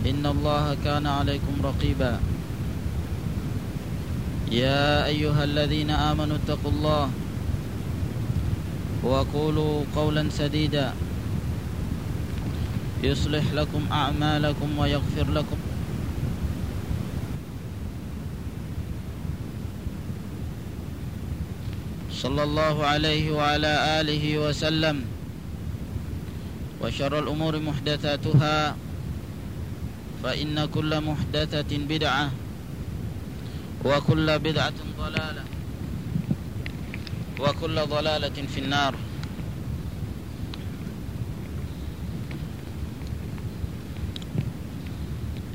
إن الله كان عليكم رقيبا. يا أيها الذين آمنوا اتقوا الله وقولوا قولا سديدا. يصلح لكم أعمالكم ويغفر لكم. صلى الله عليه وعلى آله وسلم. وشر الأمور محدثاتها. فإن كل محدثة بدعة وكل بدعة ضلالة وكل ضلالة في النار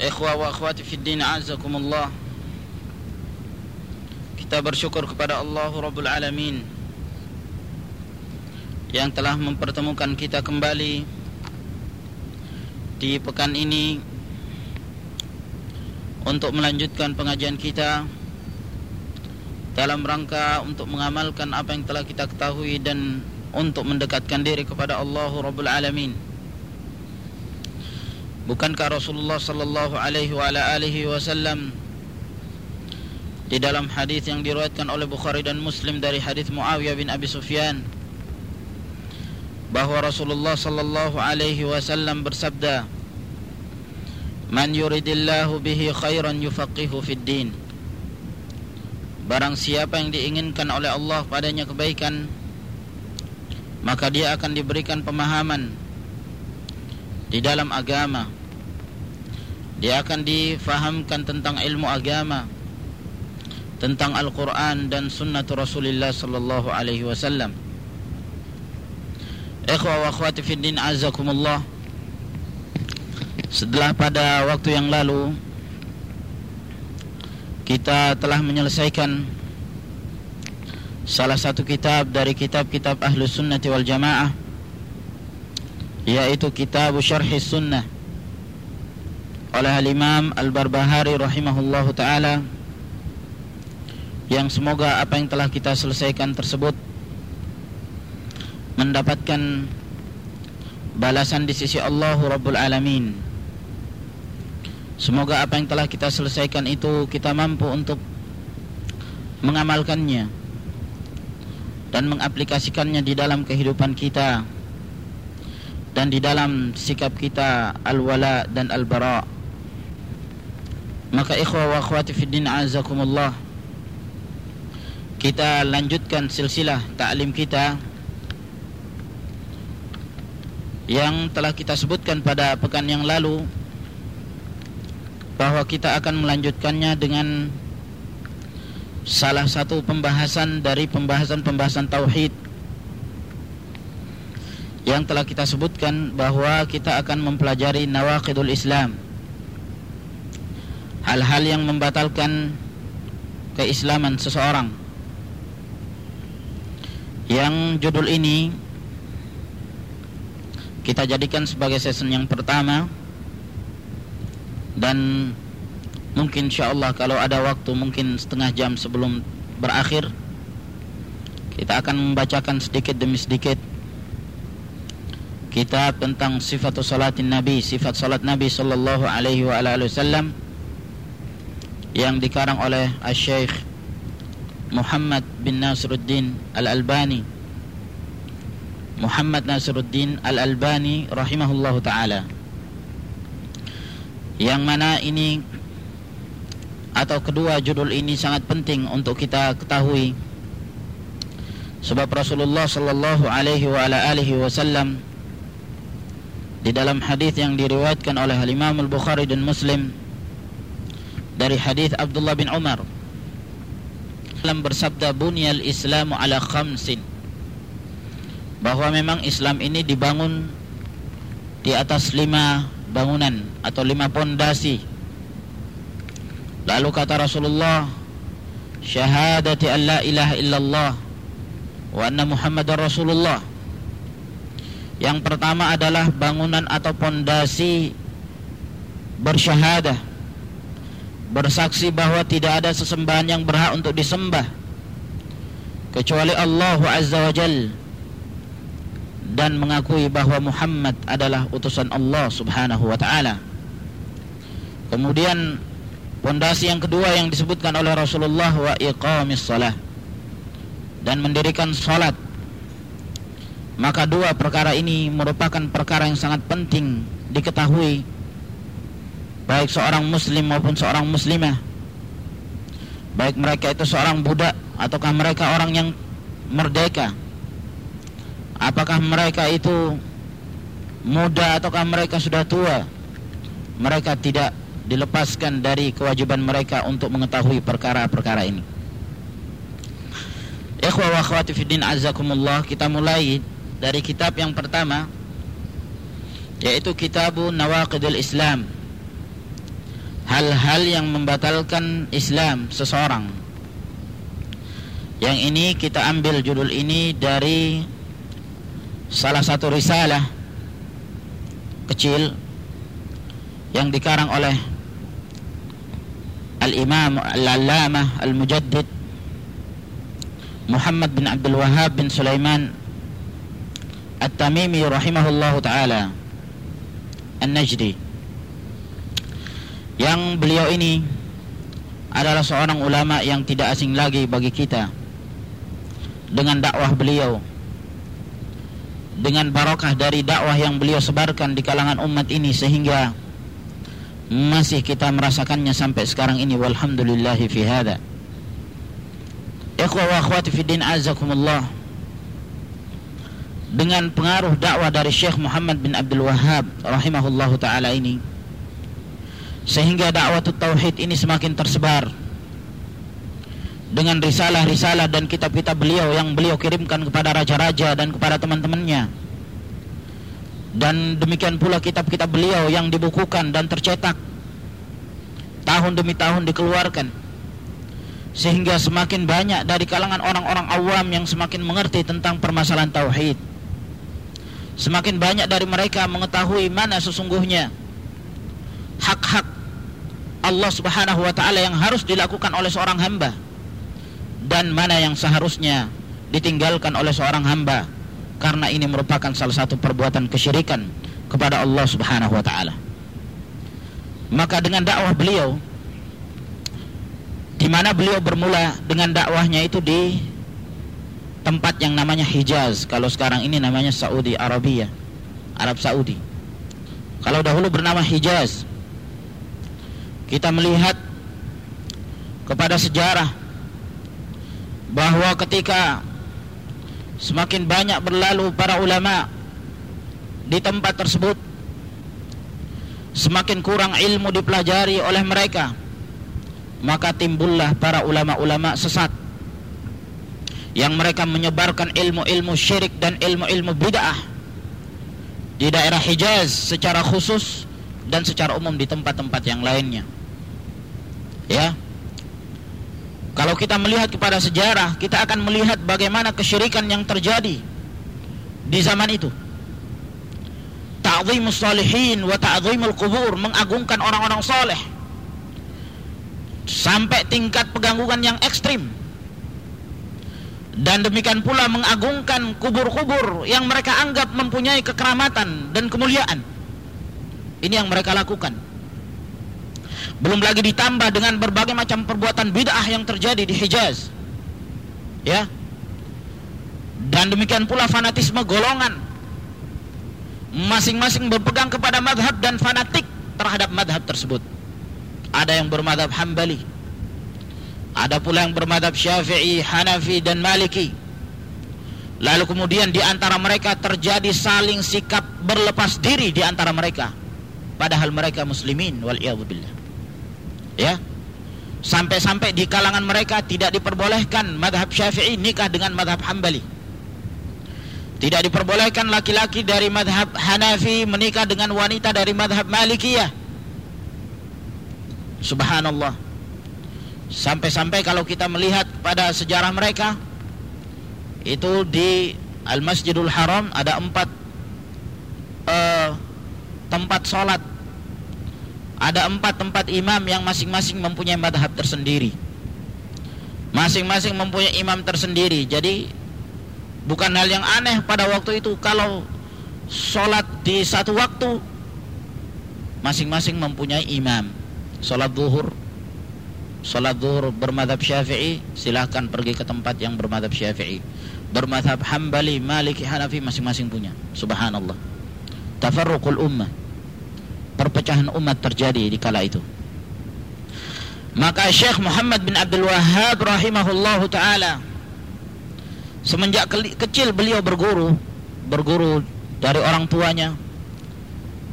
Ikhwa wa akhwati fi din azakumullah Kita bersyukur kepada Allah Rabbul Alamin Yang telah mempertemukan kita kembali Di pekan ini Untuk melanjutkan pengajian kita Dalam rangka untuk mengamalkan apa yang telah kita ketahui Dan untuk mendekatkan diri kepada Allah Rabbul Alamin. Bukankah Rasulullah sallallahu alaihi wasallam di dalam hadis yang diriwayatkan oleh Bukhari dan Muslim dari hadis Muawiyah bin Abi Sufyan bahwa Rasulullah sallallahu alaihi wasallam bersabda Man yuridillahu bihi khairan yufaqihu fid din. Barang siapa yang diinginkan oleh Allah padanya kebaikan maka dia akan diberikan pemahaman di dalam agama. Dia akan difahamkan tentang ilmu agama tentang Al-Quran dan Sunnah Rasulullah sallallahu alaihi wasallam. Ikhwa wa akhwati fi din azakumullah Setelah pada waktu yang lalu kita telah menyelesaikan salah satu kitab dari kitab-kitab Ahlus Sunnah wal Jamaah yaitu kitab Syarh Sunnah oleh Al-Imam Al-Barbahari rahimahullahu taala yang semoga apa yang telah kita selesaikan tersebut mendapatkan balasan di sisi Allah Rabbul Alamin. Semoga apa yang telah kita selesaikan itu kita mampu untuk mengamalkannya dan mengaplikasikannya di dalam kehidupan kita dan di dalam sikap kita al-wala dan al-bara. Maka ikhwah wa akhwati fid din azakumullah. Kita lanjutkan silsilah ta'lim kita yang telah kita sebutkan pada pekan yang lalu bahwa kita akan melanjutkannya dengan salah satu pembahasan dari pembahasan-pembahasan tauhid yang telah kita sebutkan bahwa kita akan mempelajari nawaqidul Islam. Hal-hal yang membatalkan keislaman seseorang. Yang judul ini kita jadikan sebagai season yang pertama dan mungkin insyaallah kalau ada waktu mungkin setengah jam sebelum berakhir kita akan membacakan sedikit demi sedikit kitab tentang sifat salatin Nabi, sifat salat Nabi sallallahu alaihi wa alihi wasallam yang dikarang oleh Asy-Syaikh Muhammad bin Nasruddin Al-Albani. Muhammad Nasruddin Al-Albani rahimahullahu taala yang mana ini atau kedua judul ini sangat penting untuk kita ketahui. Sebab Rasulullah sallallahu alaihi wa ala alihi wasallam di dalam hadis yang diriwayatkan oleh Imam Al-Bukhari dan Muslim dari hadis Abdullah bin Umar. Dalam bersabda bunyal Islamu ala khamsin. Bahwa memang Islam ini dibangun di atas lima bangunan atau lima pondasi. Lalu kata Rasulullah Syahadati an la illallah Wa anna muhammadar Rasulullah. Yang pertama adalah bangunan atau pondasi Bersyahadah Bersaksi bahwa tidak ada sesembahan yang berhak untuk disembah Kecuali Allah Azza wa Jal Dan mengakui bahwa Muhammad adalah utusan Allah subhanahu wa ta'ala Kemudian Pondasi yang kedua yang disebutkan oleh Rasulullah wa iqamis salah dan mendirikan salat. Maka dua perkara ini merupakan perkara yang sangat penting diketahui baik seorang muslim maupun seorang muslimah. Baik mereka itu seorang budak ataukah mereka orang yang merdeka. Apakah mereka itu muda ataukah mereka sudah tua? Mereka tidak dilepaskan dari kewajiban mereka untuk mengetahui perkara-perkara ini. Ikhwah wa akhwati fiddin azakumullah kita mulai dari kitab yang pertama yaitu kitabu Nawaqidul Islam. Hal-hal yang membatalkan Islam seseorang. Yang ini kita ambil judul ini dari salah satu risalah kecil yang dikarang oleh Al-Imam Al-Allamah Al-Mujaddid Muhammad bin Abdul Wahab bin Sulaiman At-Tamimi rahimahullahu taala An-Najdi. Yang beliau ini adalah seorang ulama yang tidak asing lagi bagi kita dengan dakwah beliau dengan barokah dari dakwah yang beliau sebarkan di kalangan umat ini sehingga masih kita merasakannya sampai sekarang ini. Walhamdulillahi fi hada ikhwa wa akhwati fi din azakumullah. Dengan pengaruh dakwah dari Syekh Muhammad bin Abdul Wahab rahimahullah taala ini sehingga dakwah tauhid ini semakin tersebar dengan risalah-risalah dan kitab-kitab beliau yang beliau kirimkan kepada raja-raja dan kepada teman-temannya. Dan demikian pula kitab-kitab beliau yang dibukukan dan tercetak. Tahun demi tahun dikeluarkan. Sehingga semakin banyak dari kalangan orang-orang awam yang semakin mengerti tentang permasalahan tauhid. Semakin banyak dari mereka mengetahui mana sesungguhnya hak-hak Allah Subhanahu wa taala yang harus dilakukan oleh seorang hamba dan mana yang seharusnya ditinggalkan oleh seorang hamba karena ini merupakan salah satu perbuatan kesyirikan kepada Allah Subhanahu wa taala. Maka dengan dakwah beliau di mana beliau bermula dengan dakwahnya itu di tempat yang namanya Hijaz. Kalau sekarang ini namanya Saudi Arabia, Arab Saudi. Kalau dahulu bernama Hijaz. Kita melihat kepada sejarah bahwa ketika Semakin banyak berlalu para ulama di tempat tersebut Semakin kurang ilmu dipelajari oleh mereka Maka timbullah para ulama-ulama sesat Yang mereka menyebarkan ilmu-ilmu syirik dan ilmu-ilmu bid'ah Di daerah Hijaz secara khusus Dan secara umum di tempat-tempat yang lainnya. Ya kalau kita melihat kepada sejarah, kita akan melihat bagaimana kesyirikan yang terjadi di zaman itu. Ta'zimus salihin wa kubur, mengagungkan orang-orang soleh. Sampai tingkat pegangguan yang ekstrim. Dan demikian pula mengagungkan kubur-kubur yang mereka anggap mempunyai kekeramatan dan kemuliaan. Ini yang mereka lakukan. Belum lagi ditambah dengan berbagai macam perbuatan bid'ah yang terjadi di Hijaz. Ya. Dan demikian pula fanatisme golongan. Masing-masing berpegang kepada madhab dan fanatik terhadap madhab tersebut. Ada yang bermadhab Hambali, ada pula yang bermadhab Syafi'i, Hanafi dan Maliki. Lalu kemudian di antara mereka terjadi saling sikap berlepas diri di antara mereka. Padahal mereka muslimin wal billah. Ya. Sampai-sampai di kalangan mereka tidak diperbolehkan madhab Syafi'i nikah dengan madhab Hambali. Tidak diperbolehkan laki-laki dari madhab Hanafi menikah dengan wanita dari madhab Malikiyah. Subhanallah. Sampai-sampai kalau kita melihat pada sejarah mereka, itu di Al Masjidul Haram ada empat uh, tempat sholat. Ada empat tempat imam yang masing-masing mempunyai madhab tersendiri. Masing-masing mempunyai imam tersendiri. Jadi Bukan hal yang aneh pada waktu itu kalau sholat di satu waktu masing-masing mempunyai imam. Sholat zuhur, sholat zuhur bermadhab syafi'i, silahkan pergi ke tempat yang bermadhab syafi'i. Bermadhab hambali, maliki, hanafi masing-masing punya. Subhanallah. Tafarruqul ummah. Perpecahan umat terjadi di kala itu. Maka Syekh Muhammad bin Abdul Wahhab rahimahullahu taala Semenjak kecil beliau berguru, berguru dari orang tuanya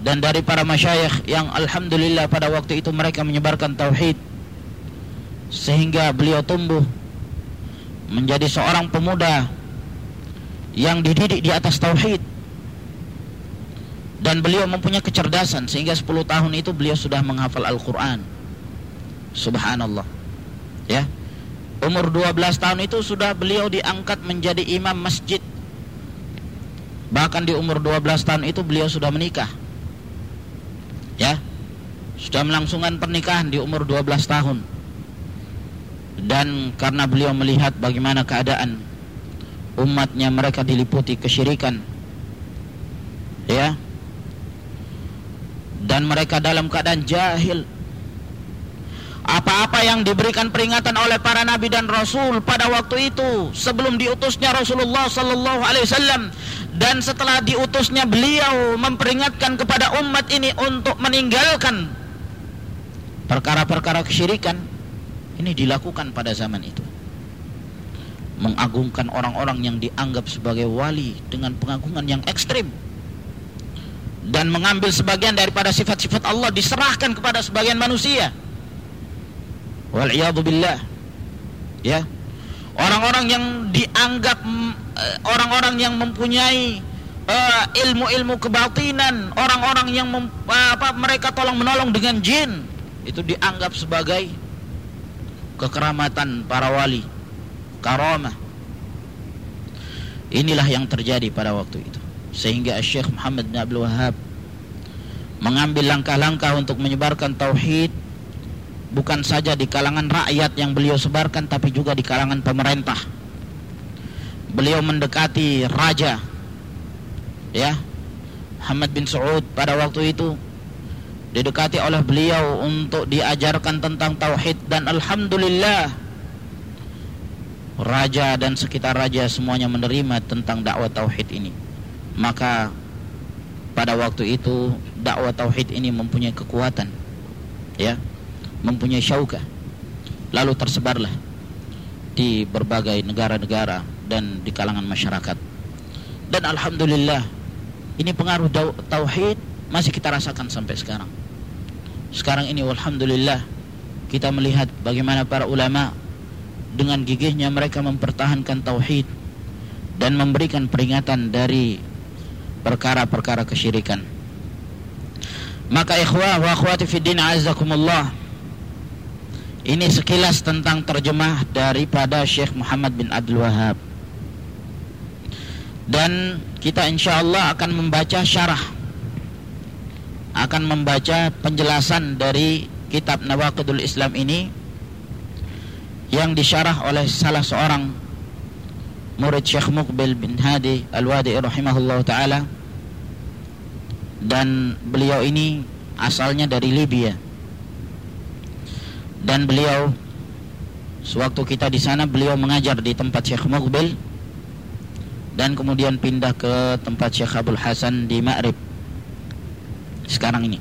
dan dari para masyayikh yang alhamdulillah pada waktu itu mereka menyebarkan tauhid sehingga beliau tumbuh menjadi seorang pemuda yang dididik di atas tauhid dan beliau mempunyai kecerdasan sehingga 10 tahun itu beliau sudah menghafal Al-Qur'an. Subhanallah. Ya. Umur 12 tahun itu sudah beliau diangkat menjadi imam masjid. Bahkan di umur 12 tahun itu beliau sudah menikah. Ya. Sudah melangsungkan pernikahan di umur 12 tahun. Dan karena beliau melihat bagaimana keadaan umatnya mereka diliputi kesyirikan. Ya dan mereka dalam keadaan jahil. Apa-apa yang diberikan peringatan oleh para nabi dan rasul pada waktu itu sebelum diutusnya Rasulullah sallallahu alaihi wasallam dan setelah diutusnya beliau memperingatkan kepada umat ini untuk meninggalkan perkara-perkara kesyirikan ini dilakukan pada zaman itu. Mengagungkan orang-orang yang dianggap sebagai wali dengan pengagungan yang ekstrim dan mengambil sebagian daripada sifat-sifat Allah diserahkan kepada sebagian manusia. Wal billah. Ya. Orang-orang yang dianggap eh, orang-orang yang mempunyai uh, ilmu-ilmu kebatinan orang-orang yang mem, apa mereka tolong menolong dengan jin itu dianggap sebagai kekeramatan para wali. Karamah. Inilah yang terjadi pada waktu itu sehingga Syekh Muhammad bin Abdul Wahab mengambil langkah-langkah untuk menyebarkan tauhid bukan saja di kalangan rakyat yang beliau sebarkan tapi juga di kalangan pemerintah. Beliau mendekati raja ya Muhammad bin Saud pada waktu itu didekati oleh beliau untuk diajarkan tentang tauhid dan alhamdulillah raja dan sekitar raja semuanya menerima tentang dakwah tauhid ini. Maka pada waktu itu dakwah tauhid ini mempunyai kekuatan. Ya mempunyai syaukah lalu tersebarlah di berbagai negara-negara dan di kalangan masyarakat dan alhamdulillah ini pengaruh tauhid masih kita rasakan sampai sekarang sekarang ini alhamdulillah kita melihat bagaimana para ulama dengan gigihnya mereka mempertahankan tauhid dan memberikan peringatan dari perkara-perkara kesyirikan maka ikhwah wa akhwati fid din azzakumullah ini sekilas tentang terjemah daripada Syekh Muhammad bin Abdul Wahab. Dan kita insya Allah akan membaca syarah akan membaca penjelasan dari kitab Nawaqidul Islam ini yang disyarah oleh salah seorang murid Syekh Muqbil bin Hadi Al-Wadi rahimahullah taala. Dan beliau ini asalnya dari Libya. Dan beliau sewaktu kita di sana beliau mengajar di tempat Syekh Muqbil. Dan kemudian pindah ke tempat Syekh Abdul Hasan di Ma'rib. Sekarang ini.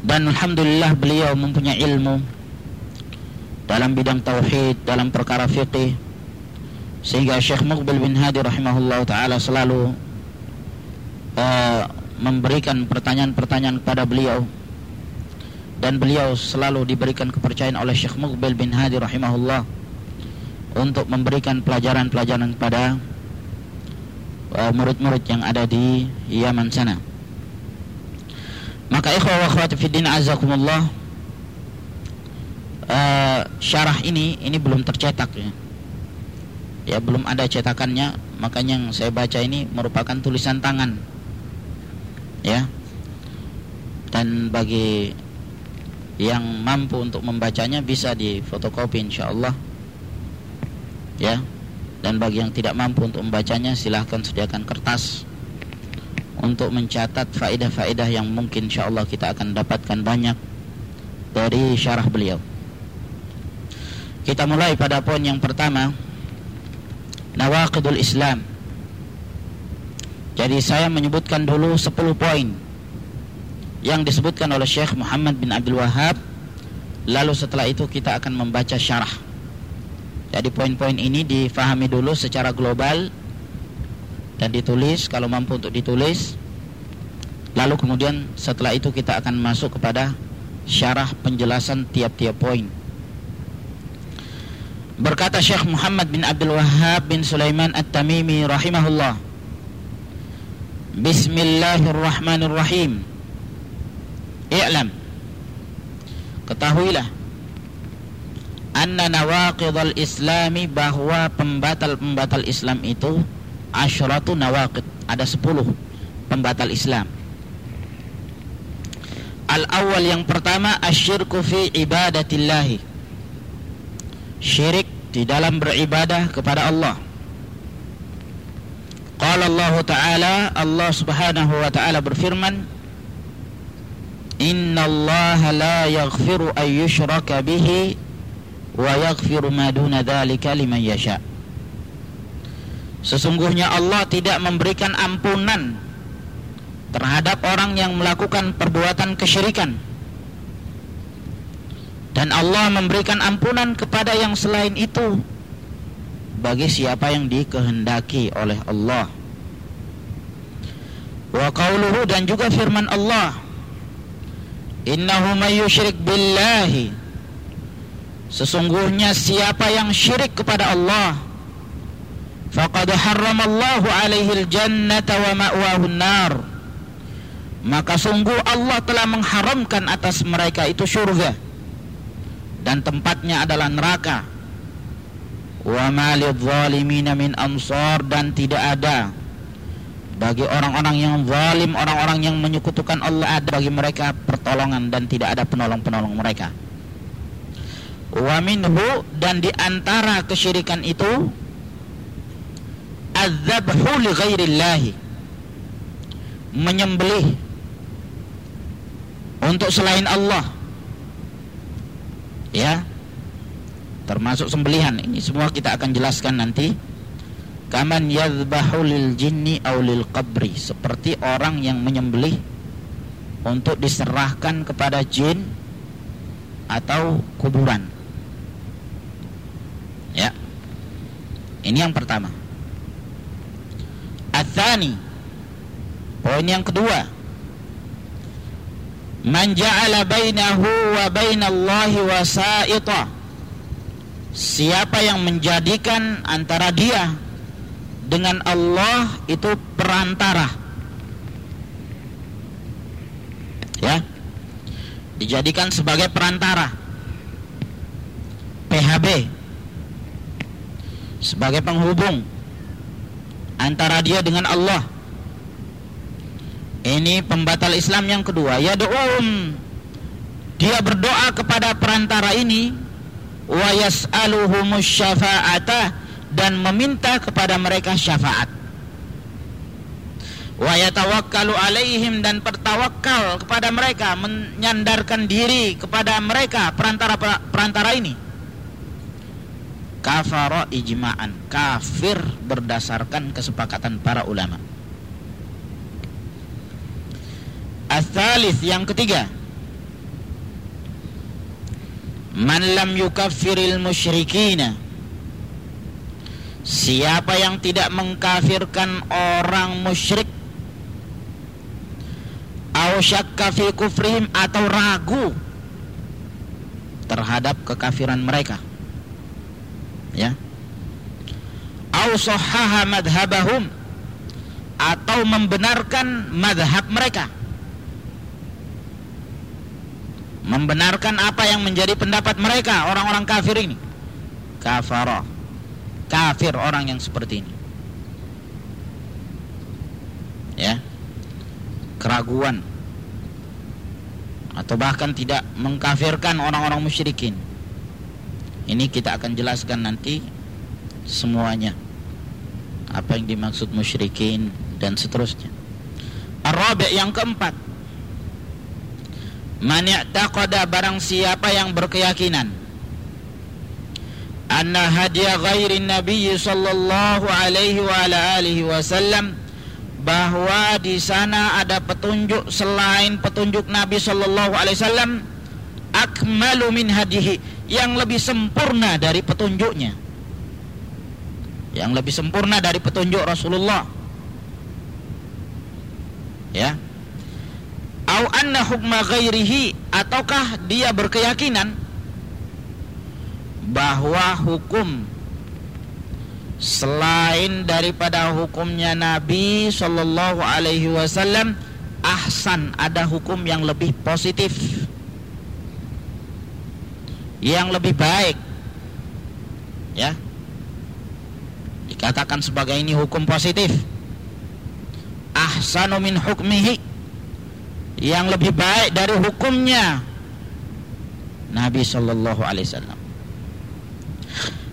Dan alhamdulillah beliau mempunyai ilmu dalam bidang tauhid, dalam perkara fiqih sehingga Syekh Muqbil bin Hadi rahimahullah taala selalu uh, memberikan pertanyaan-pertanyaan kepada beliau dan beliau selalu diberikan kepercayaan oleh Syekh Muqbil bin Hadi rahimahullah untuk memberikan pelajaran-pelajaran kepada uh, murid-murid yang ada di Yaman sana. Maka ikhwah wa akhwati fiddin azakumullah uh, syarah ini ini belum tercetak ya. Ya belum ada cetakannya, makanya yang saya baca ini merupakan tulisan tangan. Ya. Dan bagi yang mampu untuk membacanya bisa difotokopi insyaallah. Ya. Dan bagi yang tidak mampu untuk membacanya silahkan sediakan kertas untuk mencatat faedah-faedah yang mungkin insyaallah kita akan dapatkan banyak dari syarah beliau. Kita mulai pada poin yang pertama Nawaqidul Islam. Jadi saya menyebutkan dulu 10 poin Yang disebutkan oleh Syekh Muhammad bin Abdul Wahab Lalu setelah itu kita akan membaca syarah. Jadi poin-poin ini difahami dulu secara global Dan ditulis kalau mampu untuk ditulis. Lalu kemudian setelah itu kita akan masuk kepada syarah penjelasan tiap-tiap poin Berkata Syekh Muhammad bin Abdul Wahhab bin Sulaiman At-Tamimi rahimahullah. Bismillahirrahmanirrahim. I'lam. Ketahuilah anna nawaqidul islami bahwa pembatal-pembatal Islam itu asyratu nawaqid, ada sepuluh pembatal Islam. Al-awwal yang pertama asyirku fi ibadatillahi syirik di dalam beribadah kepada Allah. Qala Allah Ta'ala Allah Subhanahu wa taala berfirman Inna Allah la yaghfiru an yushraka bihi wa yaghfiru ma duna dzalika liman yasha. Sesungguhnya Allah tidak memberikan ampunan terhadap orang yang melakukan perbuatan kesyirikan dan Allah memberikan ampunan kepada yang selain itu bagi siapa yang dikehendaki oleh Allah. Wa qauluhu dan juga firman Allah Innahu may yusyrik billahi. Sesungguhnya siapa yang syirik kepada Allah faqad harramallahu alaihi aljannata wa ma'wahu nar maka sungguh Allah telah mengharamkan atas mereka itu surga dan tempatnya adalah neraka. Wa malidh-dhalimina min ansar dan tidak ada bagi orang-orang yang zalim, orang-orang yang menyekutukan Allah ada bagi mereka pertolongan dan tidak ada penolong-penolong mereka. Wa minhu dan di antara kesyirikan itu adzabhu li ghairillahi menyembelih untuk selain Allah ya. Termasuk sembelihan. Ini semua kita akan jelaskan nanti. Kaman yadhbahu lil jinni aw lil qabri. Seperti orang yang menyembelih untuk diserahkan kepada jin atau kuburan. Ya. Ini yang pertama. Athani. Poin yang kedua Man ja'ala bainahu wa bainallahi wasa'ita. Siapa yang menjadikan antara dia dengan Allah itu perantara. Ya. Dijadikan sebagai perantara. PHB Sebagai penghubung Antara dia dengan Allah ini pembatal Islam yang kedua. Ya do'um. Dia berdoa kepada perantara ini wa yas'aluhumus syafa'ata dan meminta kepada mereka syafaat. Wa yatawakkalu alaihim dan bertawakal kepada mereka, menyandarkan diri kepada mereka perantara perantara ini. Kafara ijma'an, kafir berdasarkan kesepakatan para ulama. Asalis yang ketiga. Man lam yukaffiril musyrikina. Siapa yang tidak mengkafirkan orang musyrik au syakka fi kufrihim atau ragu terhadap kekafiran mereka. Ya. Au sahaha madhabahum atau membenarkan madhab mereka membenarkan apa yang menjadi pendapat mereka orang-orang kafir ini. Kafara. Kafir orang yang seperti ini. Ya. Keraguan. Atau bahkan tidak mengkafirkan orang-orang musyrikin. Ini kita akan jelaskan nanti semuanya. Apa yang dimaksud musyrikin dan seterusnya. Arabi yang keempat Man i'taqada barang siapa yang berkeyakinan anna hadiah ghairi nabi sallallahu alaihi wa ala alihi wasallam bahwa di sana ada petunjuk selain petunjuk Nabi sallallahu alaihi wasallam akmalu min hadihi yang lebih sempurna dari petunjuknya. Yang lebih sempurna dari petunjuk Rasulullah. Ya au anna hukma ghairihi ataukah dia berkeyakinan bahwa hukum selain daripada hukumnya Nabi Shallallahu Alaihi Wasallam ahsan ada hukum yang lebih positif yang lebih baik ya. Dikatakan sebagai ini hukum positif. Ahsanu min hukmihi yang lebih baik dari hukumnya Nabi Shallallahu Alaihi Wasallam.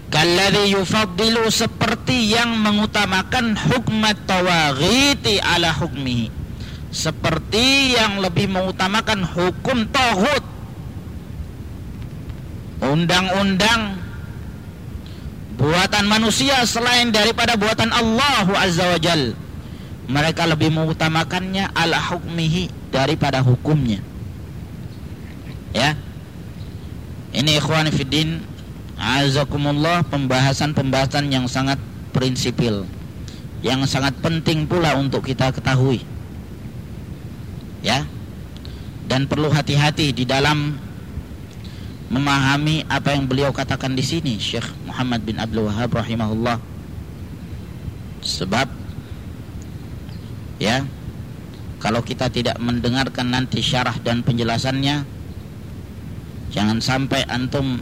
Kalladhi yufaddilu seperti yang mengutamakan hukmat tawaghiti ala hukmihi. Seperti yang lebih mengutamakan hukum tauhid. Undang-undang buatan manusia selain daripada buatan Allah Azza wa Jalla mereka lebih mengutamakannya ala hukmihi daripada hukumnya. Ya. Ini ikhwan fiddin azakumullah pembahasan-pembahasan yang sangat prinsipil yang sangat penting pula untuk kita ketahui. Ya. Dan perlu hati-hati di dalam memahami apa yang beliau katakan di sini Syekh Muhammad bin Abdul Wahab rahimahullah. Sebab ya kalau kita tidak mendengarkan nanti syarah dan penjelasannya jangan sampai antum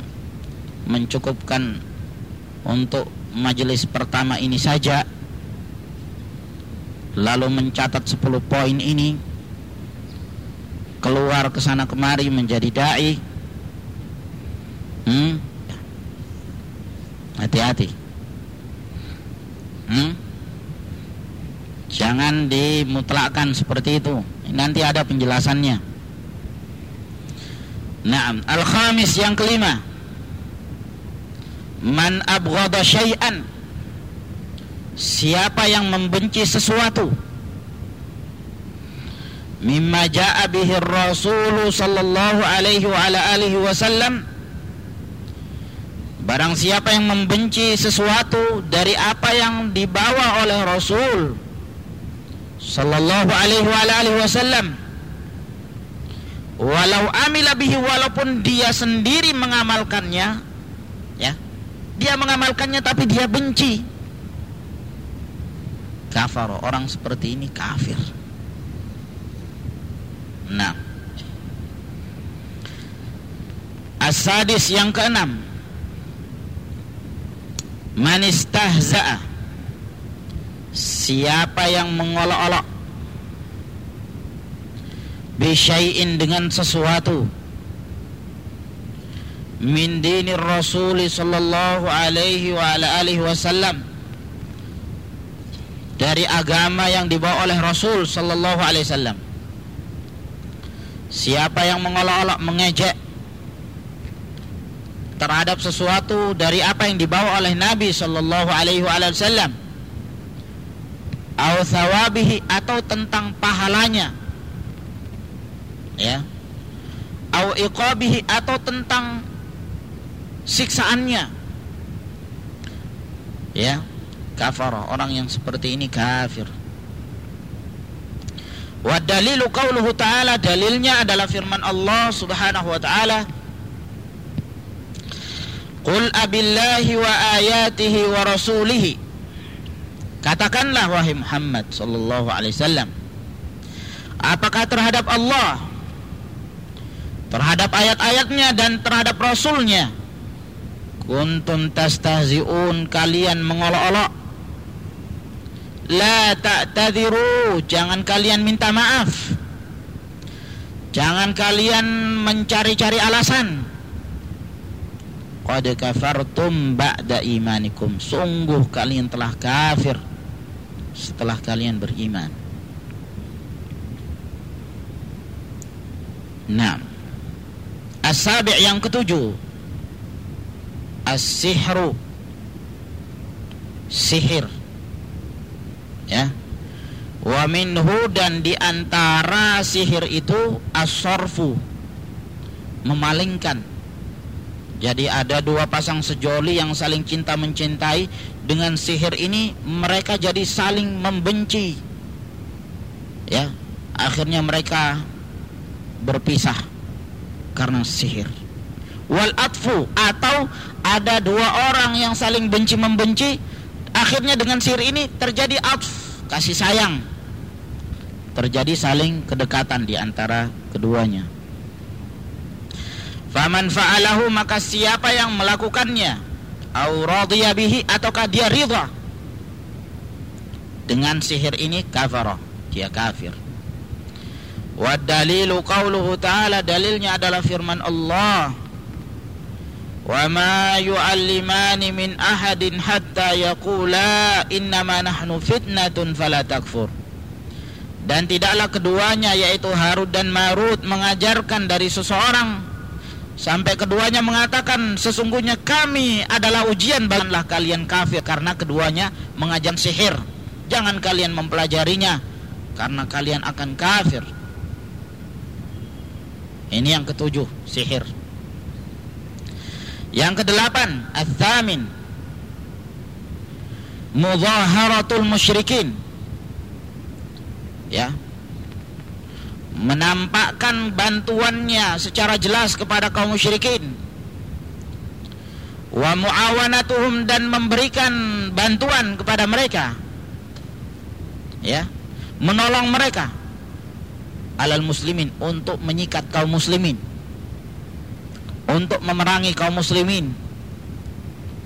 mencukupkan untuk majelis pertama ini saja lalu mencatat 10 poin ini keluar ke sana kemari menjadi dai hmm? hati-hati hmm? Jangan dimutlakkan seperti itu. Nanti ada penjelasannya. Naam, al-khamis yang kelima. Man abghada syai'an. Siapa yang membenci sesuatu mimma jaa bihi Rasul sallallahu alaihi wa ala alihi wasallam Barang siapa yang membenci sesuatu dari apa yang dibawa oleh Rasul sallallahu alaihi wa alihi wasallam. Walau amila bihi walaupun dia sendiri mengamalkannya ya dia mengamalkannya tapi dia benci. Kafir orang seperti ini kafir. Nah. Asadis yang keenam. Manistahza'a Siapa yang mengolok-olok? Bisyai'in dengan sesuatu. Min dini Rasul Sallallahu alaihi wa ala alihi wasallam. Dari agama yang dibawa oleh Rasul Sallallahu alaihi wasallam. Siapa yang mengolok-olok mengejek terhadap sesuatu dari apa yang dibawa oleh Nabi Sallallahu Alaihi Wasallam au thawabihi atau tentang pahalanya. Ya. Au iqabihi atau tentang siksaannya. Ya. Kafar orang yang seperti ini kafir. Wa dalilu qauluhu ta'ala dalilnya adalah firman Allah Subhanahu wa taala. Qul abillahi wa ayatihi wa rasulihi Katakanlah wahai Muhammad sallallahu alaihi wasallam apakah terhadap Allah terhadap ayat-ayatnya dan terhadap rasulnya kuntum tastahzi'un kalian mengolok-olok? La ta'tadiru jangan kalian minta maaf. Jangan kalian mencari-cari alasan. Qad kafartum ba'da imanikum sungguh kalian telah kafir setelah kalian beriman. Nah, as-sabi' yang ketujuh. As-sihru. Sihir. Ya. Wa minhu dan di antara sihir itu as-sarfu. Memalingkan. Jadi ada dua pasang sejoli yang saling cinta mencintai dengan sihir ini mereka jadi saling membenci. Ya akhirnya mereka berpisah karena sihir. Wal atfu atau ada dua orang yang saling benci membenci akhirnya dengan sihir ini terjadi atf kasih sayang. Terjadi saling kedekatan di antara keduanya. Faman fa'alahu maka siapa yang melakukannya au bihi ataukah dia ridha? Dengan sihir ini kafara. Dia kafir. Wa dalilu qauluhu ta'ala dalilnya adalah firman Allah. Wa ma yu'allimani min ahadin hatta yaqula innama nahnu fitnatun fala takfur. Dan tidaklah keduanya yaitu Harut dan Marut mengajarkan dari seseorang sampai keduanya mengatakan sesungguhnya kami adalah ujian bagilah kalian kafir karena keduanya mengajar sihir jangan kalian mempelajarinya karena kalian akan kafir ini yang ketujuh sihir yang kedelapan, ats-tsamin. Mudhaharatul musyrikin. Ya. Menampakkan bantuannya secara jelas kepada kaum musyrikin. Wa muawanatuhum dan memberikan bantuan kepada mereka. Ya. Menolong mereka alal muslimin untuk menyikat kaum muslimin untuk memerangi kaum muslimin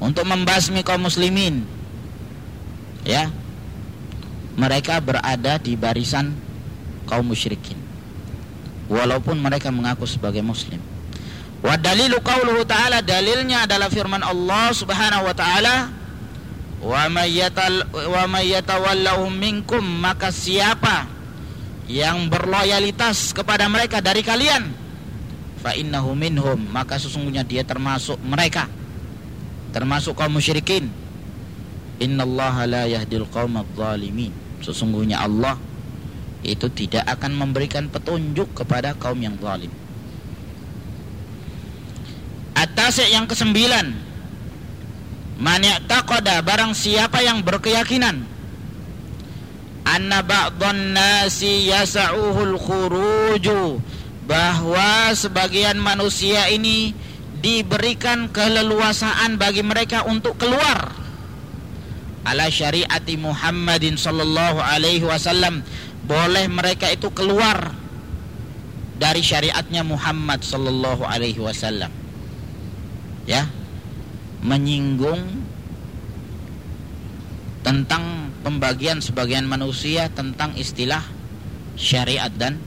untuk membasmi kaum muslimin ya mereka berada di barisan kaum musyrikin walaupun mereka mengaku sebagai muslim. Wa dalilu qauluhu ta'ala dalilnya adalah firman Allah Subhanahu wa taala wa may yatawallahum minkum maka siapa yang berloyalitas kepada mereka dari kalian fa innahu minhum maka sesungguhnya dia termasuk mereka termasuk kaum musyrikin. Innallaha la yahdil qaumadh zalimin sesungguhnya Allah itu tidak akan memberikan petunjuk kepada kaum yang zalim. Atas yang kesembilan man ya'taqada barang siapa yang berkeyakinan anna nasi khuruju bahwa sebagian manusia ini diberikan keleluasaan bagi mereka untuk keluar. Ala syariati Muhammadin sallallahu alaihi wasallam boleh mereka itu keluar dari syariatnya Muhammad sallallahu alaihi wasallam. Ya. Menyinggung tentang pembagian sebagian manusia tentang istilah syariat dan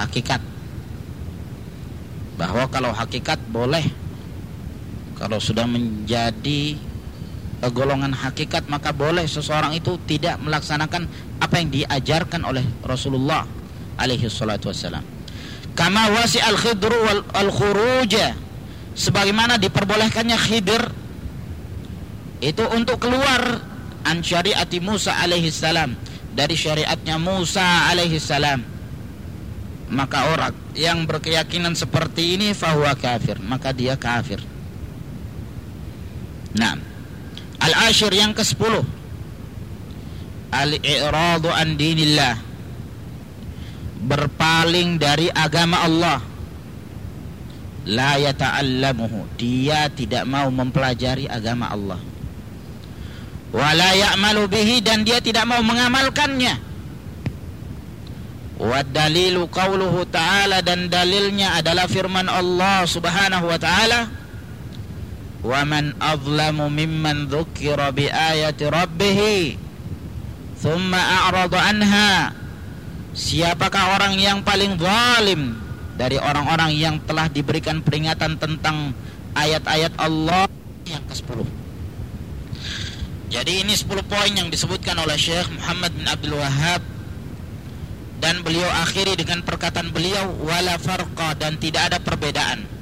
hakikat. Bahwa kalau hakikat boleh. Kalau sudah menjadi golongan hakikat maka boleh seseorang itu tidak melaksanakan apa yang diajarkan oleh Rasulullah alaihi salatu wassalam. Kama wasi al khidru wal al khuruja sebagaimana diperbolehkannya khidir itu untuk keluar an syariati Musa alaihi salam. Dari syariatnya Musa alaihi salam. Maka orang yang berkeyakinan seperti ini fahuwa kafir. Maka dia kafir. Nah, al-ashir yang ke-10 al-i'radu an dinillah. Berpaling dari agama Allah. La yata'allamuhu. Dia tidak mau mempelajari agama Allah. Wala ya'malu bihi dan dia tidak mau mengamalkannya. Wa dalilu qauluhu ta'ala dan dalilnya adalah firman Allah Subhanahu wa ta'ala azlamu mimman dzukira bi ayati rabbih thumma a'rada anha siapakah orang yang paling zalim dari orang-orang yang telah diberikan peringatan tentang ayat-ayat Allah yang ke-10 jadi ini 10 poin yang disebutkan oleh Syekh Muhammad bin Abdul Wahab dan beliau akhiri dengan perkataan beliau wala farqa dan tidak ada perbedaan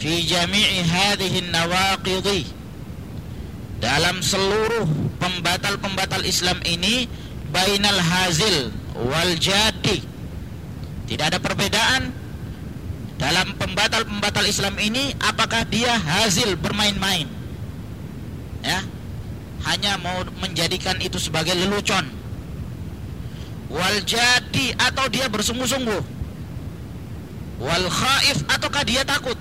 fi jami'i hadhihi nawaqidhi dalam seluruh pembatal-pembatal Islam ini bainal hazil wal jadi. Tidak ada perbedaan. Dalam pembatal-pembatal Islam ini apakah dia hazil bermain-main? Ya. Hanya mau menjadikan itu sebagai lelucon. Wal jadi atau dia bersungguh-sungguh? Wal khaif ataukah dia takut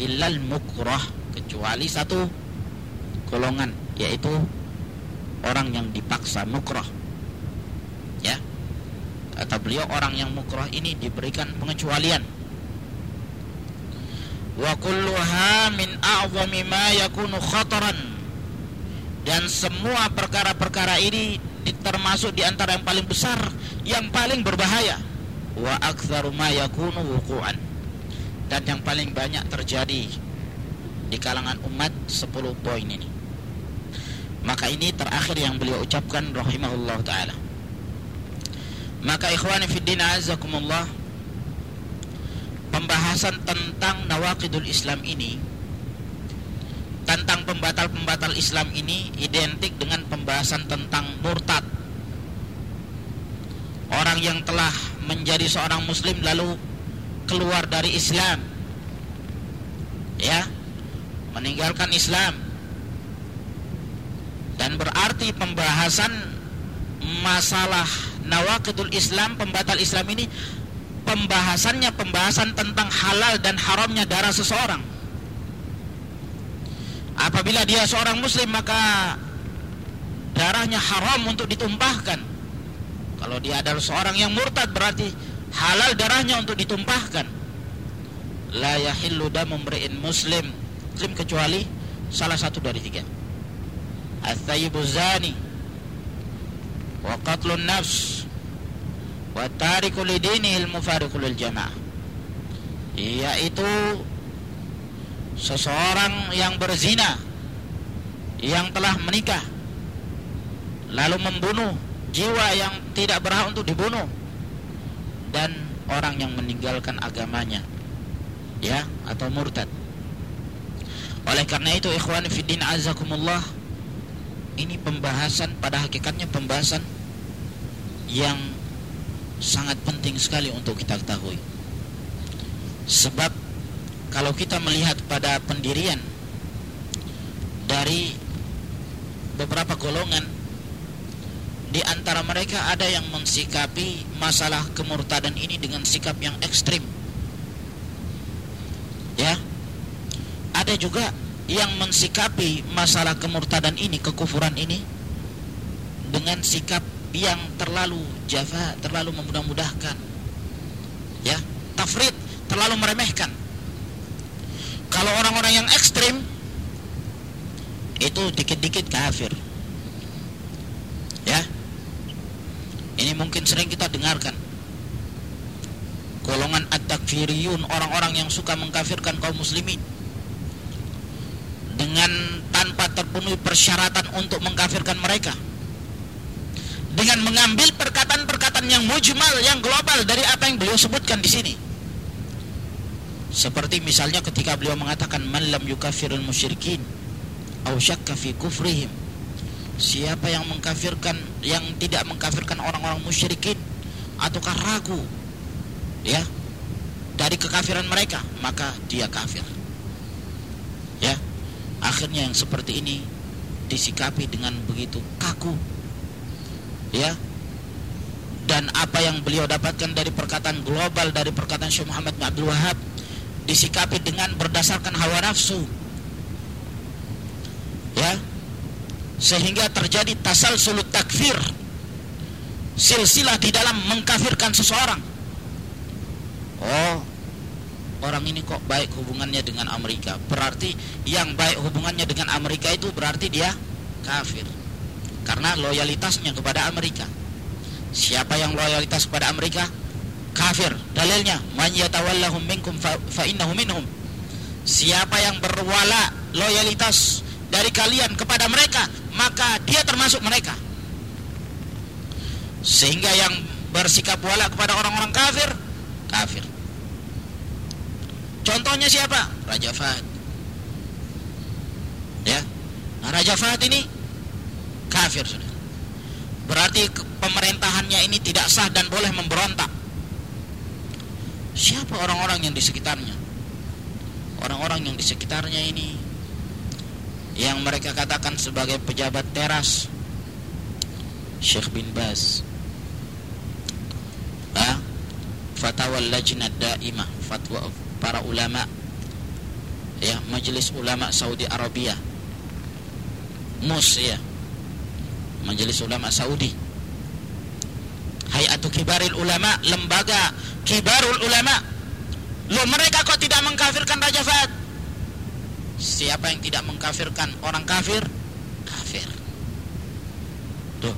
illal mukrah kecuali satu golongan yaitu orang yang dipaksa mukrah. Ya. Kata beliau orang yang mukrah ini diberikan pengecualian. Wa kulluha min a'zami ma yakunu khataran. Dan semua perkara-perkara ini termasuk di antara yang paling besar yang paling berbahaya. Wa aktsaru ma yakunu wuqu'an dan yang paling banyak terjadi di kalangan umat 10 poin ini. Maka ini terakhir yang beliau ucapkan rahimahullah taala. Maka ikhwani fiddin azakumullah pembahasan tentang nawaqidul Islam ini tentang pembatal-pembatal Islam ini identik dengan pembahasan tentang murtad. Orang yang telah menjadi seorang muslim lalu keluar dari Islam. Ya meninggalkan Islam. Dan berarti pembahasan masalah nawaqidul Islam pembatal Islam ini pembahasannya pembahasan tentang halal dan haramnya darah seseorang. Apabila dia seorang muslim maka darahnya haram untuk ditumpahkan. Kalau dia adalah seorang yang murtad berarti halal darahnya untuk ditumpahkan. La yahillu damu muslim. Muslim kecuali salah satu dari tiga. At-thayyibu zani. Wa qatlun nafs. Wa tariku lidinihi al-mufariqu lil jamaah. Yaitu seseorang yang berzina yang telah menikah lalu membunuh jiwa yang tidak berhak untuk dibunuh dan orang yang meninggalkan agamanya ya atau murtad. Oleh karena itu ikhwan fiddin azakumullah ini pembahasan pada hakikatnya pembahasan yang sangat penting sekali untuk kita ketahui. Sebab kalau kita melihat pada pendirian dari beberapa golongan di antara mereka ada yang mensikapi masalah kemurtadan ini dengan sikap yang ekstrim. Ya. Ada juga yang mensikapi masalah kemurtadan ini kekufuran ini dengan sikap yang terlalu jafa terlalu memudah-mudahkan. Ya. Tafrid terlalu meremehkan. Kalau orang-orang yang ekstrim itu dikit-dikit kafir ya ini mungkin sering kita dengarkan. Golongan at-takfiriyun orang-orang yang suka mengkafirkan kaum muslimin. Dengan tanpa terpenuhi persyaratan untuk mengkafirkan mereka. Dengan mengambil perkataan-perkataan yang mujmal yang global dari apa yang beliau sebutkan di sini. Seperti misalnya ketika beliau mengatakan man lam yukafirul musyrikin au syakka fi kufrihim. Siapa yang mengkafirkan yang tidak mengkafirkan orang-orang musyrikin ataukah ragu ya dari kekafiran mereka, maka dia kafir. Ya. akhirnya yang seperti ini disikapi dengan begitu kaku ya dan apa yang beliau dapatkan dari perkataan global dari perkataan Syekh Muhammad Abdul Wahab disikapi dengan berdasarkan hawa nafsu ya sehingga terjadi tasal sulut takfir silsilah di dalam mengkafirkan seseorang oh orang ini kok baik hubungannya dengan Amerika berarti yang baik hubungannya dengan Amerika itu berarti dia kafir karena loyalitasnya kepada Amerika Siapa yang loyalitas kepada Amerika? Kafir. Dalilnya, man yatawallahum minkum fa, minhum. Siapa yang berwala loyalitas dari kalian kepada mereka, maka dia termasuk mereka. Sehingga yang bersikap wala kepada orang-orang kafir, kafir. Contohnya siapa? Raja Fahd. Ya. Nah, Raja Fahd ini kafir sudah. Berarti pemerintahannya ini tidak sah dan boleh memberontak. Siapa orang-orang yang di sekitarnya? Orang-orang yang di sekitarnya ini yang mereka katakan sebagai pejabat teras Syekh bin Baz ah, fatwa lajnah daimah fatwa para ulama ya majelis ulama Saudi Arabia. MUS ya. Majelis ulama Saudi. Hayatu Kibaril Ulama, lembaga Kibarul Ulama. Lo mereka kok tidak mengkafirkan Raja Fahd? Siapa yang tidak mengkafirkan orang kafir? Kafir. Tuh.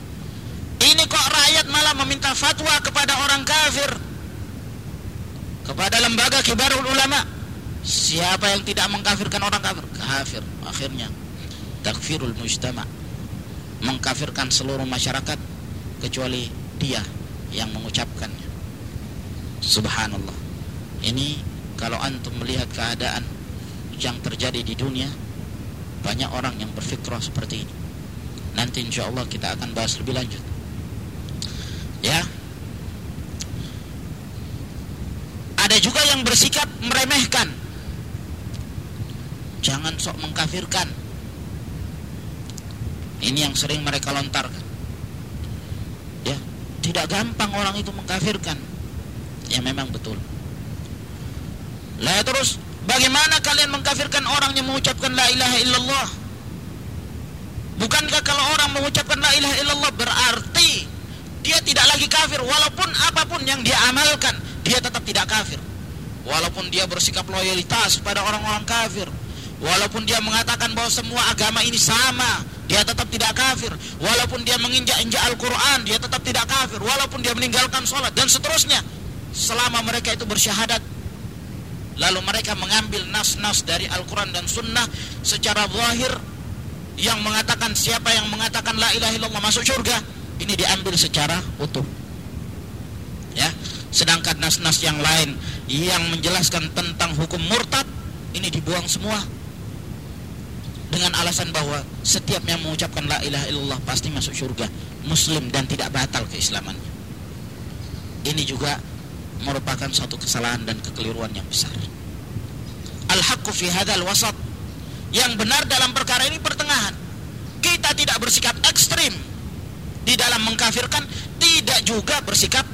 Ini kok rakyat malah meminta fatwa kepada orang kafir? Kepada lembaga Kibarul Ulama. Siapa yang tidak mengkafirkan orang kafir? Kafir. Akhirnya takfirul mujtama. Mengkafirkan seluruh masyarakat kecuali dia yang mengucapkannya subhanallah ini kalau antum melihat keadaan yang terjadi di dunia banyak orang yang berfikrah seperti ini. Nanti insya Allah kita akan bahas lebih lanjut. Ya. Ada juga yang bersikap meremehkan. Jangan sok mengkafirkan. Ini yang sering mereka lontarkan. Tidak gampang orang itu mengkafirkan. Ya memang betul. Lah terus bagaimana kalian mengkafirkan orang yang mengucapkan la ilaha illallah? Bukankah kalau orang mengucapkan la ilaha illallah berarti dia tidak lagi kafir? Walaupun apa pun yang dia amalkan dia tetap tidak kafir. Walaupun dia bersikap loyalitas pada orang-orang kafir. Walaupun dia mengatakan bahwa semua agama ini sama dia tetap tidak kafir. Walaupun dia menginjak-injak Al-Quran dia tetap tidak kafir. Walaupun dia meninggalkan sholat dan seterusnya selama mereka itu bersyahadat lalu mereka mengambil nas-nas dari Al-Quran dan Sunnah secara zahir yang mengatakan siapa yang mengatakan la ilaha illallah masuk surga ini diambil secara utuh. Ya sedangkan nas-nas yang lain yang menjelaskan tentang hukum murtad ini dibuang semua dengan alasan bahwa setiap yang mengucapkan la ilaha illallah pasti masuk surga muslim dan tidak batal keislamannya. Ini juga merupakan suatu kesalahan dan kekeliruan yang besar. Al-haqqu fi hadzal wasat yang benar dalam perkara ini pertengahan. Kita tidak bersikap ekstrim di dalam mengkafirkan tidak juga bersikap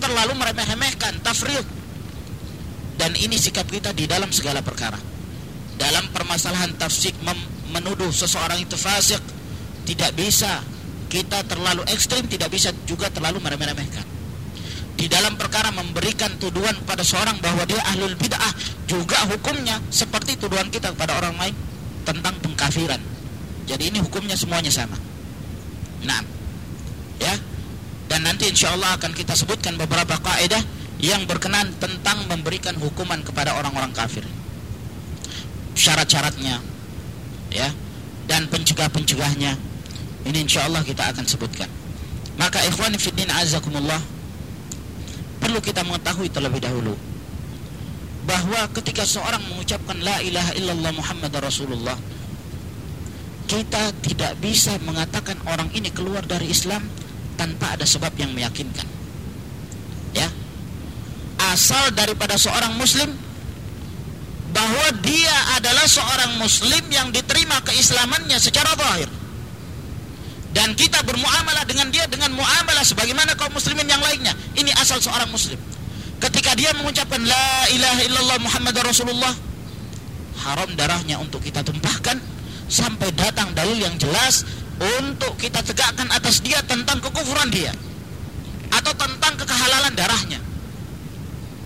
terlalu meremeh-remehkan tafrid dan ini sikap kita di dalam segala perkara. Dalam permasalahan tafsik menuduh seseorang itu fasik tidak bisa. Kita terlalu ekstrim tidak bisa juga terlalu meremeh-remehkan di dalam perkara memberikan tuduhan pada seorang bahwa dia ahlul bid'ah juga hukumnya seperti tuduhan kita kepada orang lain tentang pengkafiran. Jadi ini hukumnya semuanya sama. Nah ya. Dan nanti insya Allah akan kita sebutkan beberapa kaidah yang berkenan tentang memberikan hukuman kepada orang-orang kafir. Syarat-syaratnya ya dan pencegah-pencegahnya. Ini insya Allah kita akan sebutkan. Maka ikhwan fiddin azakumullah perlu kita mengetahui terlebih dahulu bahwa ketika seorang mengucapkan la ilaha illallah Muhammad Rasulullah kita tidak bisa mengatakan orang ini keluar dari Islam tanpa ada sebab yang meyakinkan. Ya. Asal daripada seorang muslim bahwa dia adalah seorang muslim yang diterima keislamannya secara zahir dan kita bermuamalah dengan dia dengan muamalah sebagaimana kaum muslimin yang lainnya. Ini asal seorang muslim. Ketika dia mengucapkan la ilaha illallah muhammad rasulullah haram darahnya untuk kita tumpahkan sampai datang dalil yang jelas untuk kita tegakkan atas dia tentang kekufuran dia atau tentang kekehalalan darahnya.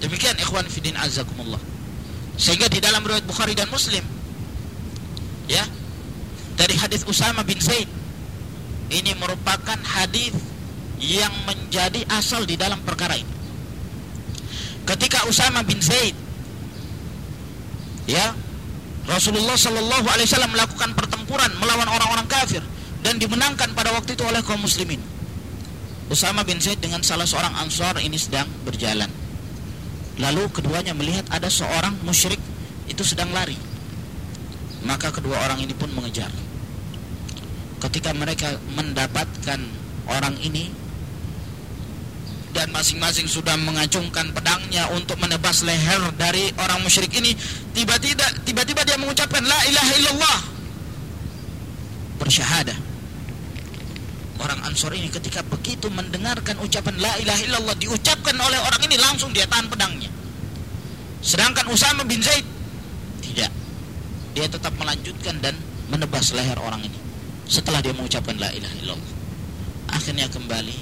Demikian ikhwan fidin azakumullah. Sehingga di dalam riwayat Bukhari dan Muslim ya dari hadis Usama bin Zaid ini merupakan hadis yang menjadi asal di dalam perkara ini. Ketika Usama bin Zaid ya Rasulullah Shallallahu Alaihi Wasallam melakukan pertempuran melawan orang-orang kafir dan dimenangkan pada waktu itu oleh kaum muslimin. Usama bin Zaid dengan salah seorang ansar ini sedang berjalan. Lalu keduanya melihat ada seorang musyrik itu sedang lari. Maka kedua orang ini pun mengejar. Ketika mereka mendapatkan orang ini dan masing-masing sudah mengacungkan pedangnya untuk menebas leher dari orang musyrik ini, tiba-tiba tiba-tiba dia mengucapkan la ilaha illallah. Bersyahadah. Orang Ansor ini ketika begitu mendengarkan ucapan la ilaha illallah diucapkan oleh orang ini langsung dia tahan pedangnya. Sedangkan Usama bin Zaid tidak. Dia tetap melanjutkan dan menebas leher orang ini setelah dia mengucapkan la ilaha illallah. Akhirnya kembali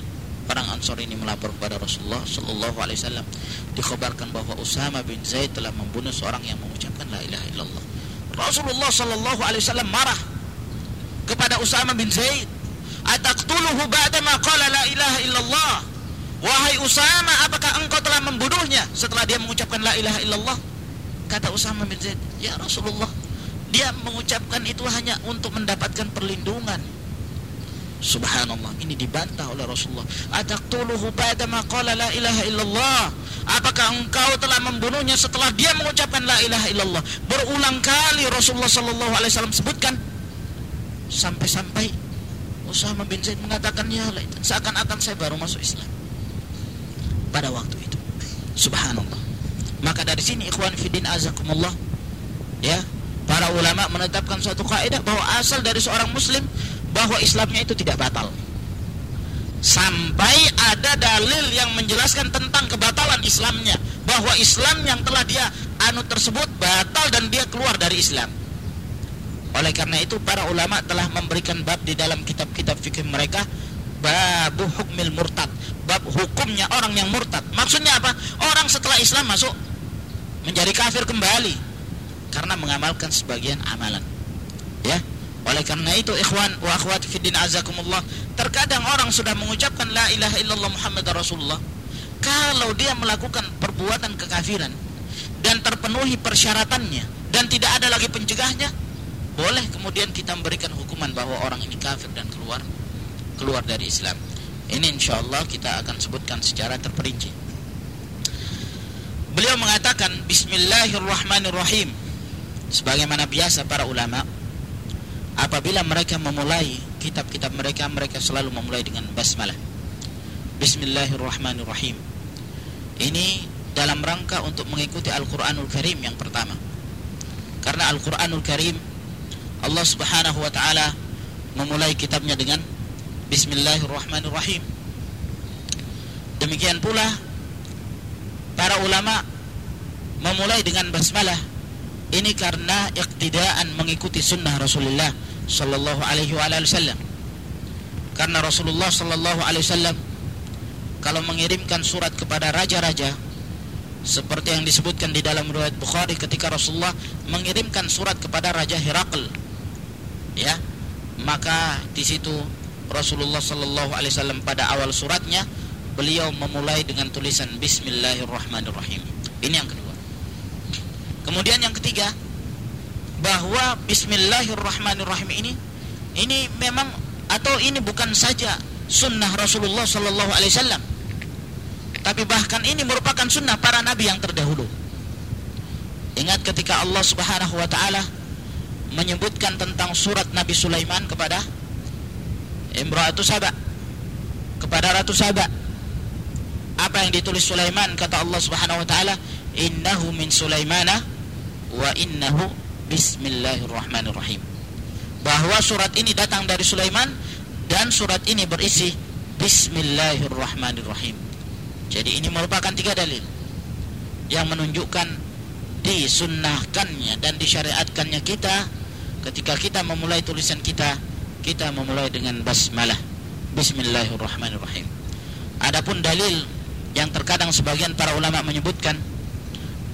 orang Ansor ini melapor kepada Rasulullah Shallallahu Alaihi Wasallam dikhabarkan bahwa Usama bin Zaid telah membunuh seorang yang mengucapkan la ilaha illallah. Rasulullah Shallallahu Alaihi Wasallam marah kepada Usama bin Zaid Ataqtuluhu ba'dama qala la ilaha illallah. Wahai Usama, apakah engkau telah membunuhnya setelah dia mengucapkan la ilaha illallah? Kata Usama bin Zaid, "Ya Rasulullah, dia mengucapkan itu hanya untuk mendapatkan perlindungan." Subhanallah, ini dibantah oleh Rasulullah. Ataqtuluhu ba'dama qala la ilaha illallah. Apakah engkau telah membunuhnya setelah dia mengucapkan la ilaha illallah? Berulang kali Rasulullah sallallahu alaihi wasallam sebutkan sampai-sampai Usama bin Zaid mengatakan ya seakan-akan saya baru masuk Islam pada waktu itu. Subhanallah. Maka dari sini ikhwan fidin azakumullah ya, para ulama menetapkan suatu kaidah bahwa asal dari seorang muslim bahwa Islamnya itu tidak batal. Sampai ada dalil yang menjelaskan tentang kebatalan Islamnya, bahwa Islam yang telah dia anut tersebut batal dan dia keluar dari Islam. Oleh karena itu para ulama telah memberikan bab di dalam kitab-kitab fikih mereka bab hukmil murtad, bab hukumnya orang yang murtad. Maksudnya apa? Orang setelah Islam masuk menjadi kafir kembali karena mengamalkan sebagian amalan. Ya. Oleh karena itu ikhwan wa akhwat fiddin azakumullah, terkadang orang sudah mengucapkan la ilaha illallah Muhammad Rasulullah kalau dia melakukan perbuatan kekafiran dan terpenuhi persyaratannya dan tidak ada lagi pencegahnya boleh kemudian kita memberikan hukuman bahwa orang ini kafir dan keluar keluar dari Islam. Ini insya Allah kita akan sebutkan secara terperinci. Beliau mengatakan Bismillahirrahmanirrahim. Sebagaimana biasa para ulama, apabila mereka memulai kitab-kitab mereka, mereka selalu memulai dengan basmalah. Bismillahirrahmanirrahim. Ini dalam rangka untuk mengikuti Al-Quranul Karim yang pertama. Karena Al-Quranul Karim Allah Subhanahu wa taala memulai kitabnya dengan bismillahirrahmanirrahim. Demikian pula para ulama memulai dengan basmalah ini karena iktidaan mengikuti sunnah Rasulullah sallallahu alaihi wasallam. Karena Rasulullah sallallahu alaihi wasallam kalau mengirimkan surat kepada raja-raja seperti yang disebutkan di dalam riwayat Bukhari ketika Rasulullah mengirimkan surat kepada Raja Herakl ya maka di situ Rasulullah Shallallahu Alaihi Wasallam pada awal suratnya beliau memulai dengan tulisan Bismillahirrahmanirrahim ini yang kedua kemudian yang ketiga bahwa Bismillahirrahmanirrahim ini ini memang atau ini bukan saja sunnah Rasulullah Shallallahu Alaihi Wasallam tapi bahkan ini merupakan sunnah para nabi yang terdahulu. Ingat ketika Allah Subhanahu Wa Taala menyebutkan tentang surat Nabi Sulaiman kepada Imra'atu Saba kepada Ratu Saba. Apa yang ditulis Sulaiman? Kata Allah Subhanahu wa taala innahu min Sulaimana wa innahu bismillahirrahmanirrahim. Bahwa surat ini datang dari Sulaiman dan surat ini berisi bismillahirrahmanirrahim. Jadi ini merupakan tiga dalil yang menunjukkan disunnahkannya dan disyariatkannya kita ketika kita memulai tulisan kita kita memulai dengan basmalah bismillahirrahmanirrahim. Adapun dalil yang terkadang sebagian para ulama menyebutkan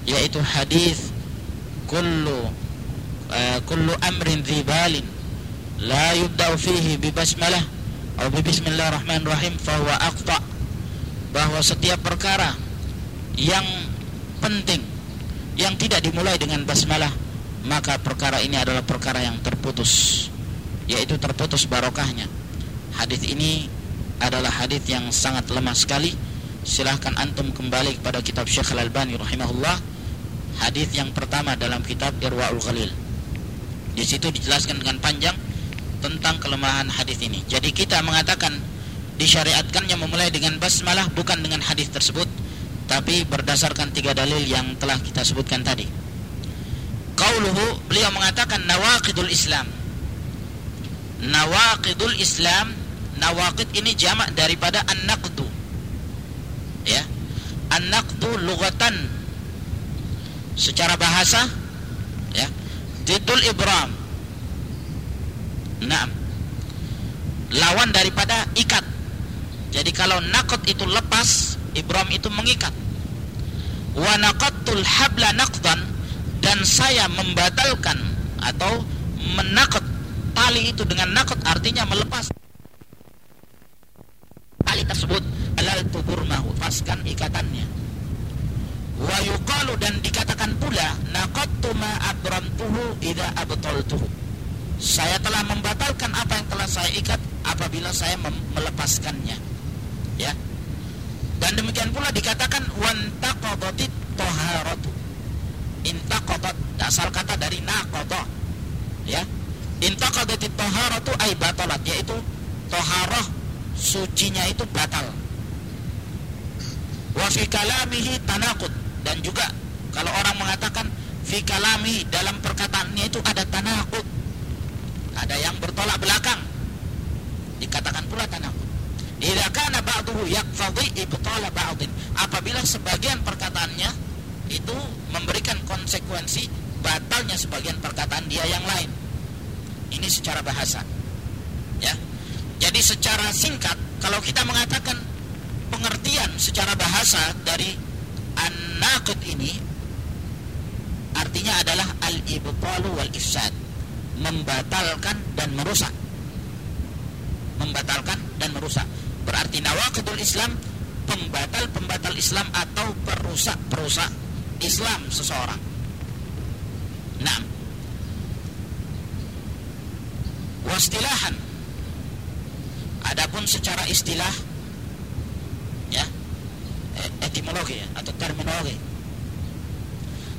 yaitu hadis kullu uh, kullu amrin dzibalin la yubda'u fihi bi basmalah atau bi bismillahirrahmanirrahim fahuwa aqta. Bahwa setiap perkara yang penting yang tidak dimulai dengan basmalah maka perkara ini adalah perkara yang terputus yaitu terputus barokahnya. Hadis ini adalah hadis yang sangat lemah sekali. Silahkan antum kembali kepada kitab Syekh Al-Albani rahimahullah hadis yang pertama dalam kitab Irwaul Ghalil di situ dijelaskan dengan panjang tentang kelemahan hadis ini. Jadi kita mengatakan disyariatkannya memulai dengan basmalah bukan dengan hadis tersebut, tapi berdasarkan tiga dalil yang telah kita sebutkan tadi. Qauluhu beliau mengatakan nawaqidul Islam. Nawaqidul Islam, nawaqid ini jamak daripada an-naqdu. Ya. An-naqdu lugatan secara bahasa ya. Didul Ibram Nah, lawan daripada ikat. Jadi kalau nakot itu lepas, ibram itu mengikat. Wa habla naqdan dan saya membatalkan atau menakot tali itu dengan nakot artinya melepas tali tersebut alal tubur mahufaskan ikatannya wa yuqalu dan dikatakan pula naqattu ma abramtuhu idza abtaltuhu saya telah membatalkan apa yang telah saya ikat apabila saya melepaskannya. Ya. Dan demikian pula dikatakan wantaqadatit taharatu intaqadat asal kata dari naqada. Ya. Intaqadatit taharatu ay batalat yaitu taharah sucinya itu batal. Wa fi kalamihi dan juga kalau orang mengatakan fi kalamihi dalam perkataannya itu ada tanaqud ada yang bertolak belakang. Dikatakan pula tanakut. Idza kana ba'duhu yaqfadhi ibtala ba'din. Apabila sebagian perkataannya itu memberikan konsekuensi batalnya sebagian perkataan dia yang lain. Ini secara bahasa. Ya. Jadi secara singkat kalau kita mengatakan pengertian secara bahasa dari an ini artinya adalah al-ibtalu wal ifsad membatalkan dan merusak. Membatalkan dan merusak. Berarti nawakidul Islam pembatal-pembatal Islam atau perusak-perusak Islam seseorang. Nah wastilahan adapun secara istilah etimologi ya, atau terminologi.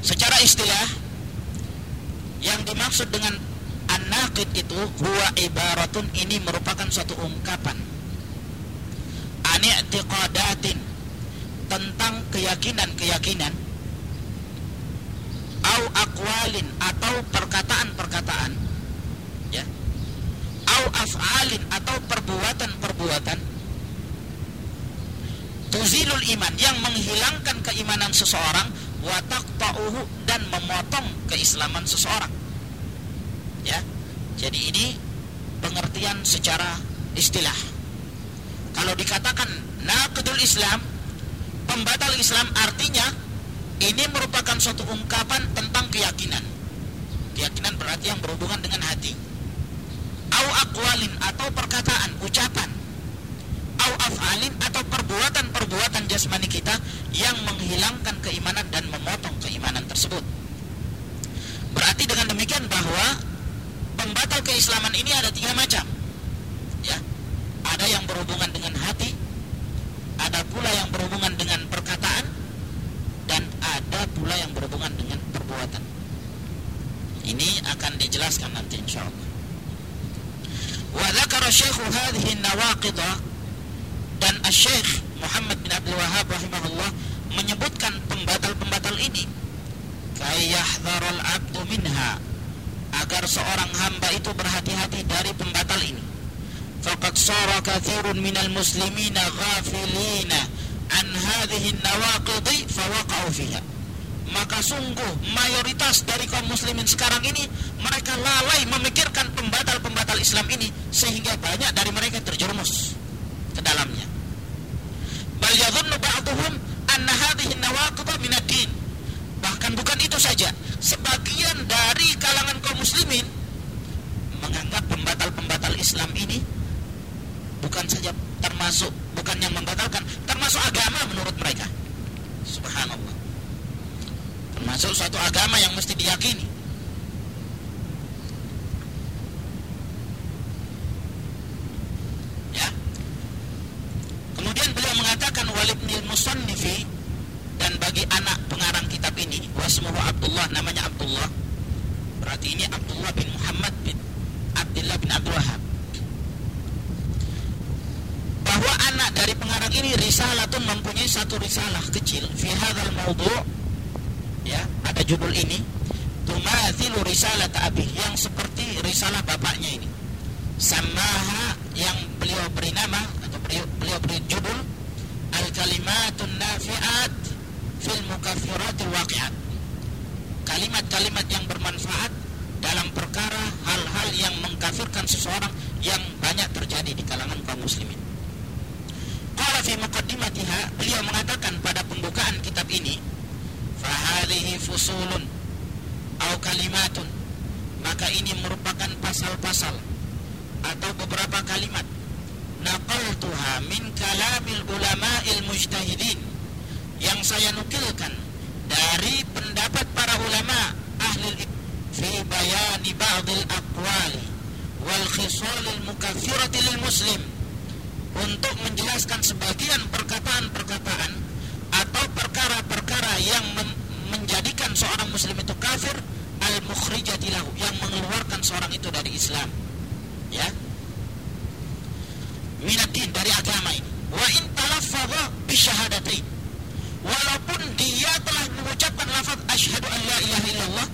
Secara istilah yang dimaksud dengan An-naqid itu huwa ibaratun ini merupakan suatu ungkapan. Ani'tiqadatin tentang keyakinan-keyakinan au akwalin atau perkataan-perkataan ya. Au af'alin atau perbuatan-perbuatan tuzilul iman yang menghilangkan keimanan seseorang wa taqta'uhu dan memotong keislaman seseorang. Ya jadi ini pengertian secara istilah. Kalau dikatakan naqdul Islam pembatal Islam artinya ini merupakan suatu ungkapan tentang keyakinan. Keyakinan berarti yang berhubungan dengan hati. Au akwalin atau perkataan ucapan au atau perbuatan-perbuatan jasmani kita yang menghilangkan keimanan dan memotong keimanan tersebut. Berarti dengan demikian bahwa pembatal keislaman ini ada tiga macam. Ya ada yang berhubungan dengan hati ada pula yang berhubungan dengan perkataan dan ada pula yang berhubungan dengan perbuatan. Ini akan dijelaskan nanti wa dzakara syekh hadhihi nawaqid dan asy Muhammad bin Abdul Wahab rahimahullah menyebutkan pembatal-pembatal ini. Ayyahdharul abdu minha. Agar seorang hamba itu berhati-hati dari pembatal ini. Faqad sara kathirun minal muslimina ghafilina an hadhihi nawaqidi fawaqa'u fiha. Maka sungguh mayoritas dari kaum muslimin sekarang ini mereka lalai memikirkan pembatal-pembatal Islam ini sehingga banyak dari mereka terjerumus ke dalamnya. Yadhunnu ba'dhum anna hadhihi nawaqid min ad-din. Bahkan bukan itu saja, sebagian dari kalangan kaum muslimin menganggap pembatal-pembatal Islam ini bukan saja termasuk bukan yang membatalkan, termasuk agama menurut mereka. Subhanallah termasuk suatu agama yang mesti diyakini ya kemudian beliau walid musannifi dan bagi anak pengarang kitab ini wasmuhu Abdullah namanya Abdullah. Berarti ini Abdullah bin Muhammad bin Abdullah bin Abdul Wahab bahwa anak dari pengarang ini risalatun mempunyai satu risalah kecil. Fi hadzal maudhu' ya ada judul ini. Tumathilu risalah abi yang seperti risalah bapaknya ini. Samaha yang beliau beri nama atau beliau, beliau beri judul al kalimatun nafiat fil mukaffiratil waqi'at kalimat-kalimat yang bermanfaat dalam perkara hal-hal yang mengkafirkan seseorang yang banyak terjadi di kalangan kaum muslimin. Qala fi muqaddimatiha beliau mengatakan pada pembukaan kitab ini fahadihi fusulun atau kalimatun maka ini merupakan pasal-pasal atau beberapa kalimat naqaltuha min kalamil ulama'il mujtahidin. Yang saya nukilkan dari pendapat para ulama ahli fi bayani ba'dil aqwali wal khisalil mukaffirati lil muslim untuk menjelaskan sebagian perkataan-perkataan atau perkara-perkara yang menjadikan seorang muslim itu kafir al mukhrijatilahu yang mengeluarkan seorang itu dari Islam. Ya minatin dari agama ini. Wa in talaffadha bi syahadatain walaupun dia telah mengucapkan lafaz asyhadu an la ilaha illallah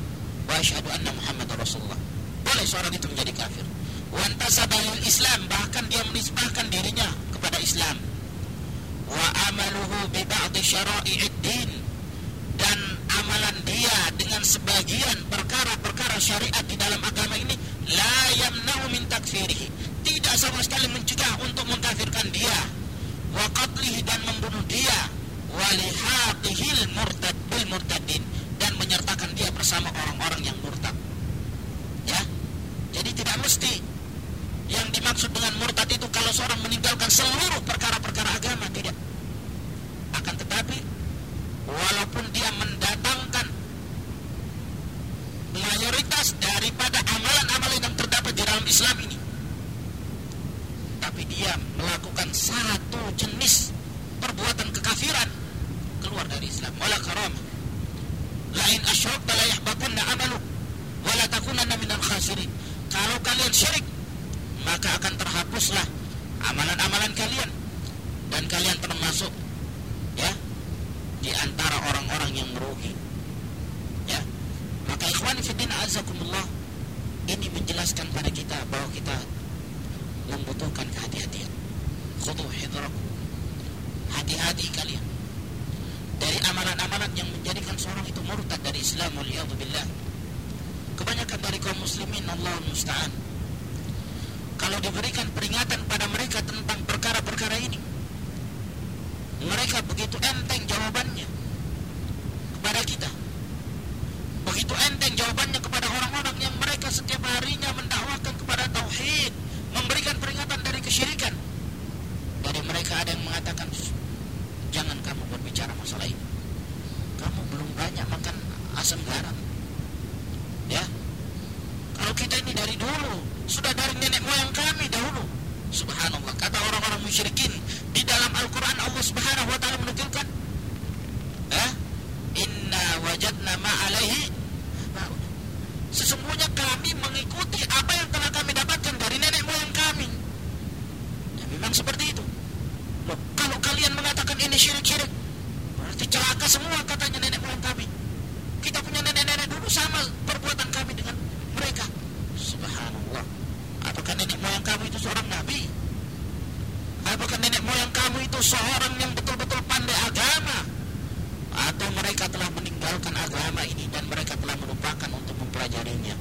wa asyhadu anna muhammadar rasulullah. Boleh seorang itu menjadi kafir. Wa antasabalil islam bahkan dia menisbahkan dirinya kepada Islam. Wa amaluhu bi ba'd syara'i'id din dan amalan dia dengan sebagian perkara-perkara syariat di dalam agama ini la yamna'u min takfirihi tidak sama sekali mencegah untuk mengkafirkan dia. Wa dan membunuh dia. Wa murtad bil murtadin. Dan menyertakan dia bersama orang-orang yang murtad. Ya? Jadi tidak mesti. Yang dimaksud dengan murtad itu kalau seorang meninggalkan seluruh perkara-perkara agama tidak. Akan tetapi walaupun dia mendatangkan mayoritas daripada amalan-amalan yang terdapat di dalam Islam ini tapi dia melakukan satu jenis perbuatan kekafiran keluar dari Islam. Wala karamah lain asyrak la yahbatanna amalu. Wala takunanna minal khasirin. Kalau kalian syirik maka akan terhapuslah amalan-amalan kalian. Dan kalian termasuk ya di antara orang-orang yang merugi. Ya. Maka ikhwan fiddin azakumullah ini menjelaskan pada kita bahwa kita membutuhkan kehati-hatian khudu hati-hati kalian. Dari amalan-amalan yang menjadikan seorang itu murtad dari Islam waliyadzubillah. Kebanyakan dari kaum muslimin Allah musta'an. Kalau diberikan peringatan pada mereka tentang perkara-perkara ini mereka begitu enteng jawabannya kepada kita. Begitu enteng jawabannya kepada orang-orang yang mereka setiap harinya mendakwakan kepada tauhid memberikan peringatan dari kesyirikan. Dari mereka ada yang mengatakan jangan kamu berbicara masalah ini. Kamu belum banyak makan asam garam. Ya. Kalau kita ini dari dulu sudah dari nenek moyang kami dahulu. Subhanallah. Kata orang-orang musyrikin di dalam Al-Quran Allah subhanahu wa ta'ala menukilkan eh? inna wajadna ma'alaihi Sesungguhnya kami mengikuti apa yang telah kami dapatkan dari nenek moyang kami. Ya, memang seperti itu. Loh, kalau kalian mengatakan ini syirik-syirik, berarti celaka semua katanya nenek moyang kami. Kita punya nenek-nenek dulu sama perbuatan kami dengan mereka. Subhanallah. Apakah nenek moyang kamu itu seorang nabi? Apakah nenek moyang kamu itu seorang yang betul-betul pandai agama? Ini dan mereka telah melupakan untuk mempelajarinya.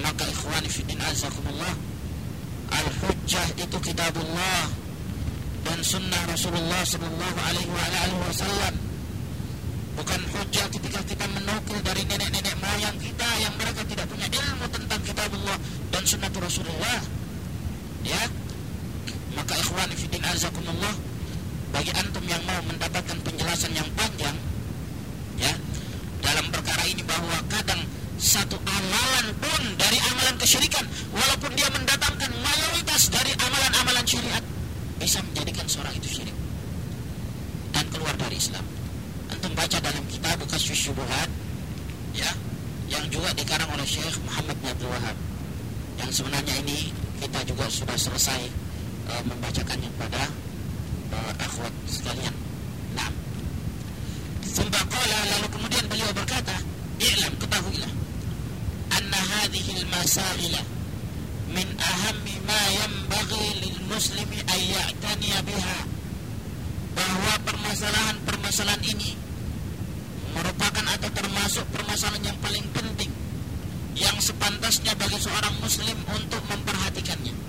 Maka ikhwan fiddin azakumullah al-hujjah itu kitabullah dan sunnah Rasulullah sallallahu alaihi wasallam. Bukan hujjah ketika kita menukil dari nenek-nenek moyang kita yang mereka tidak punya ilmu tentang kitabullah dan sunnah Rasulullah. Ya. Maka ikhwan fiddin azakumullah bagi antum yang mau mendapatkan penjelasan yang panjang ya dalam perkara ini bahwa kadang satu amalan pun dari amalan kesyirikan walaupun dia mendatangkan mayoritas dari amalan-amalan syariat bisa menjadikan seorang itu syirik dan keluar dari Islam. Antum baca dalam kitab bekas syubuhat ya yang juga dikarang oleh Syekh Muhammad bin Abdul Wahab yang sebenarnya ini kita juga sudah selesai uh, membacakannya pada akhwat sekalian. Nah, Sumpaqala lalu kemudian beliau berkata, "I'lam ketahuilah anna hadhihi al-masaila min ahammi ma yanbaghi lil muslimi ya'taniya biha." Bahwa permasalahan-permasalahan ini merupakan atau termasuk permasalahan yang paling penting yang sepantasnya bagi seorang muslim untuk memperhatikannya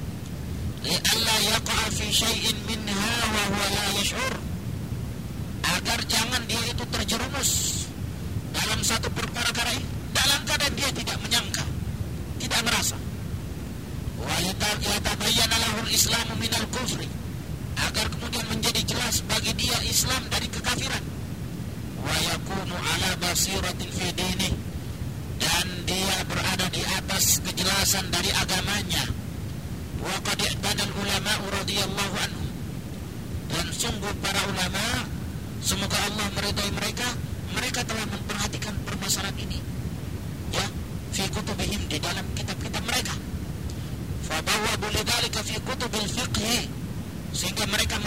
li'alla yaqa'a fi syai'in minha wa huwa la yash'ur agar jangan dia itu terjerumus dalam satu perkara-kara ini dalam keadaan dia tidak menyangka tidak merasa. Wa yatabayyana lahu al-islam minal kufri. Agar kemudian menjadi jelas bagi dia Islam dari kekafiran. Wa yakunu ala basiratin fi dinih dan dia berada di atas kejelasan dari agamanya. Wa ulama radhiyallahu anhum dan sungguh para ulama semoga Allah meridai mereka mereka telah memperhatikan permasalahan ini ya fi kutubihim di dalam kitab-kitab mereka. Fa bawwabu lidzalika fi kutubil fiqh sehingga mereka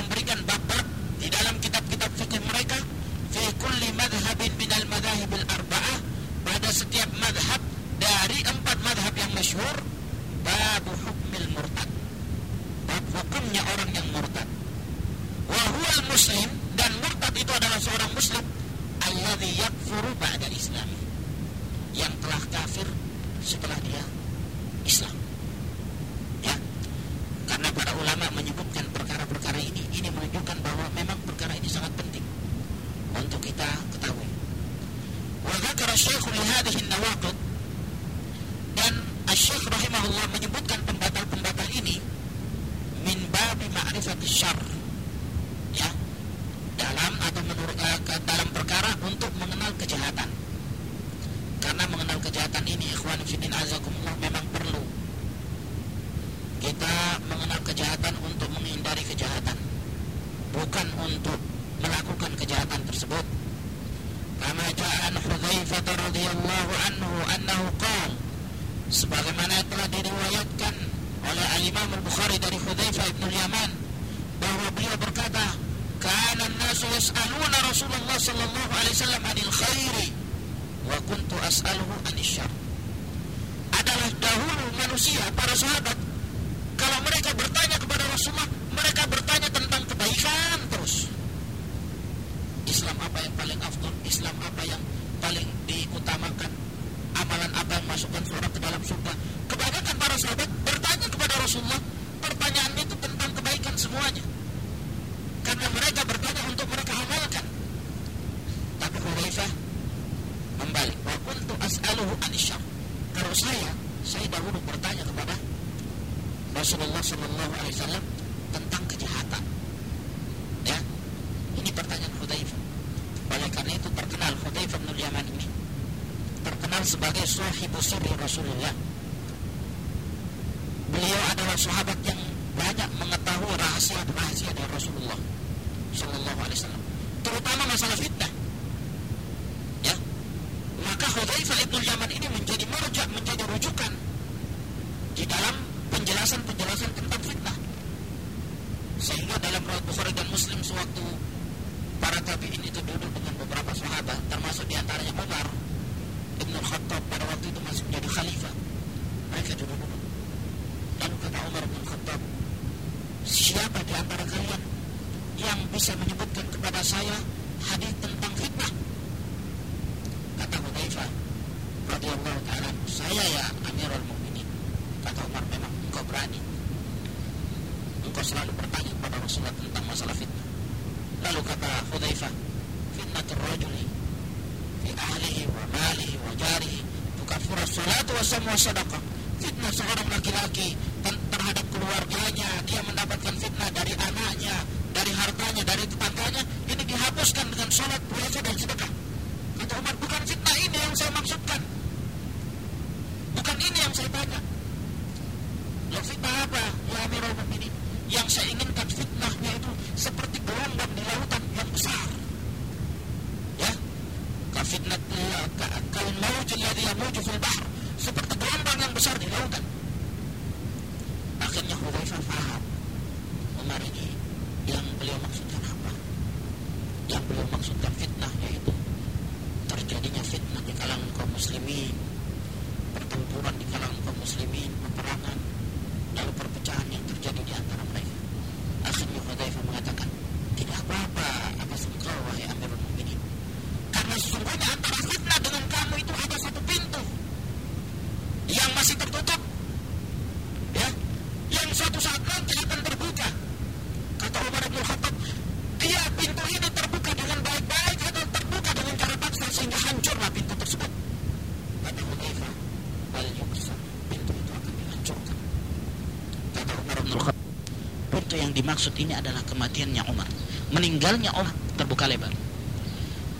dimaksud ini adalah kematiannya Umar meninggalnya Umar terbuka lebar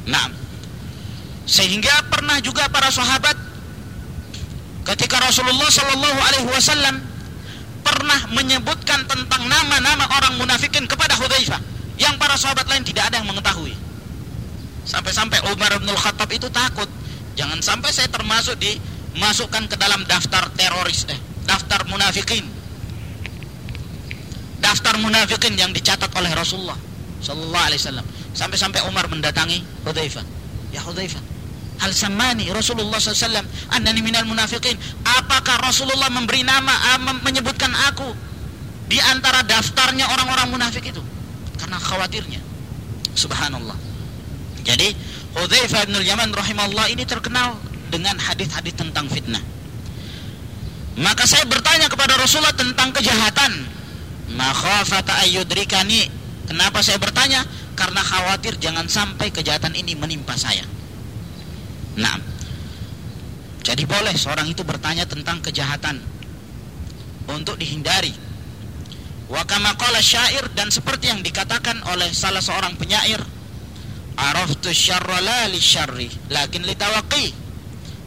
nah sehingga pernah juga para sahabat ketika Rasulullah Shallallahu Alaihi Wasallam pernah menyebutkan tentang nama-nama orang munafikin kepada Hudzaifah yang para sahabat lain tidak ada yang mengetahui. Sampai-sampai Umar bin Khattab itu takut, jangan sampai saya termasuk dimasukkan ke dalam daftar teroris eh, daftar munafikin. Daftar munafikin yang dicatat oleh Rasulullah sallallahu alaihi wasallam. Sampai-sampai Umar mendatangi Hudzaifah. Ya Hudzaifah, hal samani Rasulullah SAW annani minal munafikin? Apakah Rasulullah memberi nama menyebutkan aku di antara daftarnya orang-orang munafik itu? Karena khawatirnya. Subhanallah. Jadi Hudzaifah bin Yaman rahimahullah ini terkenal dengan hadis-hadis tentang fitnah. Maka saya bertanya kepada Rasulullah tentang kejahatan makhafata ayyudrikani. Kenapa saya bertanya? Karena khawatir jangan sampai kejahatan ini menimpa saya. Nah, jadi boleh seorang itu bertanya tentang kejahatan untuk dihindari. Wa kama qala syair dan seperti yang dikatakan oleh salah seorang penyair, araftu syarra la li syarri lakin li tawaqi.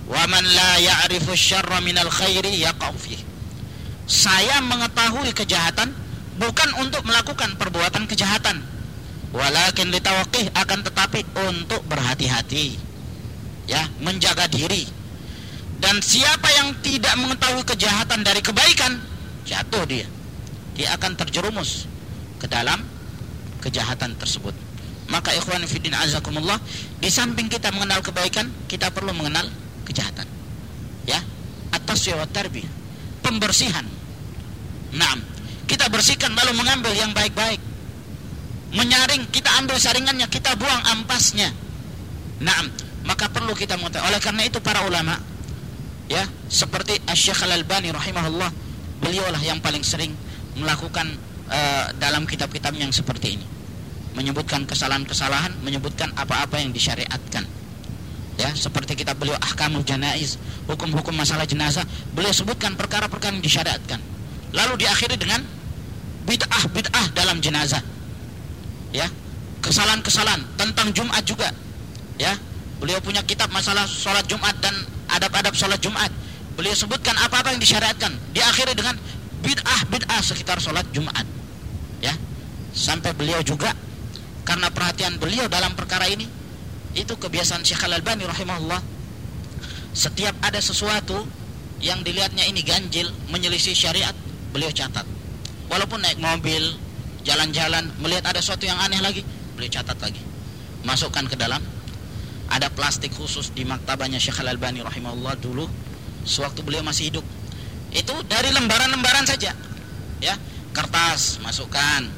Wa man la ya'rifu syarra minal khairi yaqau Saya mengetahui kejahatan bukan untuk melakukan perbuatan kejahatan, walakin li tawaqi akan tetapi untuk berhati-hati ya menjaga diri. Dan siapa yang tidak mengetahui kejahatan dari kebaikan jatuh dia. Dia akan terjerumus ke dalam kejahatan tersebut. Maka ikhwan fiddin azakumullah di samping kita mengenal kebaikan kita perlu mengenal kejahatan. Ya atas wa tarbi pembersihan. Nah kita bersihkan lalu mengambil yang baik-baik. Menyaring kita ambil saringannya kita buang ampasnya. Nah maka perlu kita mengetahui. Oleh karena itu para ulama ya seperti Asy-Syaikh Al-Albani rahimahullah beliaulah yang paling sering melakukan uh, dalam kitab-kitab yang seperti ini. Menyebutkan kesalahan-kesalahan menyebutkan apa-apa yang disyariatkan. Ya seperti kitab beliau Ahkamul Janaiz hukum-hukum masalah jenazah beliau sebutkan perkara-perkara yang disyariatkan. Lalu diakhiri dengan bid'ah bid'ah dalam jenazah ya kesalahan-kesalahan tentang Jumat juga ya Beliau punya kitab masalah sholat Jumat dan adab-adab sholat Jumat. Beliau sebutkan apa-apa yang disyariatkan. Diakhiri dengan bid'ah bid'ah sekitar sholat Jumat. Ya, sampai beliau juga karena perhatian beliau dalam perkara ini itu kebiasaan Syekh Al Albani rahimahullah. Setiap ada sesuatu yang dilihatnya ini ganjil menyelisih syariat, beliau catat. Walaupun naik mobil, jalan-jalan, melihat ada sesuatu yang aneh lagi, beliau catat lagi. Masukkan ke dalam. Ada plastik khusus di maktabahnya Syekh Al-Albani rahimahullah dulu sewaktu beliau masih hidup. Itu dari lembaran-lembaran saja ya. Kertas masukkan.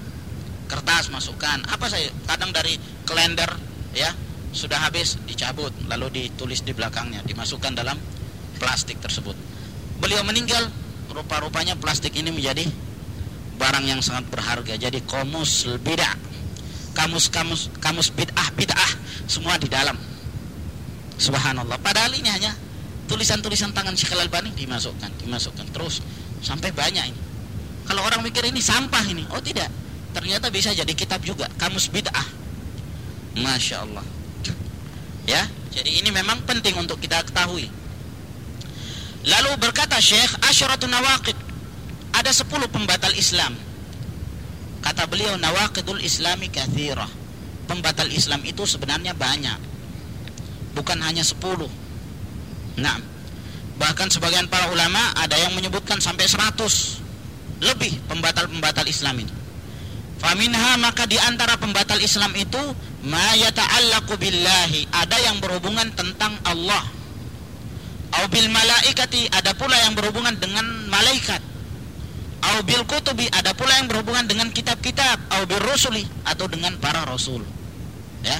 Kertas masukkan. Apa saya? Kadang dari kalender ya sudah habis dicabut lalu ditulis di belakangnya dimasukkan dalam plastik tersebut. Beliau meninggal rupa-rupanya plastik ini menjadi barang yang sangat berharga jadi komus bid'ah kamus kamus kamus bid'ah bid'ah semua di dalam Subhanallah. Padahal ini hanya tulisan-tulisan tangan Syekh Al-Albani dimasukkan, dimasukkan terus sampai banyak ini. Kalau orang mikir ini sampah ini, oh tidak. Ternyata bisa jadi kitab juga, kamus bid'ah. Masya Allah. Ya, jadi ini memang penting untuk kita ketahui. Lalu berkata Syekh Asyaratun Nawaqid Ada sepuluh pembatal Islam. Kata beliau Nawaqidul Islami kathirah Pembatal Islam itu sebenarnya banyak. Bukan hanya sepuluh. Nah Bahkan sebagian para ulama Ada yang menyebutkan sampai seratus Lebih pembatal-pembatal Islam ini. Faminha maka di antara pembatal Islam itu Ma billahi. Ada yang berhubungan tentang Allah. Au bil malaikati. Ada pula yang berhubungan dengan malaikat. Au bil kutubi ada pula yang berhubungan dengan kitab-kitab. Au bil rusuli atau dengan para rasul. Ya.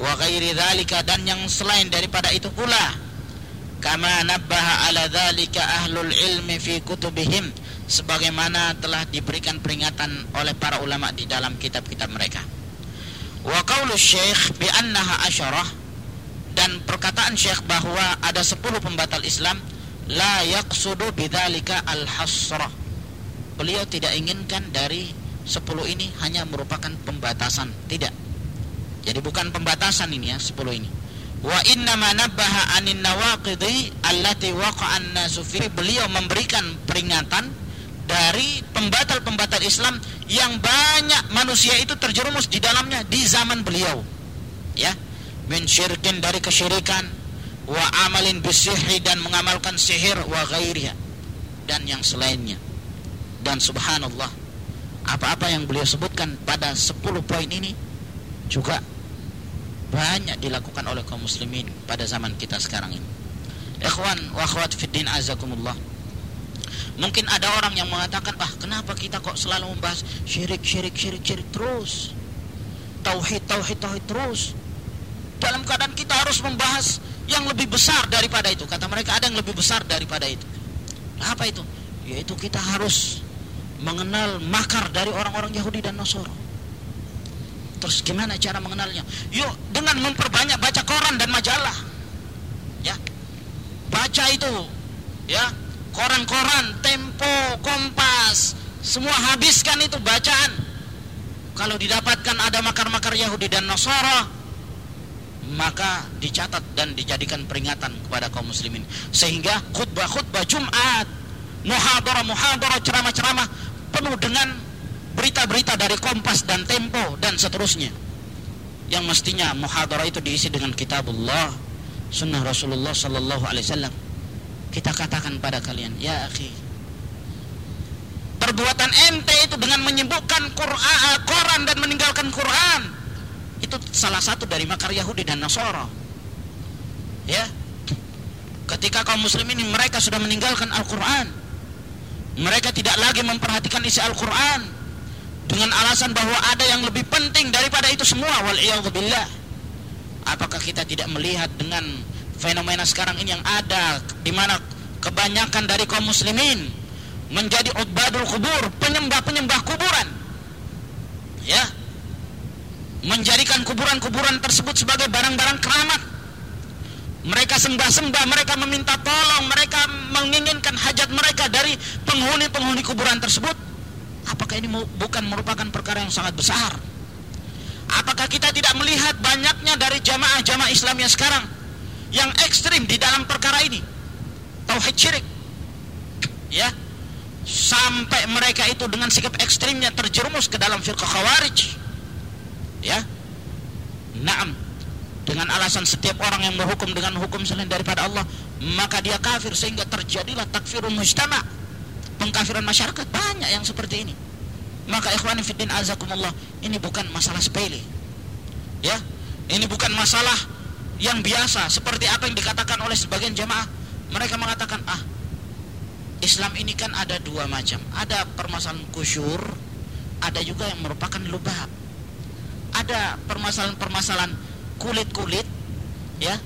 Wa ghairi dzalika dan yang selain daripada itu pula. Kama nabbaha ala dzalika ahlul ilmi fi kutubihim sebagaimana telah diberikan peringatan oleh para ulama di dalam kitab-kitab mereka. Wa qaulu syekh bi annaha asyarah dan perkataan Syekh bahwa ada 10 pembatal Islam la yaqsudu bidzalika al-hasrah. Beliau tidak inginkan dari 10 ini hanya merupakan pembatasan, tidak. Jadi bukan pembatasan ini ya 10 ini. Wa inna ma nabbaha anin nawaqidi allati waqa'an nasu Beliau memberikan peringatan dari pembatal-pembatal Islam yang banyak manusia itu terjerumus di dalamnya di zaman beliau. Ya, min syirkin dari kesyirikan wa amalin bisihri dan mengamalkan sihir wa ghairiha dan yang selainnya dan subhanallah. Apa-apa yang beliau sebutkan pada 10 poin ini juga banyak dilakukan oleh kaum muslimin pada zaman kita sekarang ini. Ikhwan wa akhwat fiddin azakumullah. Mungkin ada orang yang mengatakan ah kenapa kita kok selalu membahas syirik syirik syirik syirik terus? Tauhid tauhid tauhid terus. Dalam keadaan kita harus membahas yang lebih besar daripada itu. Kata mereka ada yang lebih besar daripada itu. Apa itu? Yaitu kita harus mengenal makar dari orang-orang Yahudi dan Nasoro terus gimana cara mengenalnya? Yuk dengan memperbanyak baca koran dan majalah. Ya. Baca itu ya. Koran-koran Tempo Kompas semua habiskan itu bacaan. Kalau didapatkan ada makar-makar Yahudi dan Nasara maka dicatat dan dijadikan peringatan kepada kaum muslimin. Sehingga khutbah-khutbah Jumat muhadharah-muhadharah ceramah-ceramah penuh dengan berita-berita dari Kompas dan Tempo dan seterusnya. Yang mestinya muhadharah itu diisi dengan kitabullah sunnah Rasulullah sallallahu alaihi wasallam. Kita katakan pada kalian ya akhi perbuatan ente itu dengan menyebutkan Quran, Quran dan meninggalkan Quran itu salah satu dari makar Yahudi dan Nasara. Ya. Ketika kaum muslimin mereka sudah meninggalkan Al-Quran mereka tidak lagi memperhatikan isi Al-Quran dengan alasan bahwa ada yang lebih penting daripada itu semua wal billah. Apakah kita tidak melihat dengan fenomena sekarang ini yang ada di mana kebanyakan dari kaum muslimin menjadi ubadul kubur penyembah-penyembah kuburan? Ya. Menjadikan kuburan-kuburan tersebut sebagai barang-barang keramat. Mereka sembah-sembah, mereka meminta tolong, mereka menginginkan hajat mereka dari penghuni-penghuni kuburan tersebut. Apakah ini bukan merupakan perkara yang sangat besar? Apakah kita tidak melihat banyaknya dari jamaah-jamaah Islam yang sekarang yang ekstrim di dalam perkara ini? Tauhid syirik. Ya. Sampai mereka itu dengan sikap ekstrimnya terjerumus ke dalam firqah khawarij ya naam dengan alasan setiap orang yang berhukum dengan hukum selain daripada Allah maka dia kafir sehingga terjadilah takfirun mujtama pengkafiran masyarakat. Banyak yang seperti ini. Maka ikhwan fiddin azakumullah ini bukan masalah sepele. Ya ini bukan masalah yang biasa seperti apa yang dikatakan oleh sebagian jamaah. Mereka mengatakan ah Islam ini kan ada dua macam. Ada permasalahan kusyur ada juga yang merupakan lubab ada permasalahan-permasalahan kulit-kulit ya.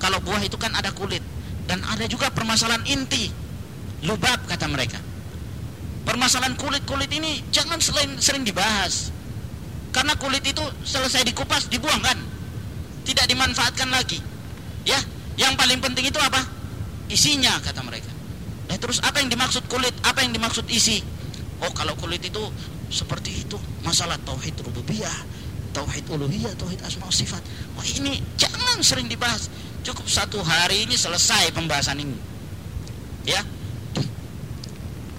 Kalau buah itu kan ada kulit. Dan ada juga permasalahan inti. Lubab kata mereka. Permasalahan kulit-kulit ini jangan selain sering dibahas. Karena kulit itu selesai dikupas dibuang kan? Tidak dimanfaatkan lagi. Ya yang paling penting itu apa? Isinya kata mereka. Nah, terus apa yang dimaksud kulit? Apa yang dimaksud isi? Oh, kalau kulit itu seperti itu, masalah tauhid rububiyah, tauhid uluhiyah, tauhid asma sifat. Wah, ini jangan sering dibahas. Cukup satu hari ini selesai pembahasan ini. Ya.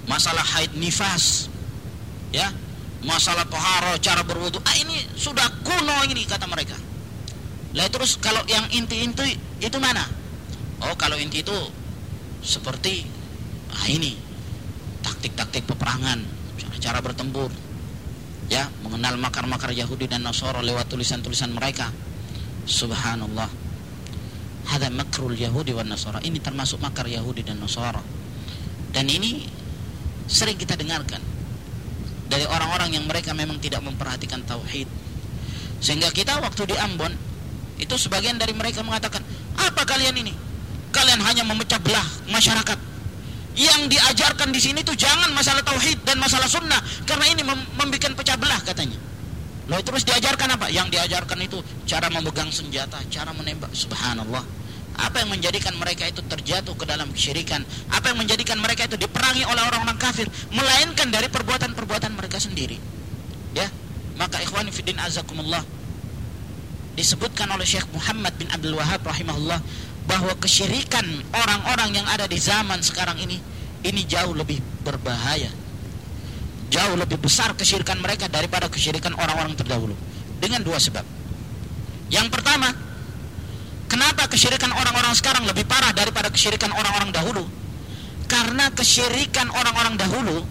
Masalah haid nifas. Ya. Masalah toharo, cara berwudu. Ah, ini sudah kuno ini kata mereka. Lah terus kalau yang inti-inti itu mana? Oh, kalau inti itu seperti Nah ini taktik-taktik peperangan, cara-cara bertempur. Ya, mengenal makar-makar Yahudi dan Nasara lewat tulisan-tulisan mereka. Subhanallah. Hada makrul Yahudi dan Nasara. Ini termasuk makar Yahudi dan Nasara. Dan ini sering kita dengarkan dari orang-orang yang mereka memang tidak memperhatikan tauhid. Sehingga kita waktu di Ambon itu sebagian dari mereka mengatakan, "Apa kalian ini? Kalian hanya memecah belah masyarakat yang diajarkan di sini tuh jangan masalah tauhid dan masalah sunnah karena ini mem membuat pecah belah katanya. Lalu terus diajarkan apa? Yang diajarkan itu cara memegang senjata, cara menembak. Subhanallah. Apa yang menjadikan mereka itu terjatuh ke dalam kesyirikan? Apa yang menjadikan mereka itu diperangi oleh orang-orang kafir? Melainkan dari perbuatan-perbuatan mereka sendiri. Ya, maka ikhwan fiddin azakumullah disebutkan oleh Syekh Muhammad bin Abdul Wahab rahimahullah bahwa kesyirikan orang-orang yang ada di zaman sekarang ini ini jauh lebih berbahaya. Jauh lebih besar kesyirikan mereka daripada kesyirikan orang-orang terdahulu. Dengan dua sebab. Yang pertama kenapa kesyirikan orang-orang sekarang lebih parah daripada kesyirikan orang-orang dahulu? Karena kesyirikan orang-orang dahulu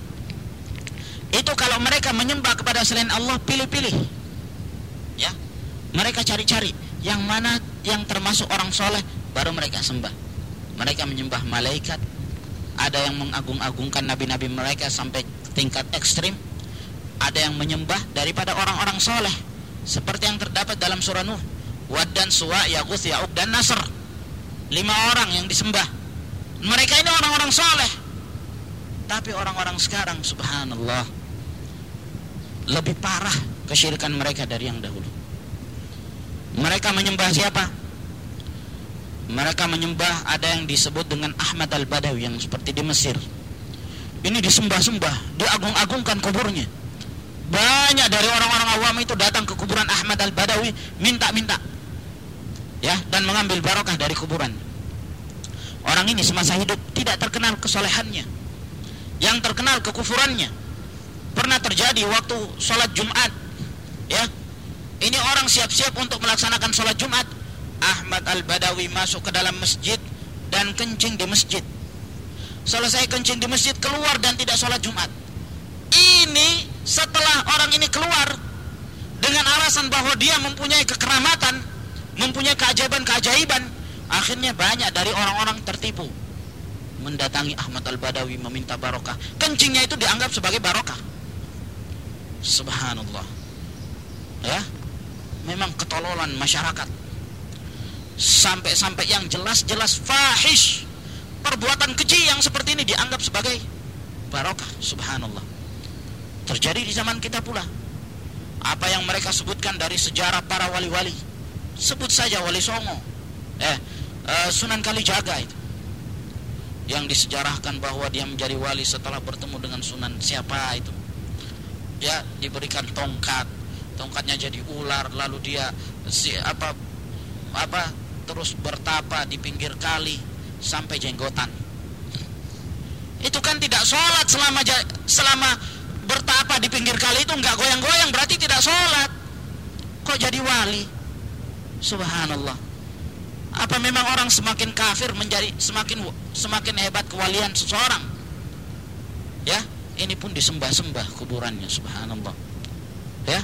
itu kalau mereka menyembah kepada selain Allah pilih-pilih. Ya mereka cari-cari yang mana yang termasuk orang soleh baru mereka sembah. Mereka menyembah malaikat. Ada yang mengagung-agungkan nabi-nabi mereka sampai tingkat ekstrim. Ada yang menyembah daripada orang-orang soleh. Seperti yang terdapat dalam surah Nuh. Wad dan Suwa, Yaguth, Ya'ub dan Nasr. Lima orang yang disembah. Mereka ini orang-orang soleh. Tapi orang-orang sekarang subhanallah lebih parah kesyirikan mereka dari yang dahulu. Mereka menyembah siapa? Mereka menyembah ada yang disebut dengan Ahmad al-Badawi yang seperti di Mesir. Ini disembah-sembah diagung-agungkan kuburnya. Banyak dari orang-orang awam itu datang ke kuburan Ahmad al-Badawi minta-minta ya dan mengambil barokah dari kuburan. Orang ini semasa hidup tidak terkenal kesolehannya. Yang terkenal kekufurannya. Pernah terjadi waktu sholat Jumat ya. Ini orang siap-siap untuk melaksanakan sholat Jumat Ahmad Al-Badawi masuk ke dalam masjid dan kencing di masjid. Selesai kencing di masjid keluar dan tidak sholat Jumat. Ini setelah orang ini keluar dengan alasan bahwa dia mempunyai kekeramatan, mempunyai keajaiban-keajaiban, akhirnya banyak dari orang-orang tertipu mendatangi Ahmad Al-Badawi meminta barokah. Kencingnya itu dianggap sebagai barokah. Subhanallah. Ya. Memang ketololan masyarakat sampai-sampai yang jelas-jelas fahish. Perbuatan keji yang seperti ini dianggap sebagai barokah. Subhanallah. Terjadi di zaman kita pula. Apa yang mereka sebutkan dari sejarah para wali-wali. Sebut saja wali songo. Eh uh, sunan kalijaga itu. Yang disejarahkan bahwa dia menjadi wali setelah bertemu dengan sunan siapa itu. Ya diberikan tongkat. Tongkatnya jadi ular. Lalu dia si apa apa terus bertapa di pinggir kali sampai jenggotan. Itu kan tidak sholat selama selama bertapa di pinggir kali itu nggak goyang-goyang berarti tidak sholat. Kok jadi wali? Subhanallah. Apa memang orang semakin kafir menjadi semakin semakin hebat kewalian seseorang? Ya, ini pun disembah-sembah kuburannya. Subhanallah. Ya,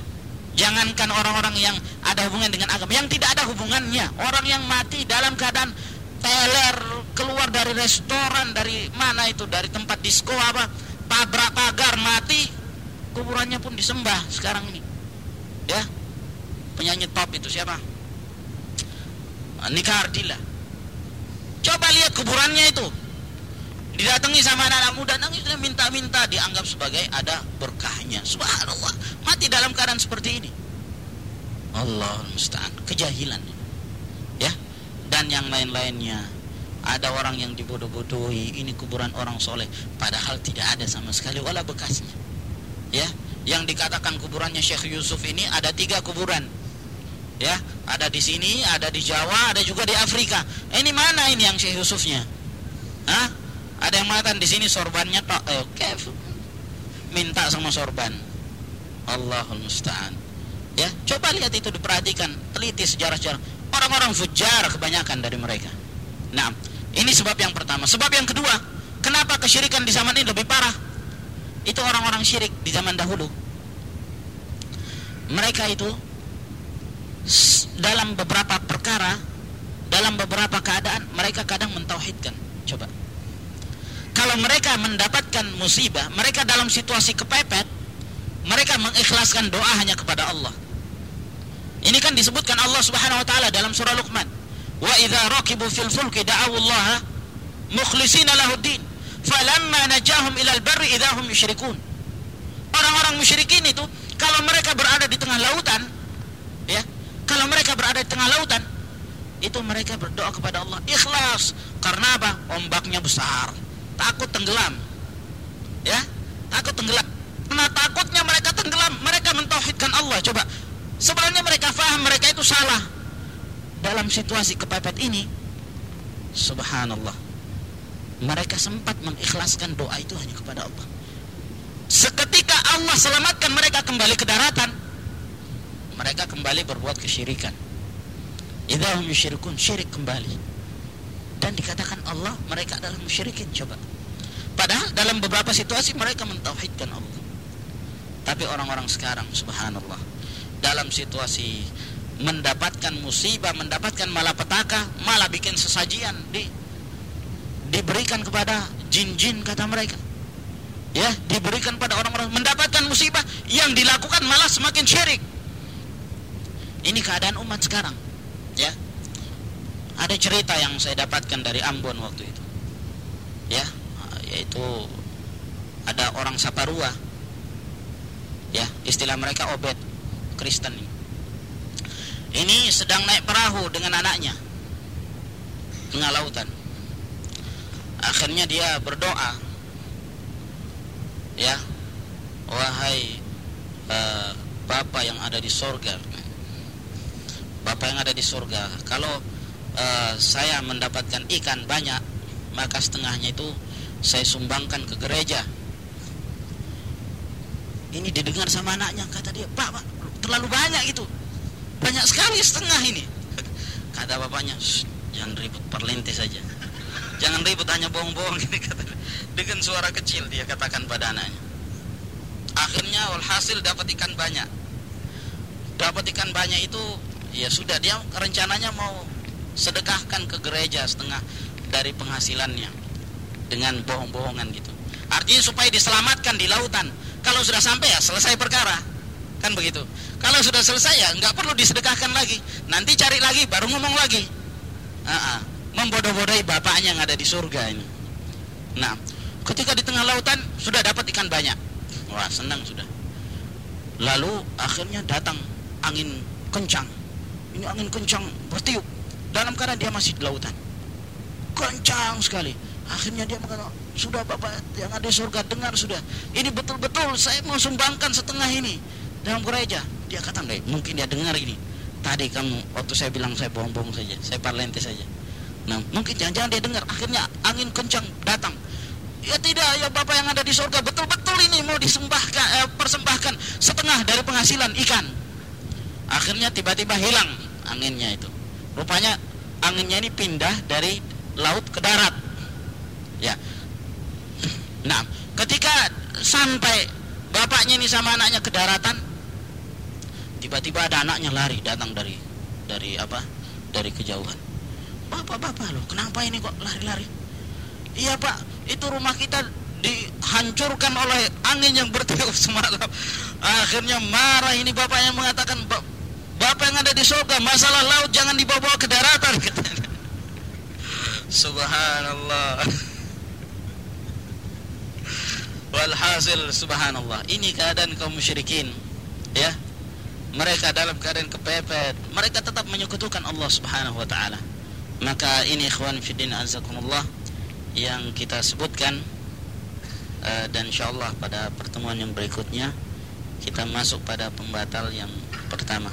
Jangankan orang-orang yang ada hubungan dengan agama, yang tidak ada hubungannya, orang yang mati dalam keadaan teler keluar dari restoran, dari mana itu, dari tempat disko apa, tabrak pagar mati, kuburannya pun disembah sekarang ini. Ya, penyanyi top itu siapa? Nikah Ardila. Coba lihat kuburannya itu, didatangi sama anak-anak muda nangis dan minta-minta dianggap sebagai ada berkahnya. Subhanallah. Mati dalam keadaan seperti ini. Allah musta'an. Kejahilan. Ya. Dan yang lain-lainnya. Ada orang yang dibodoh-bodohi. Ini kuburan orang soleh. Padahal tidak ada sama sekali. Wala bekasnya. Ya. Yang dikatakan kuburannya Syekh Yusuf ini ada tiga kuburan. Ya. Ada di sini ada di Jawa ada juga di Afrika. Ini mana ini yang Syekh Yusufnya? Hah? Ada yang mengatakan di sini sorbannya tok. Eh, minta sama sorban. Allahul musta'an. Ya coba lihat itu diperhatikan. Teliti sejarah-sejarah. Orang-orang fujar kebanyakan dari mereka. Nah ini sebab yang pertama. Sebab yang kedua kenapa kesyirikan di zaman ini lebih parah? Itu orang-orang syirik di zaman dahulu. Mereka itu dalam beberapa perkara dalam beberapa keadaan mereka kadang mentauhidkan. Coba kalau mereka mendapatkan musibah mereka dalam situasi kepepet mereka mengikhlaskan doa hanya kepada Allah ini kan disebutkan Allah Subhanahu wa taala dalam surah Luqman wa idza raqibu fil fulki da'u Allah mukhlishina lahu din falamma najahum ilal barri idahum yusyrikun orang-orang musyrikin itu kalau mereka berada di tengah lautan ya kalau mereka berada di tengah lautan, itu mereka berdoa kepada Allah ikhlas. Karena apa? Ombaknya besar, takut tenggelam. Ya, takut tenggelam. Karena takutnya mereka tenggelam, mereka mentauhidkan Allah. Coba, sebenarnya mereka faham mereka itu salah. Dalam situasi kepepet ini, subhanallah, mereka sempat mengikhlaskan doa itu hanya kepada Allah. Seketika Allah selamatkan mereka kembali ke daratan, mereka kembali berbuat kesyirikan idza hum yusyrikun syirik kembali dan dikatakan Allah mereka adalah musyrikin coba padahal dalam beberapa situasi mereka mentauhidkan Allah tapi orang-orang sekarang subhanallah dalam situasi mendapatkan musibah mendapatkan malapetaka malah bikin sesajian di diberikan kepada jin-jin kata mereka ya diberikan pada orang-orang mendapatkan musibah yang dilakukan malah semakin syirik ini keadaan umat sekarang. Ya. Ada cerita yang saya dapatkan dari Ambon waktu itu. Ya, yaitu ada orang Saparua. Ya, istilah mereka obet Kristen ini. Ini sedang naik perahu dengan anaknya tengah lautan. Akhirnya dia berdoa. Ya. Wahai uh, Bapa yang ada di sorga Bapak yang ada di surga kalau uh, saya mendapatkan ikan banyak maka setengahnya itu saya sumbangkan ke gereja. Ini didengar sama anaknya kata dia pak, pak terlalu banyak itu. Banyak sekali setengah ini. Kata bapaknya jangan ribut perlente saja. Jangan ribut hanya bohong-bohong. Ini kata dengan suara kecil dia katakan pada anaknya. Akhirnya walhasil dapat ikan banyak. Dapat ikan banyak itu ya sudah dia rencananya mau sedekahkan ke gereja setengah dari penghasilannya dengan bohong-bohongan gitu. Artinya supaya diselamatkan di lautan. Kalau sudah sampai ya selesai perkara. Kan begitu. Kalau sudah selesai ya nggak perlu disedekahkan lagi. Nanti cari lagi baru ngomong lagi. Uh-uh. membodoh-bodohi bapaknya yang ada di surga ini. Nah ketika di tengah lautan sudah dapat ikan banyak. Wah senang sudah. Lalu akhirnya datang angin kencang. Ini angin kencang bertiup dalam keadaan dia masih di lautan. Kencang sekali. Akhirnya dia mengatakan sudah bapak yang ada di surga dengar sudah. Ini betul-betul saya mau sumbangkan setengah ini. Dalam gereja dia kata mungkin dia dengar ini. Tadi kamu waktu saya bilang saya bohong-bohong saja saya parlente saja. Nah mungkin jangan-jangan dia dengar. Akhirnya angin kencang datang. Ya tidak ya bapak yang ada di surga betul-betul ini mau disembahkan eh, persembahkan setengah dari penghasilan ikan. Akhirnya tiba-tiba hilang anginnya itu rupanya anginnya ini pindah dari laut ke darat. Ya. Nah ketika sampai bapaknya ini sama anaknya ke daratan tiba-tiba ada anaknya lari datang dari dari apa? Dari kejauhan. Bapak bapak loh kenapa ini kok lari-lari? Iya pak itu rumah kita dihancurkan oleh angin yang bertiup semalam akhirnya marah ini bapaknya mengatakan Bapak yang ada di surga, masalah laut jangan dibawa ke daratan. Subhanallah. Walhasil subhanallah. Ini keadaan kaum musyrikin. Ya. Mereka dalam keadaan kepepet, mereka tetap menyekutukan Allah Subhanahu wa taala. maka ini ikhwan fiddin azakumullah yang kita sebutkan uh, dan insyaallah pada pertemuan yang berikutnya kita masuk pada pembatal yang pertama.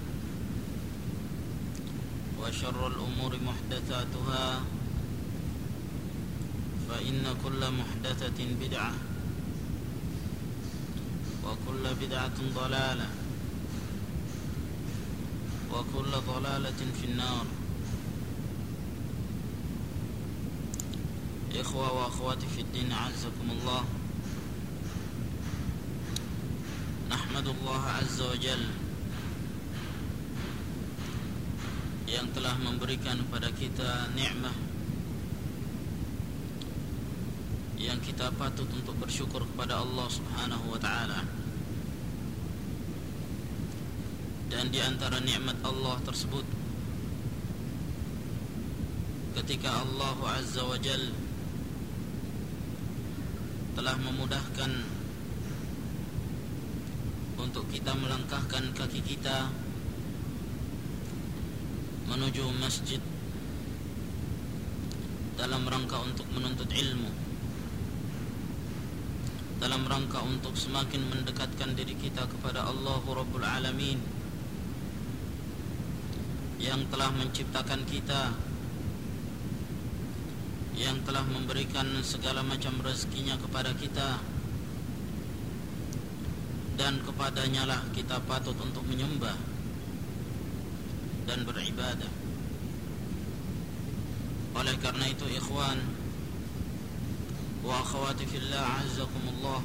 وشر الأمور محدثاتها فإن كل محدثة بدعة وكل بدعة ضلالة وكل ضلالة في النار. إخوة وأخواتي في الدين أعزكم الله. نحمد الله عز وجل yang telah memberikan kepada kita nikmat yang kita patut untuk bersyukur kepada Allah Subhanahu wa taala. Dan di antara nikmat Allah tersebut ketika Allah Azza wa Jalla telah memudahkan untuk kita melangkahkan kaki kita menuju masjid dalam rangka untuk menuntut ilmu dalam rangka untuk semakin mendekatkan diri kita kepada Allah Rabbul Alamin yang telah menciptakan kita yang telah memberikan segala macam rezekinya kepada kita dan kepadanya lah kita patut untuk menyembah dan beribadah. Oleh karena itu ikhwan wa akhwati fillah azzakumullah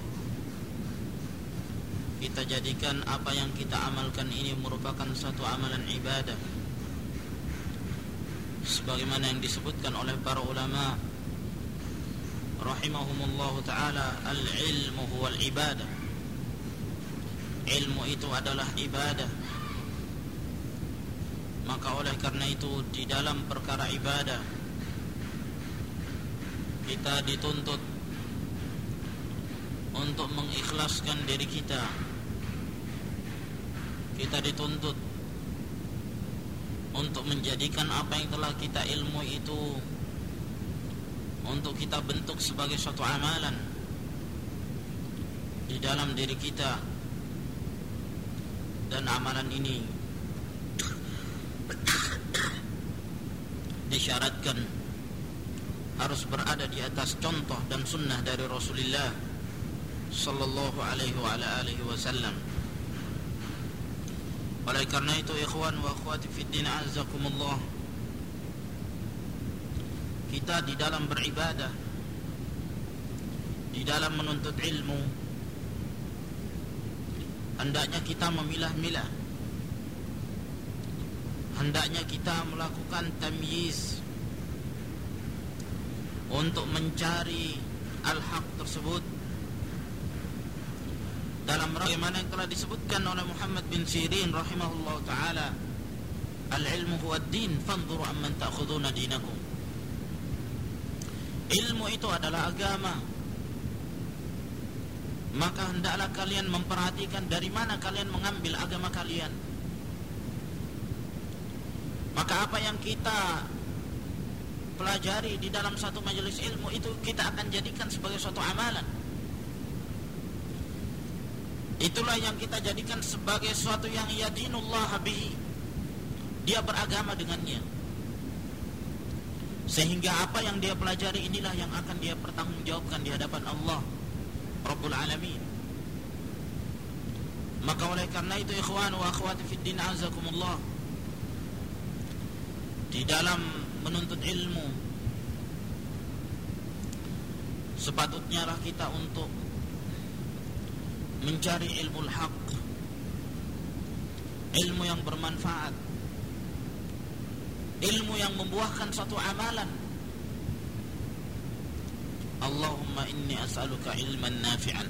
kita jadikan apa yang kita amalkan ini merupakan satu amalan ibadah. Sebagaimana yang disebutkan oleh para ulama rahimahumullah taala al-ilmu huwal ibadah. Ilmu itu adalah ibadah maka oleh karena itu di dalam perkara ibadah kita dituntut untuk mengikhlaskan diri kita. Kita dituntut untuk menjadikan apa yang telah kita ilmu itu untuk kita bentuk sebagai suatu amalan di dalam diri kita. Dan amalan ini disyaratkan harus berada di atas contoh dan sunnah dari Rasulullah sallallahu alaihi wa ala alihi wasallam. Oleh karena itu ikhwan wa akhwati fid din azzakumullah kita di dalam beribadah di dalam menuntut ilmu hendaknya kita memilah-milah hendaknya kita melakukan tamyiz untuk mencari al-haq tersebut. Dalam bagaimana yang telah disebutkan oleh Muhammad bin Sirin rahimahullah taala al-ilmu huwa ad-din fanzuru amman ta'khuduna dinakum. Ilmu itu adalah agama. Maka hendaklah kalian memperhatikan dari mana kalian mengambil agama kalian maka apa yang kita pelajari di dalam satu majelis ilmu itu kita akan jadikan sebagai suatu amalan. Itulah yang kita jadikan sebagai suatu yang yadinullah bihi dia beragama dengannya. Sehingga apa yang dia pelajari inilah yang akan dia pertanggungjawabkan di hadapan Allah. Rabbul Alamin. Maka oleh karena itu ikhwan wa akhwati fid din azakumullah di dalam menuntut ilmu. Sepatutnya lah kita untuk mencari ilmu hak ilmu yang bermanfaat ilmu yang membuahkan suatu amalan. Allahumma inni as'aluka ilman nafi'an.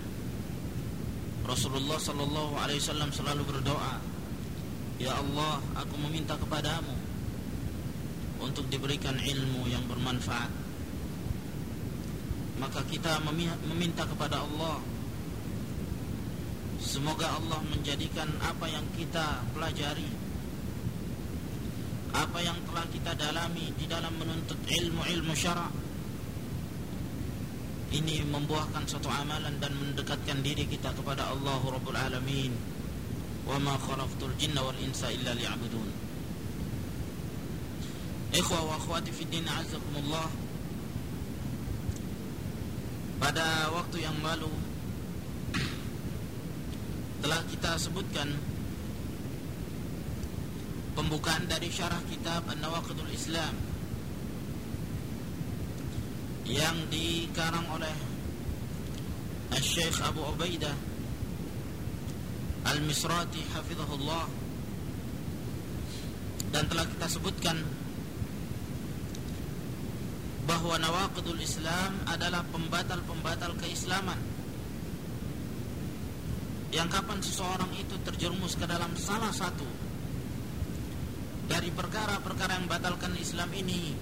Rasulullah sallallahu alaihi wasallam selalu berdoa Ya Allah aku meminta kepadamu untuk diberikan ilmu yang bermanfaat. Maka kita meminta kepada Allah semoga Allah menjadikan apa yang kita pelajari apa yang telah kita dalami di dalam menuntut ilmu-ilmu syara ini membuahkan suatu amalan dan mendekatkan diri kita kepada Allah Rabbul Alamin. Wa ma khalaqtul jinna wal insa illa liya'budun Ikhwah wa akhwati fi din azakumullah. Pada waktu yang lalu Telah kita sebutkan Pembukaan dari syarah kitab An-Nawaqidul Islam Yang dikarang oleh Al-Syeikh Abu Ubaidah Al-Misrati Hafizahullah. Dan telah kita sebutkan bahwa nawaqidul Islam adalah pembatal-pembatal keislaman. Yang kapan seseorang itu terjerumus ke dalam salah satu dari perkara-perkara yang batalkan Islam ini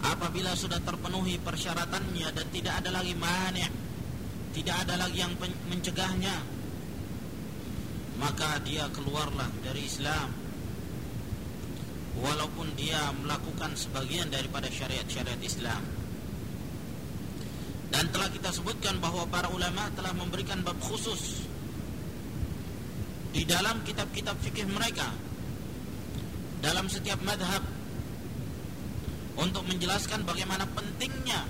apabila sudah terpenuhi persyaratannya dan tidak ada lagi mani tidak ada lagi yang mencegahnya maka dia keluarlah dari Islam walaupun dia melakukan sebagian daripada syariat-syariat Islam. Dan telah kita sebutkan bahwa para ulama telah memberikan bab khusus di dalam kitab-kitab fikih mereka dalam setiap madhab untuk menjelaskan bagaimana pentingnya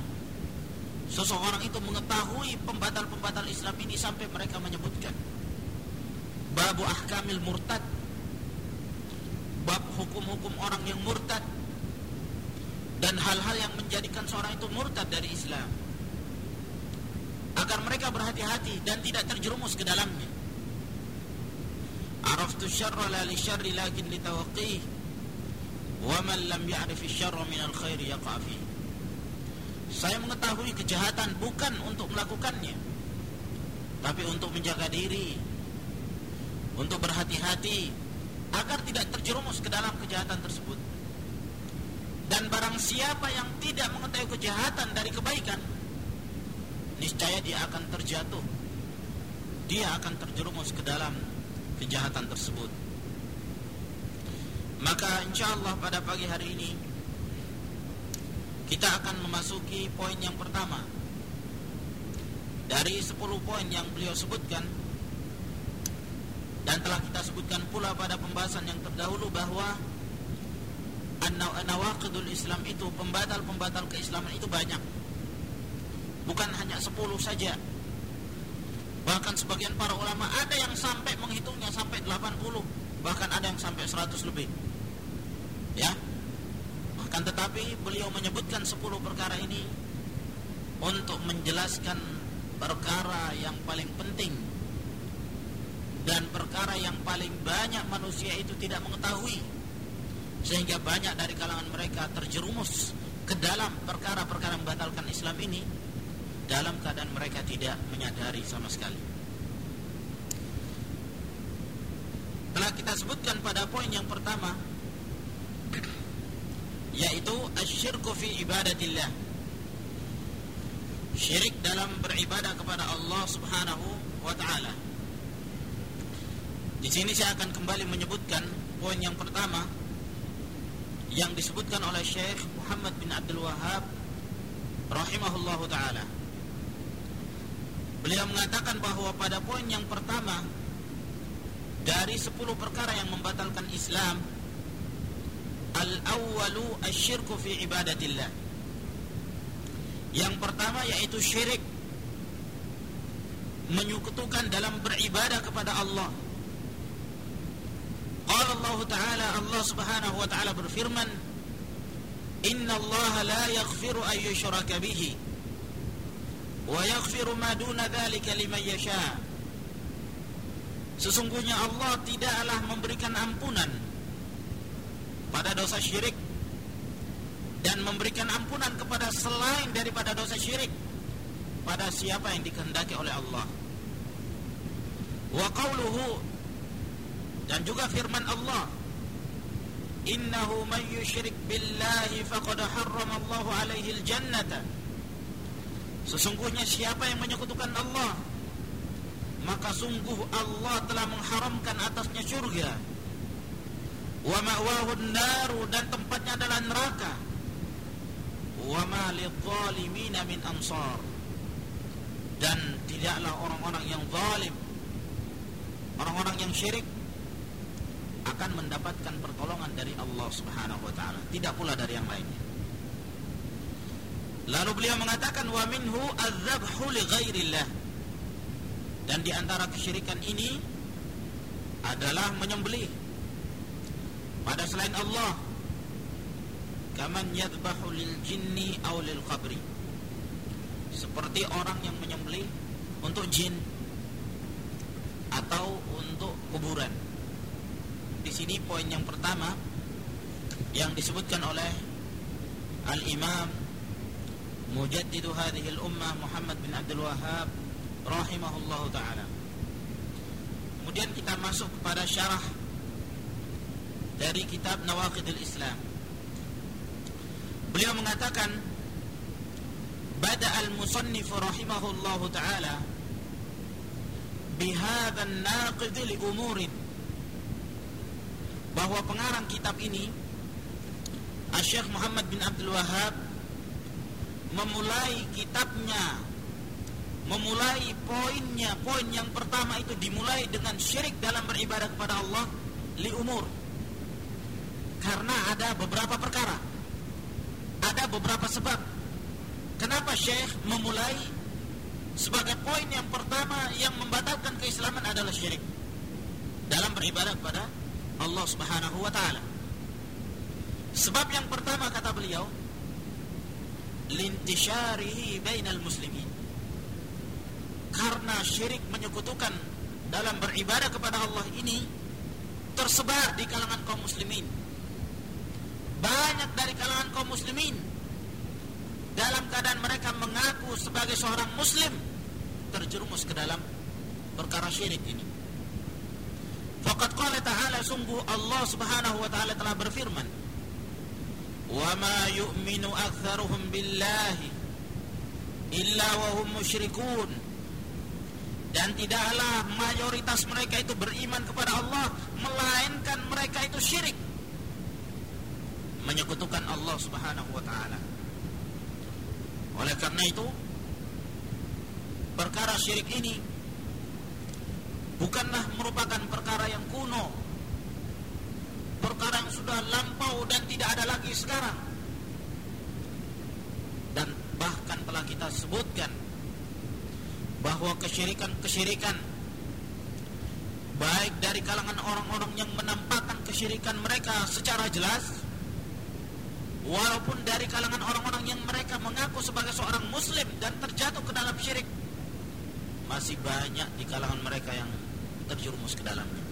seseorang itu mengetahui pembatal-pembatal Islam ini sampai mereka menyebutkan babu ahkamil murtad bab hukum-hukum orang yang murtad dan hal-hal yang menjadikan seorang itu murtad dari Islam agar mereka berhati-hati dan tidak terjerumus ke dalamnya. Araftu syarra la li syarri lakin li tawaqqih wa man lam ya'rif syarra min al khair yaqa fi. Saya mengetahui kejahatan bukan untuk melakukannya tapi untuk menjaga diri untuk berhati-hati agar tidak terjerumus ke dalam kejahatan tersebut. Dan barang siapa yang tidak mengetahui kejahatan dari kebaikan, niscaya dia akan terjatuh. Dia akan terjerumus ke dalam kejahatan tersebut. Maka insya Allah pada pagi hari ini kita akan memasuki poin yang pertama dari 10 poin yang beliau sebutkan dan telah kita sebutkan pula pada pembahasan yang terdahulu bahwa An-Nawaqidul Islam itu Pembatal-pembatal keislaman itu banyak. Bukan hanya 10 saja. Bahkan sebagian para ulama Ada yang sampai menghitungnya sampai 80 Bahkan ada yang sampai 100 lebih. Ya. Bahkan tetapi beliau menyebutkan 10 perkara ini untuk menjelaskan perkara yang paling penting dan perkara yang paling banyak manusia itu tidak mengetahui sehingga banyak dari kalangan mereka terjerumus ke dalam perkara-perkara membatalkan Islam ini dalam keadaan mereka tidak menyadari sama sekali. Telah kita sebutkan pada poin yang pertama yaitu asyirku fi ibadatillah. Syirik dalam beribadah kepada Allah Subhanahu wa taala. Di sini saya akan kembali menyebutkan poin yang pertama yang disebutkan oleh Syekh Muhammad bin Abdul Wahab rahimahullahu taala. Beliau mengatakan bahwa pada poin yang pertama dari 10 perkara yang membatalkan Islam al-awwalu asyirku fi ibadatillah. Yang pertama yaitu syirik menyekutukan dalam beribadah kepada Allah Qala Allah Ta'ala Allah Subhanahu wa taala berfirman Inna Allah la yaghfiru an yushraka bihi wa yaghfiru ma duna dzalika liman yasha Sesungguhnya Allah tidaklah memberikan ampunan pada dosa syirik dan memberikan ampunan kepada selain daripada dosa syirik pada siapa yang dikehendaki oleh Allah. Wa qawluhu dan juga firman Allah innahu man yushrik billahi faqad harrama Allah alaihi aljannata sesungguhnya siapa yang menyekutukan Allah maka sungguh Allah telah mengharamkan atasnya surga. Wa ma'wahu naru dan tempatnya adalah neraka. Wa ma lidh-dhalimin min ansar. Dan tidaklah orang-orang yang zalim orang-orang yang syirik akan mendapatkan pertolongan dari Allah Subhanahu wa taala, tidak pula dari yang lainnya. Lalu beliau mengatakan wa minhu adzabhu li ghairillah. Dan di antara kesyirikan ini adalah menyembelih pada selain Allah. Kaman yadbahu lil jinni aw lil qabri. Seperti orang yang menyembelih untuk jin atau untuk kuburan di sini poin yang pertama yang disebutkan oleh Al-Imam Mujaddidu hadhihi al-ummah Muhammad bin Abdul Wahhab rahimahullahu taala. Kemudian kita masuk kepada syarah dari kitab Nawaqidul Islam. Beliau mengatakan Bada al-musannif rahimahullahu taala bihadha an-naqid li umurin bahwa pengarang kitab ini Syekh Muhammad bin Abdul Wahab memulai kitabnya memulai poinnya. Poin yang pertama itu dimulai dengan syirik dalam beribadah kepada Allah li umur. Karena ada beberapa perkara ada beberapa sebab. Kenapa Syekh memulai? Sebagai poin yang pertama yang membatalkan keislaman adalah syirik dalam beribadah kepada Allah Subhanahu wa taala. Sebab yang pertama kata beliau lintisyarihi bainal muslimin. Karena syirik menyekutukan dalam beribadah kepada Allah ini tersebar di kalangan kaum muslimin. Banyak dari kalangan kaum muslimin dalam keadaan mereka mengaku sebagai seorang muslim terjerumus ke dalam perkara syirik ini. Faqad qala ta'ala sungguh Allah Subhanahu wa taala telah berfirman Wa ma yu'minu aktsaruhum billahi illa wa hum musyrikun dan tidaklah mayoritas mereka itu beriman kepada Allah melainkan mereka itu syirik menyekutukan Allah Subhanahu wa taala. Oleh karena itu perkara syirik ini bukanlah merupakan perkara yang kuno. Perkara yang sudah lampau dan tidak ada lagi sekarang. Dan bahkan telah kita sebutkan bahwa kesyirikan-kesyirikan baik dari kalangan orang-orang yang menampakkan kesyirikan mereka secara jelas walaupun dari kalangan orang-orang yang mereka mengaku sebagai seorang muslim dan terjatuh ke dalam syirik masih banyak di kalangan mereka yang terjerumus ke dalamnya.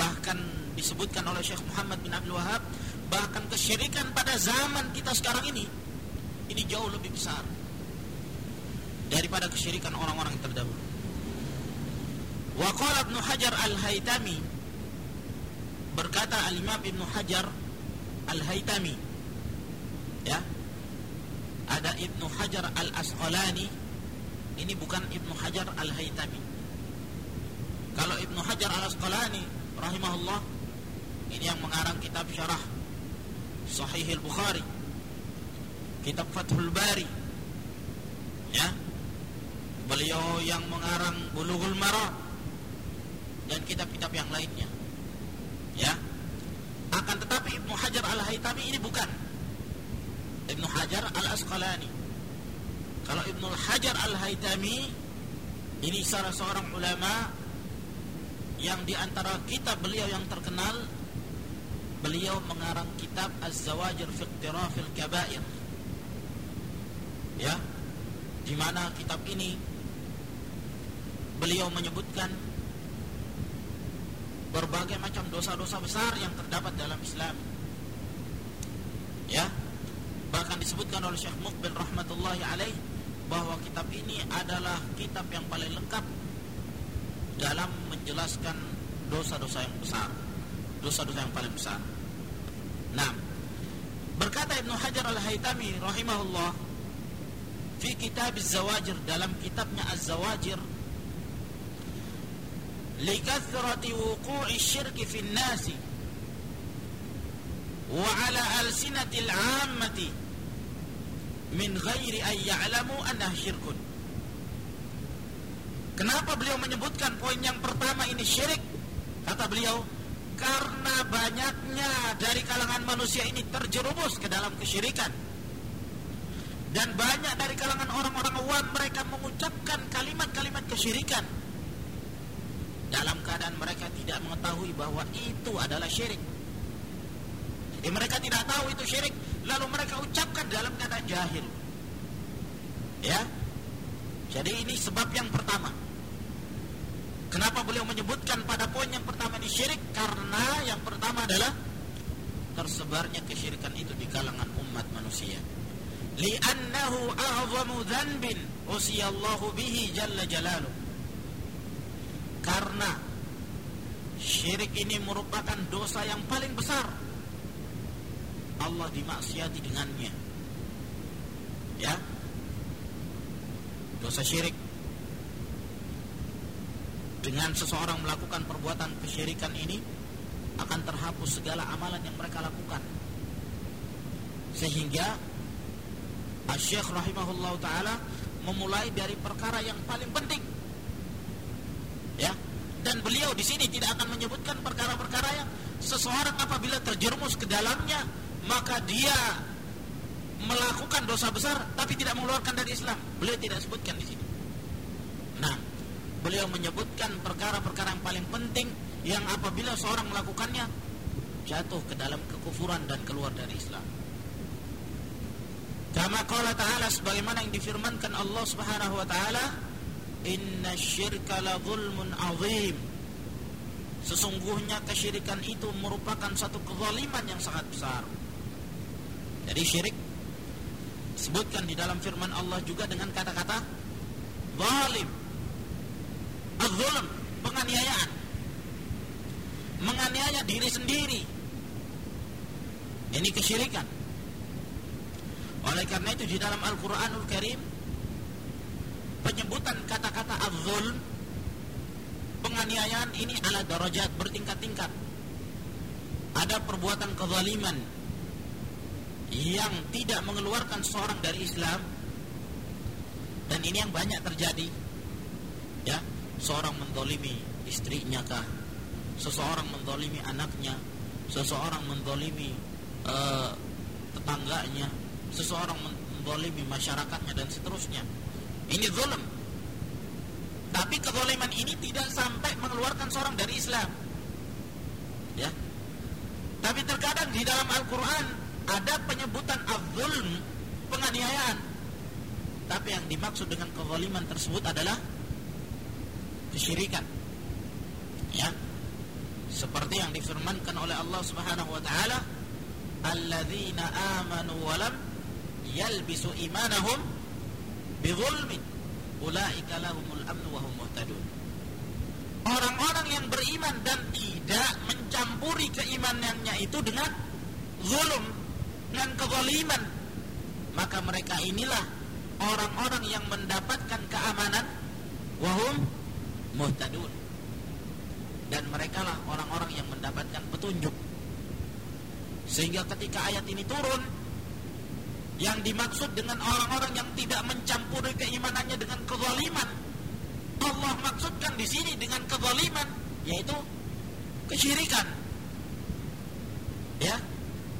Bahkan disebutkan oleh Syekh Muhammad bin Abdul Wahab bahkan kesyirikan pada zaman kita sekarang ini ini jauh lebih besar daripada kesyirikan orang-orang terdahulu. Wa qala Ibnu Hajar Al-Haytami berkata Al-Imam Ibnu Hajar Al-Haytami ya ada Ibnu Hajar Al-Asqalani ini bukan Ibnu Hajar Al-Haytami kalau Ibnu Hajar Al-Asqalani rahimahullah ini yang mengarang kitab syarah Sahih Al-Bukhari kitab Fathul Bari. Ya. Beliau yang mengarang Bulughul Maram dan kitab-kitab yang lainnya. Ya. Akan tetapi Ibnu Hajar Al-Haytami ini bukan. Ibnu Hajar Al-Asqalani. Kalau Ibnu Hajar Al-Haytami ini salah seorang ulama yang di antara kitab beliau yang terkenal beliau mengarang kitab Az-Zawajir fi Iqtirafil Kabair ya di mana kitab ini beliau menyebutkan berbagai macam dosa-dosa besar yang terdapat dalam Islam. Ya. Bahkan disebutkan oleh Syekh Muqbil rahmatullahi alaih bahwa kitab ini adalah kitab yang paling lengkap dalam menjelaskan dosa-dosa yang besar. Dosa-dosa yang paling besar. Nah, berkata Ibnu Hajar Al-Haytami rahimahullah fi kitab Az-Zawajir dalam kitabnya Az-Zawajir لكثرة وقوع الشرك في الناس وعلى ألسنة العامة من غير أن يعلموا أنه شرك Kenapa beliau menyebutkan poin yang pertama ini syirik? Kata beliau, karena banyaknya dari kalangan manusia ini terjerumus ke dalam kesyirikan. Dan banyak dari kalangan orang-orang awam mereka mengucapkan kalimat-kalimat kesyirikan dalam keadaan mereka tidak mengetahui bahwa itu adalah syirik. Jadi mereka tidak tahu itu syirik, lalu mereka ucapkan dalam keadaan jahil. Ya. Jadi ini sebab yang pertama. Kenapa beliau menyebutkan pada poin yang pertama ini syirik? Karena yang pertama adalah tersebarnya kesyirikan itu di kalangan umat manusia. Li'annahu a'zamu dhanbin usiyallahu bihi jalla jalaluh karena syirik ini merupakan dosa yang paling besar. Allah dimaksiati dengannya. Ya. Dosa syirik dengan seseorang melakukan perbuatan kesyirikan ini akan terhapus segala amalan yang mereka lakukan. Sehingga Syekh rahimahullah taala memulai dari perkara yang paling penting. Ya dan beliau di sini tidak akan menyebutkan perkara-perkara yang seseorang apabila terjerumus ke dalamnya maka dia melakukan dosa besar tapi tidak mengeluarkan dari Islam. Beliau tidak sebutkan di sini. Nah beliau menyebutkan perkara-perkara yang paling penting yang apabila seorang melakukannya jatuh ke dalam kekufuran dan keluar dari Islam. Kama qala ta'ala sebagaimana yang difirmankan Allah Subhanahu wa taala Inna syirka la zulmun azim. Sesungguhnya kesyirikan itu merupakan satu kezaliman yang sangat besar. Jadi syirik Sebutkan di dalam firman Allah juga dengan kata-kata Zalim Az-zulm Penganiayaan. Menganiaya diri sendiri. Ini kesyirikan. Oleh karena itu di dalam Al-Quranul Karim penyebutan kata-kata azul penganiayaan ini ala darajat bertingkat-tingkat. Ada perbuatan kezaliman yang tidak mengeluarkan seorang dari Islam dan ini yang banyak terjadi ya seorang mendolimi istrinya kah seseorang mendolimi anaknya seseorang mendolimi uh, tetangganya seseorang mendolimi masyarakatnya dan seterusnya ini zulm. Tapi kezaliman ini tidak sampai mengeluarkan seorang dari Islam. Ya. Tapi terkadang di dalam Al-Qur'an ada penyebutan az-zulm, penganiayaan. Tapi yang dimaksud dengan kezaliman tersebut adalah kesyirikan. Ya. Seperti yang difirmankan oleh Allah Subhanahu wa taala, "Alladzina amanu wa lam yalbisu imanahum bidzulmin, ulaika lahumul amnu wa hum muhtadun." Orang-orang yang beriman dan tidak mencampuri keimanannya itu dengan zulum, dengan kezaliman, maka mereka inilah orang-orang yang mendapatkan keamanan wahum muhtadun. Dan mereka lah orang-orang yang mendapatkan petunjuk. Sehingga ketika ayat ini turun yang dimaksud dengan orang-orang yang tidak mencampuri keimanannya dengan kezaliman Allah maksudkan di sini dengan kezaliman yaitu kesyirikan. Ya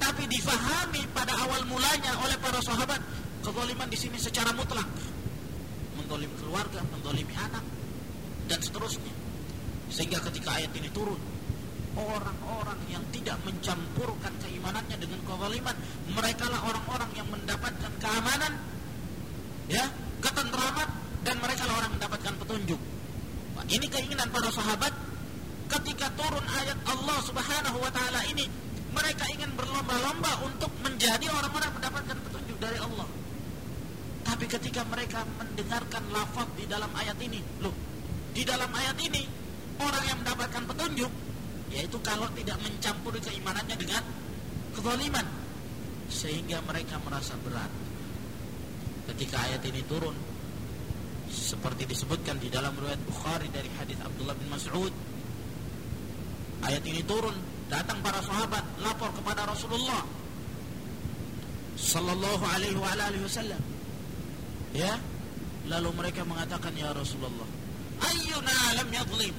tapi difahami pada awal mulanya oleh para sahabat kezaliman di sini secara mutlak. Mendolimi keluarga mendolimi anak dan seterusnya. Sehingga ketika ayat ini turun, orang-orang yang tidak mencampurkan keimanannya dengan kezaliman, mereka lah orang-orang yang mendapatkan keamanan, ya, ketentraman dan mereka lah orang mendapatkan petunjuk. Nah, ini keinginan para sahabat ketika turun ayat Allah Subhanahu wa taala ini, mereka ingin berlomba-lomba untuk menjadi orang-orang mendapatkan petunjuk dari Allah. Tapi ketika mereka mendengarkan lafaz di dalam ayat ini, loh, di dalam ayat ini orang yang mendapatkan petunjuk yaitu kalau tidak mencampuri keimanannya dengan kezaliman sehingga mereka merasa berat. Ketika ayat ini turun seperti disebutkan di dalam riwayat Bukhari dari hadis Abdullah bin Mas'ud ayat ini turun datang para sahabat lapor kepada Rasulullah sallallahu alaihi wa alihi wasallam. Ya lalu mereka mengatakan ya Rasulullah Ayyuna lam yadlim.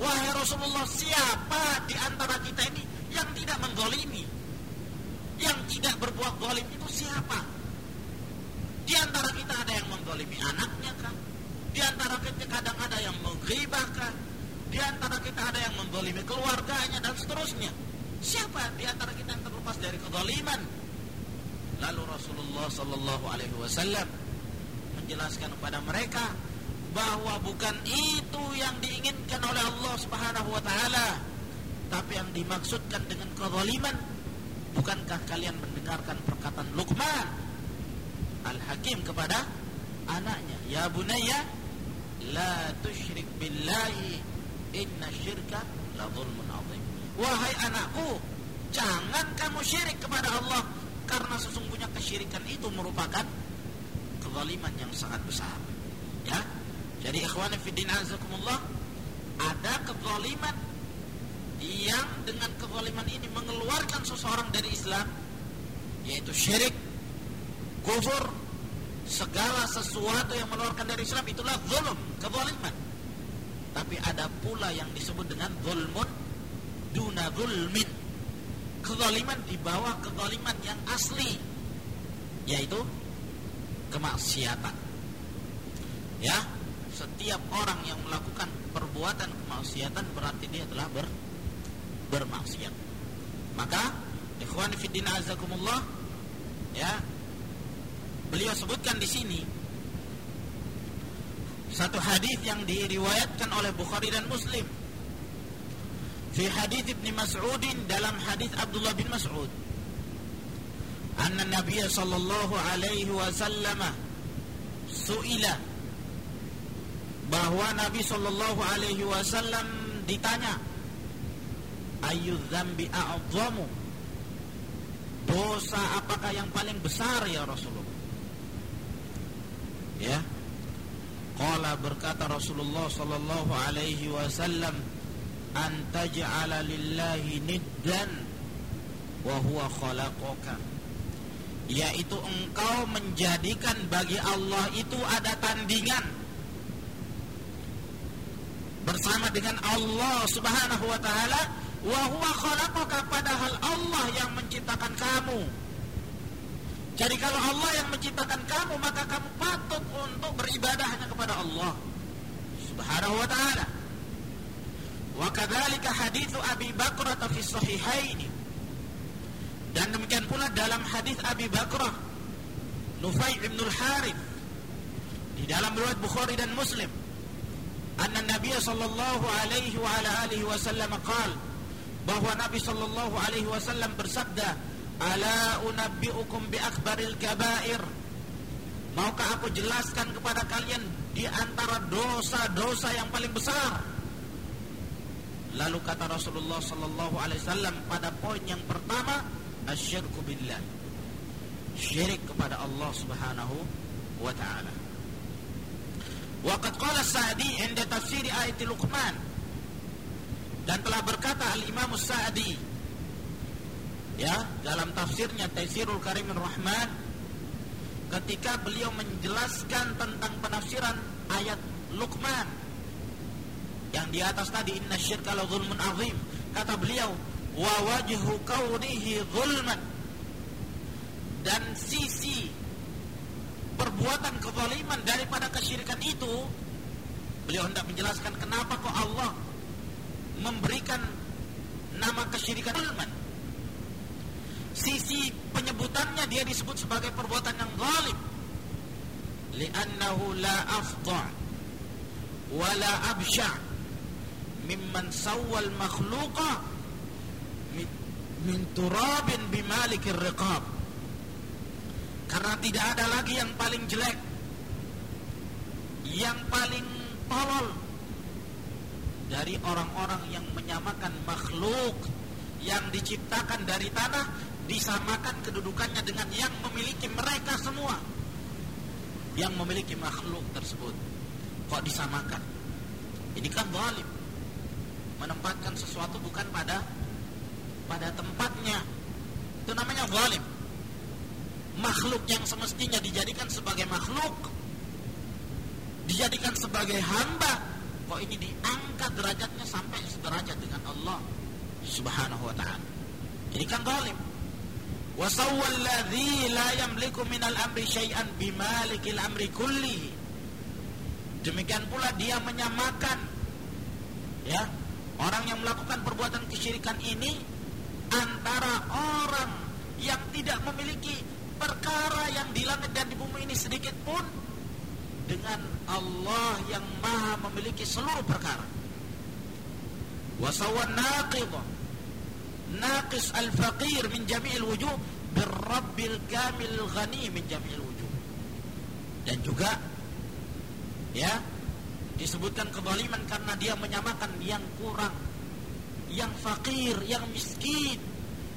Wahai Rasulullah, siapa di antara kita ini yang tidak menggolimi? Yang tidak berbuat golim itu siapa? Di antara kita ada yang menggolimi anaknya kan? Di antara kita kadang ada yang menggibah kan? Di antara kita ada yang menggolimi keluarganya dan seterusnya. Siapa di antara kita yang terlepas dari kezaliman? Lalu Rasulullah Sallallahu Alaihi Wasallam menjelaskan kepada mereka bahwa bukan itu yang diinginkan oleh Allah Subhanahu wa taala. Tapi yang dimaksudkan dengan kezaliman bukankah kalian mendengarkan perkataan Luqman Al-Hakim kepada anaknya, "Ya bunayya, la tusyrik billahi, inna syirka la zulmun azim." Wahai anakku, jangan kamu syirik kepada Allah karena sesungguhnya kesyirikan itu merupakan kezaliman yang sangat besar. Ya, jadi ikhwan fillah azakumullah ada kezaliman yang dengan kezaliman ini mengeluarkan seseorang dari Islam yaitu syirik, kufur, segala sesuatu yang mengeluarkan dari Islam itulah zulum, kezaliman. Tapi ada pula yang disebut dengan zulmun duna zulmin. Kezaliman di bawah kezaliman yang asli yaitu kemaksiatan. Ya, setiap orang yang melakukan perbuatan kemaksiatan berarti dia telah ber, bermaksiat. Maka ikhwan fillah azakumullah ya beliau sebutkan di sini satu hadis yang diriwayatkan oleh Bukhari dan Muslim. Fi hadis Ibnu Mas'ud dalam hadis Abdullah bin Mas'ud anna Nabi sallallahu alaihi wasallam suila bahwa Nabi Shallallahu Alaihi Wasallam ditanya ayu zambi a'zamu dosa apakah yang paling besar ya Rasulullah? Ya. Qala berkata Rasulullah Shallallahu Alaihi Wasallam antaj'ala lillahi niddan wa huwa khalaqaka. Yaitu engkau menjadikan bagi Allah itu ada tandingan bersama dengan Allah Subhanahu wa taala wa huwa khalaqaka padahal Allah yang menciptakan kamu. Jadi kalau Allah yang menciptakan kamu maka kamu patut untuk beribadah hanya kepada Allah Subhanahu wa taala. Wa kadzalika haditsu Abi Bakrah fi sahihaini. Dan demikian pula dalam hadis Abi Bakrah Nufai bin Harith di dalam riwayat Bukhari dan Muslim anna Nabi sallallahu alaihi wa ala alihi wasallam qaal bahwa Nabi sallallahu alaihi wasallam bersabda ala unabbiukum bi akbaril kabair. Maukah aku jelaskan kepada kalian di antara dosa-dosa yang paling besar? Lalu kata Rasulullah sallallahu alaihi wasallam pada poin yang pertama asyirku billah. Syirik kepada Allah Subhanahu wa taala. Waqad qala Sa'di 'inda tafsir ayat Luqman. Dan telah berkata Al-Imam Sa'di ya dalam tafsirnya Taisirul Karimur Rahman ketika beliau menjelaskan tentang penafsiran ayat Luqman yang di atas tadi inna syirka la zulmun azim kata beliau wa wajhu kaunihi zulman. Dan sisi perbuatan kezaliman daripada kesyirikan itu beliau hendak menjelaskan kenapa kok Allah memberikan nama kesyirikan zulman sisi penyebutannya dia disebut sebagai perbuatan yang zalim. Li'annahu la afdha wala absha mimman sawwal makhluqa min turabin bimalikir riqab karena tidak ada lagi yang paling jelek yang paling tolol dari orang-orang yang menyamakan makhluk yang diciptakan dari tanah disamakan kedudukannya dengan yang memiliki mereka semua yang memiliki makhluk tersebut kok disamakan ini kan zalim menempatkan sesuatu bukan pada pada tempatnya. Itu namanya zalim. Makhluk yang semestinya dijadikan sebagai makhluk, dijadikan sebagai hamba, kok ini diangkat derajatnya sampai sederajat dengan Allah Subhanahu wa taala. Ini kan zalim. Sawwalladzi la yamliku minal amri syai'an bimalikil amri kulli. Demikian pula dia menyamakan ya orang yang melakukan perbuatan kesyirikan ini antara orang yang tidak memiliki perkara yang di langit dan di bumi ini sedikit pun dengan Allah yang maha memiliki seluruh perkara. Wasawan naqid naqis al-faqir min jami'il wujuh birrabbil kamil ghani min jami'il wujuh. Dan juga ya disebutkan kezaliman karena dia menyamakan yang kurang yang fakir, yang miskin.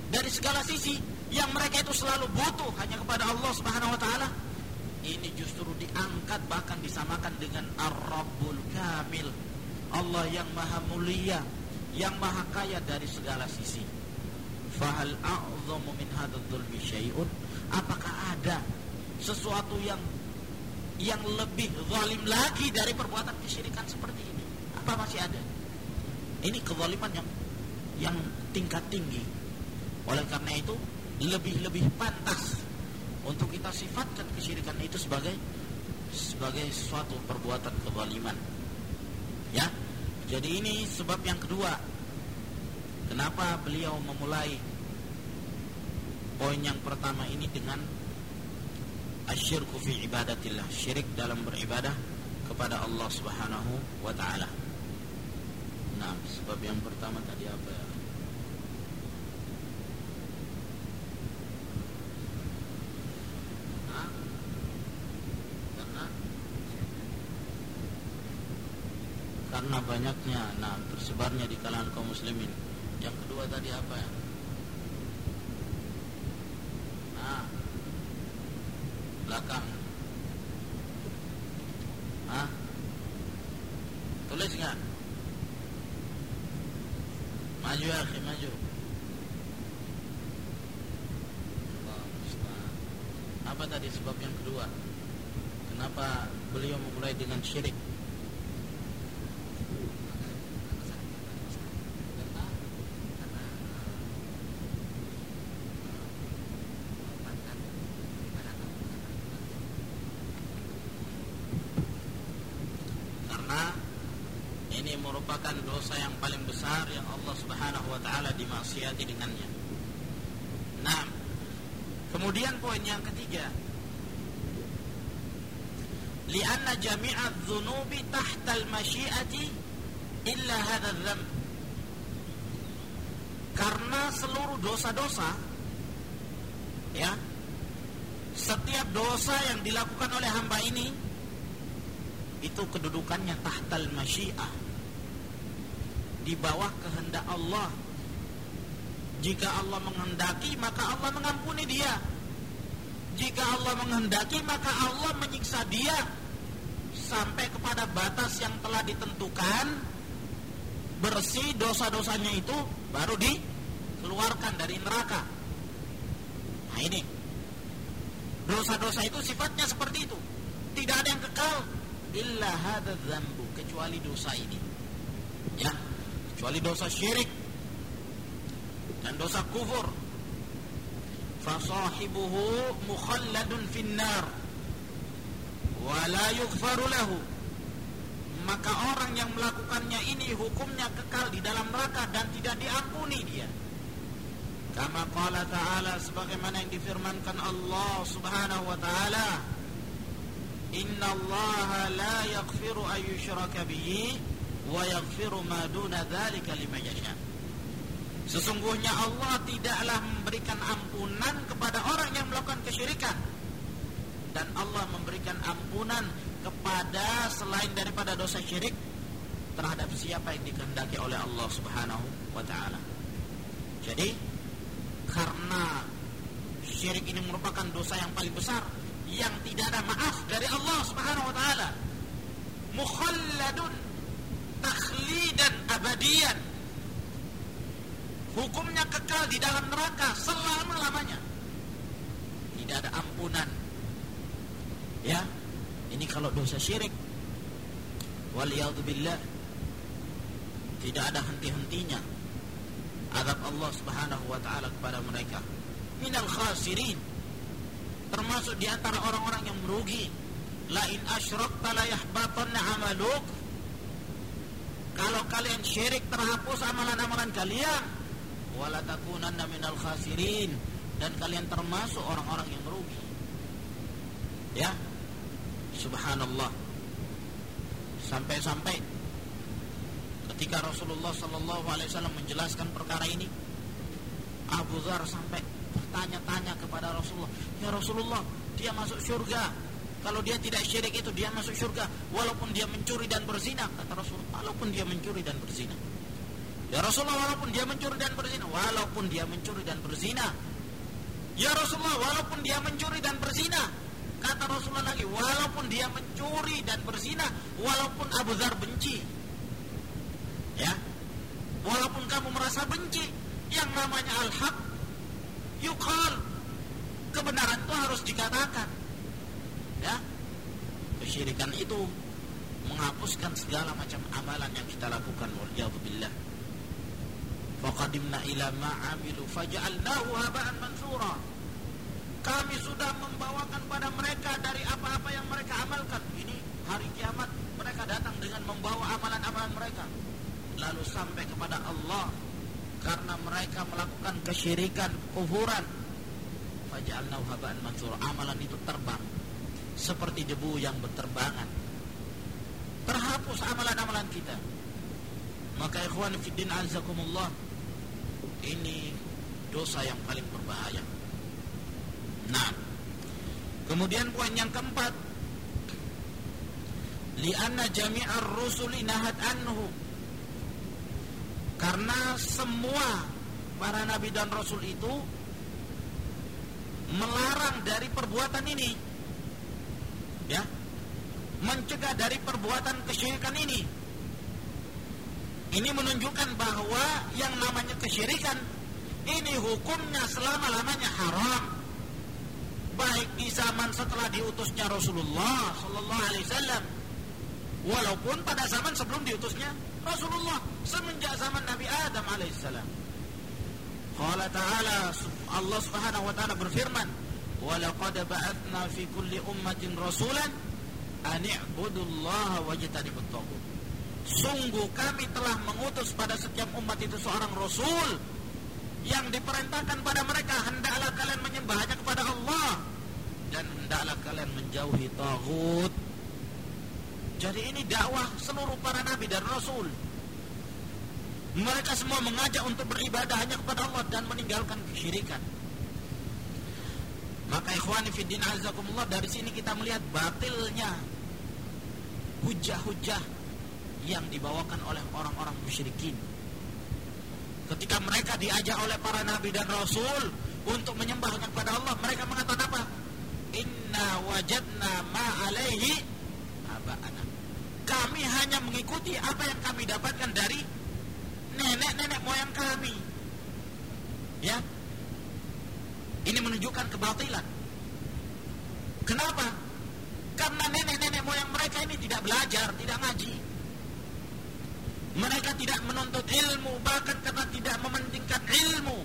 Dari segala sisi yang mereka itu selalu butuh hanya kepada Allah Subhanahu wa taala. Ini justru diangkat bahkan disamakan dengan Ar-Rabbul Kamil. Allah yang maha mulia, yang maha kaya dari segala sisi. Fahal a'zamu min hadzal syai'un? Apakah ada sesuatu yang yang lebih zalim lagi dari perbuatan kesyirikan seperti ini? Apa masih ada? Ini kezaliman yang yang tingkat tinggi. Oleh karena itu, lebih-lebih pantas untuk kita sifatkan kesyirikan itu sebagai sebagai suatu perbuatan kezaliman. Ya. Jadi ini sebab yang kedua. Kenapa beliau memulai poin yang pertama ini dengan asyirku fi ibadatillah, syirik dalam beribadah kepada Allah Subhanahu wa taala. Nah, sebab yang pertama tadi apa ya? Karena banyaknya nah tersebarnya di kalangan kaum muslimin. Yang kedua tadi apa ya? Nah belakang. Ah tulis nggak? Maju ya maju. Apa tadi sebab yang kedua? Kenapa beliau memulai dengan syirik dosa yang paling besar yang Allah Subhanahu wa taala dimaksiati dengannya. Nah, kemudian poin yang ketiga, lianna jami'a dzunubi tahta al-masyiati illa hadha dzamb karena seluruh dosa-dosa ya setiap dosa yang dilakukan oleh hamba ini itu kedudukannya tahtal masyiah di bawah kehendak Allah jika Allah menghendaki maka Allah mengampuni dia jika Allah menghendaki maka Allah menyiksa dia sampai kepada batas yang telah ditentukan bersih dosa-dosanya itu baru dikeluarkan dari neraka. Nah ini dosa-dosa itu sifatnya seperti itu. Tidak ada yang kekal illa hadza dzambu kecuali dosa ini. Ya, kecuali dosa syirik dan dosa kufur. Fasahibuhu mukhalladun finnar wala yughfaru lahu maka orang yang melakukannya ini hukumnya kekal di dalam neraka dan tidak diampuni dia kama qala ta'ala sebagaimana yang difirmankan Allah Subhanahu wa taala Inna Allah la yaghfiru an yushraka bihi wa yaghfiru ma duna dzalika liman yasha Sesungguhnya Allah tidaklah memberikan ampunan kepada orang yang melakukan kesyirikan dan Allah memberikan ampunan kepada selain daripada dosa syirik terhadap siapa yang dikehendaki oleh Allah Subhanahu wa taala. Jadi karena syirik ini merupakan dosa yang paling besar yang tidak ada maaf dari Allah Subhanahu wa taala. Mukhalladun takhlidan abadian. Hukumnya kekal di dalam neraka selama-lamanya. Tidak ada ampunan Ya, ini kalau dosa syirik. Waliyadzubillah. Tidak ada henti-hentinya azab Allah Subhanahu wa taala kepada mereka. Minal khasirin. Termasuk di antara orang-orang yang merugi. La in asyrakta la amaluk. Kalau kalian syirik terhapus amalan-amalan kalian. Wala takunanna minal khasirin dan kalian termasuk orang-orang yang merugi. Ya, Subhanallah. Sampai-sampai ketika Rasulullah Shallallahu Alaihi Wasallam menjelaskan perkara ini, Abu Dhar sampai bertanya-tanya kepada Rasulullah, ya Rasulullah, dia masuk surga. Kalau dia tidak syirik itu dia masuk surga, walaupun dia mencuri dan berzina. Kata Rasulullah, walaupun dia mencuri dan berzina. Ya Rasulullah, walaupun dia mencuri dan berzina, walaupun dia mencuri dan berzina. Ya Rasulullah, walaupun dia mencuri dan berzina, Kata Rasulullah lagi, walaupun dia mencuri dan berzina, walaupun Abu Dhar benci. Ya. Walaupun kamu merasa benci, yang namanya al-haq yuqal. Kebenaran itu harus dikatakan. Kesyirikan itu menghapuskan segala macam amalan yang kita lakukan waliyadzubillah. Faqadimna ila ma amilu faja'alnahu haba'an mansura kami sudah membawakan pada mereka dari apa-apa yang mereka amalkan. Ini hari kiamat mereka datang dengan membawa amalan-amalan mereka. Lalu sampai kepada Allah karena mereka melakukan kesyirikan, kufuran. Faja'alnahu haba'an mansura. Amalan itu terbang seperti debu yang berterbangan. Terhapus amalan-amalan kita. Maka ikhwan fiddin azakumullah ini dosa yang paling berbahaya. Nah, kemudian poin yang keempat, lianna jami'ar rusuli nahat anhu. Karena semua para nabi dan rasul itu melarang dari perbuatan ini. Ya. Mencegah dari perbuatan kesyirikan ini. Ini menunjukkan bahwa yang namanya kesyirikan ini hukumnya selama-lamanya haram baik di zaman setelah diutusnya Rasulullah Sallallahu Alaihi Wasallam walaupun pada zaman sebelum diutusnya Rasulullah semenjak zaman Nabi Adam alaihissalam. Qala ta'ala Allah Subhanahu wa taala berfirman, "Wa laqad ba'atsna fi kulli ummatin rasulan an i'budullaha wajtanibut taghut." Sungguh kami telah mengutus pada setiap umat itu seorang rasul yang diperintahkan pada mereka hendaklah kalian menyembah hanya kepada Allah dan hendaklah kalian menjauhi tagut. Jadi ini dakwah seluruh para nabi dan rasul. Mereka semua mengajak untuk beribadah hanya kepada Allah dan meninggalkan kesyirikan. Maka ikhwani fiddin azakumullah dari sini kita melihat batilnya hujah-hujah yang dibawakan oleh orang-orang musyrikin. Ketika mereka diajak oleh para nabi dan rasul untuk menyembah kepada Allah, mereka mengatakan apa? Inna wajadna ma alaihi aba'ana. Kami hanya mengikuti apa yang kami dapatkan dari nenek-nenek moyang kami. Ya. Ini menunjukkan kebatilan. Kenapa? Karena nenek-nenek moyang mereka ini tidak belajar, tidak ngaji. Mereka tidak menuntut ilmu, bahkan karena tidak mementingkan ilmu.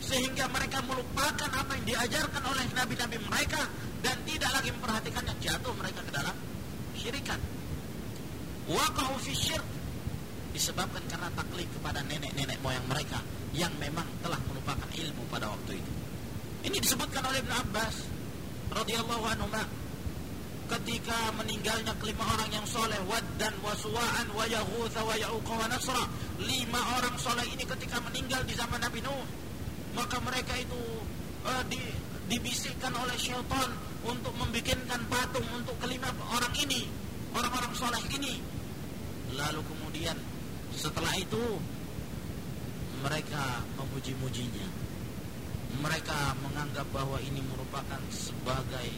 Sehingga mereka melupakan apa yang diajarkan oleh nabi-nabi mereka. Dan tidak lagi memperhatikannya, jatuh mereka ke dalam syirikan. Waqa'u fi syirk disebabkan karena taklid kepada nenek-nenek moyang mereka yang memang telah melupakan ilmu pada waktu itu. Ini disebutkan oleh Ibn Abbas radhiyallahu anhu ketika meninggalnya kelima orang yang soleh Waddan wa Suwa'an wa Yaghutha wa lima orang soleh ini ketika meninggal di zaman Nabi Nuh maka mereka itu uh, di, dibisikkan oleh syaitan untuk membikinkan patung untuk kelima orang ini orang-orang soleh ini. Lalu kemudian setelah itu mereka memuji-mujinya mereka menganggap bahwa ini merupakan sebagai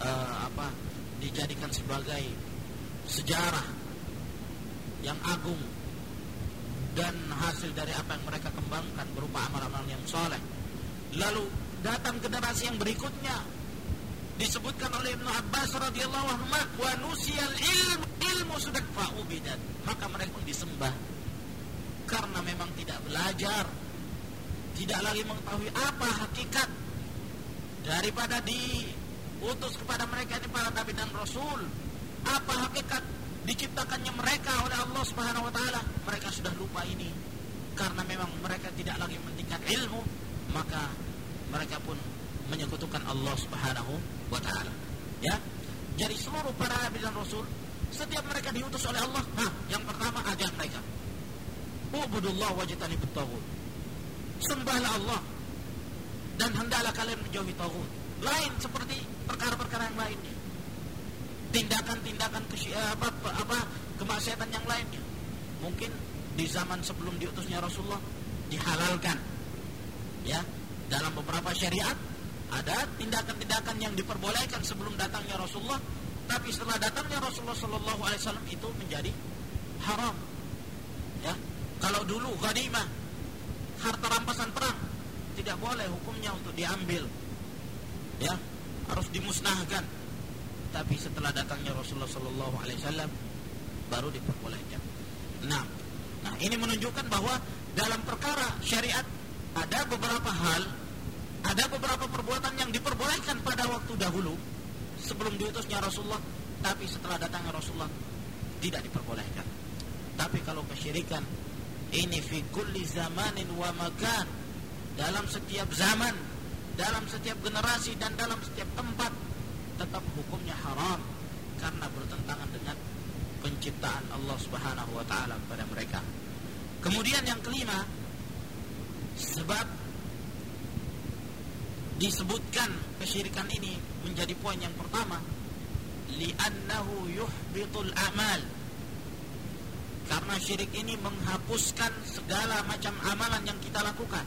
uh, apa dijadikan sebagai sejarah yang agung dan hasil dari apa yang mereka kembangkan berupa amal-amal yang soleh. Lalu datang generasi yang berikutnya disebutkan oleh Ibnu Abbas radhiyallahu anhu wa nusiyal ilmu ilmu sudah fa'ubidat maka mereka pun disembah karena memang tidak belajar tidak lagi mengetahui apa hakikat daripada di utus kepada mereka ini para nabi dan rasul. Apa hakikat diciptakannya mereka oleh Allah Subhanahu wa taala? Mereka sudah lupa ini. Karena memang mereka tidak lagi mentingkat ilmu, maka mereka pun menyekutukan Allah Subhanahu wa taala. Ya. Jadi seluruh para nabi dan rasul setiap mereka diutus oleh Allah, nah, yang pertama ajar mereka. Ubudullah wajtanibut taghut. Sembahlah Allah dan hendaklah kalian menjauhi taghut. Lain seperti perkara-perkara yang lainnya. Tindakan-tindakan apa, apa kemaksiatan yang lainnya. Mungkin di zaman sebelum diutusnya Rasulullah dihalalkan. Ya dalam beberapa syariat ada tindakan-tindakan yang diperbolehkan sebelum datangnya Rasulullah. Tapi setelah datangnya Rasulullah Shallallahu Alaihi Wasallam itu menjadi haram. Ya kalau dulu ghanimah harta rampasan perang tidak boleh hukumnya untuk diambil ya harus dimusnahkan. Tapi setelah datangnya Rasulullah Sallallahu Alaihi Wasallam baru diperbolehkan. Nah, nah ini menunjukkan bahwa dalam perkara syariat ada beberapa hal, ada beberapa perbuatan yang diperbolehkan pada waktu dahulu sebelum diutusnya Rasulullah, tapi setelah datangnya Rasulullah tidak diperbolehkan. Tapi kalau kesyirikan ini fi kulli zamanin wa makan dalam setiap zaman dalam setiap generasi dan dalam setiap tempat tetap hukumnya haram karena bertentangan dengan penciptaan Allah Subhanahu wa taala kepada mereka. Kemudian yang kelima sebab disebutkan kesyirikan ini menjadi poin yang pertama li'annahu yuhbitul amal karena syirik ini menghapuskan segala macam amalan yang kita lakukan.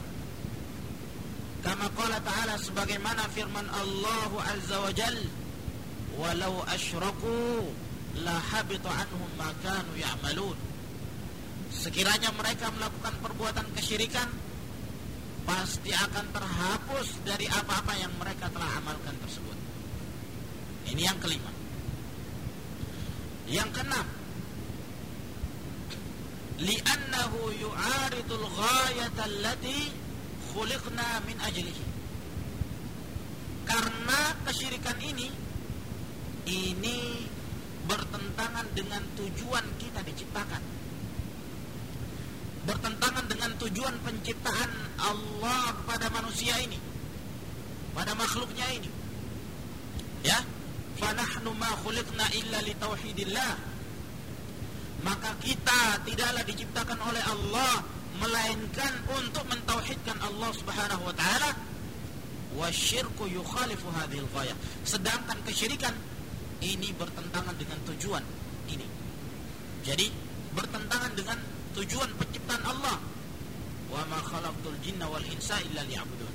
Kama qala ta'ala sebagaimana firman Allah Azza wa Jal Walau asyraku La anhum makanu ya'malun. Sekiranya mereka melakukan perbuatan kesyirikan Pasti akan terhapus dari apa-apa yang mereka telah amalkan tersebut. Ini yang kelima. Yang keenam Li'annahu yu'aridul ghayata allati khuliqna min ajlihi. Karena kesyirikan ini ini bertentangan dengan tujuan kita diciptakan. bertentangan dengan tujuan penciptaan Allah pada manusia ini pada makhluknya ini ya fanahnu ma khuliqna illa litauhidillah maka kita tidaklah diciptakan oleh Allah melainkan untuk mentauhidkan Allah Subhanahu wa taala. Wasyirku yukhalifu hadhil ghayah sedangkan kesyirikan ini bertentangan dengan tujuan ini. Jadi bertentangan dengan tujuan penciptaan Allah. Wa ma khalaqtul jinna wal insa illa liya'budun.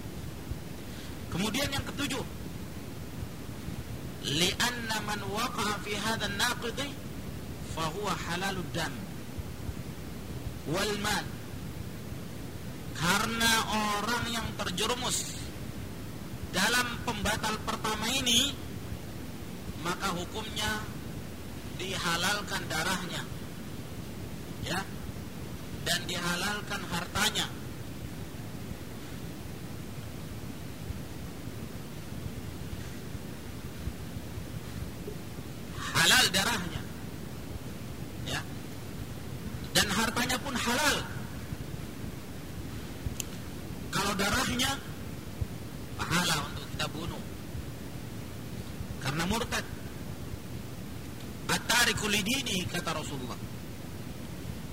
Kemudian yang ketujuh. Li'anna man waqa'a fi hadha an-naqid fa huwa halalud dam. Wal karena orang yang terjerumus dalam pembatal pertama ini maka hukumnya dihalalkan darahnya. Ya. Dan dihalalkan hartanya. Halal darahnya ya. Dan hartanya pun halal. Kalau darahnya pahala untuk kita bunuh. Karena murtad. At-tariku lidini kata Rasulullah.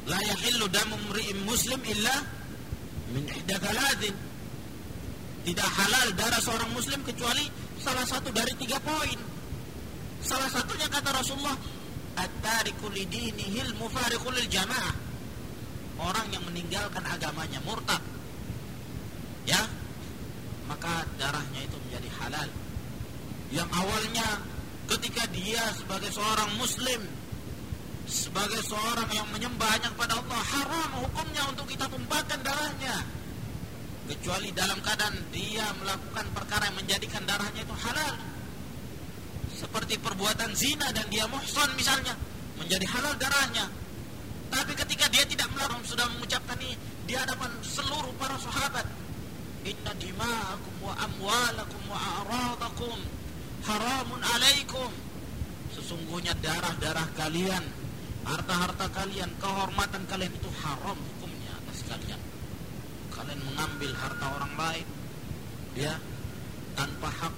La yahillu damu muslim illa min tidak halal darah seorang muslim kecuali salah satu dari tiga poin. Salah satunya kata Rasulullah at-tariku lidinihil jamaah. Orang yang meninggalkan agamanya murtad. Ya? Maka darahnya itu menjadi halal. Yang awalnya ketika dia sebagai seorang muslim sebagai seorang yang menyembah hanya kepada Allah haram hukumnya untuk kita tumpahkan darahnya. Kecuali dalam keadaan dia melakukan perkara yang menjadikan darahnya itu halal seperti perbuatan zina dan dia muhson misalnya menjadi halal darahnya tapi ketika dia tidak melakukan sudah mengucapkan ini di hadapan seluruh para sahabat inna dima'akum wa amwalakum wa a'radakum haramun alaikum sesungguhnya darah-darah kalian harta-harta kalian, kehormatan kalian itu haram hukumnya atas kalian. Kalian mengambil harta orang lain, ya, tanpa hak,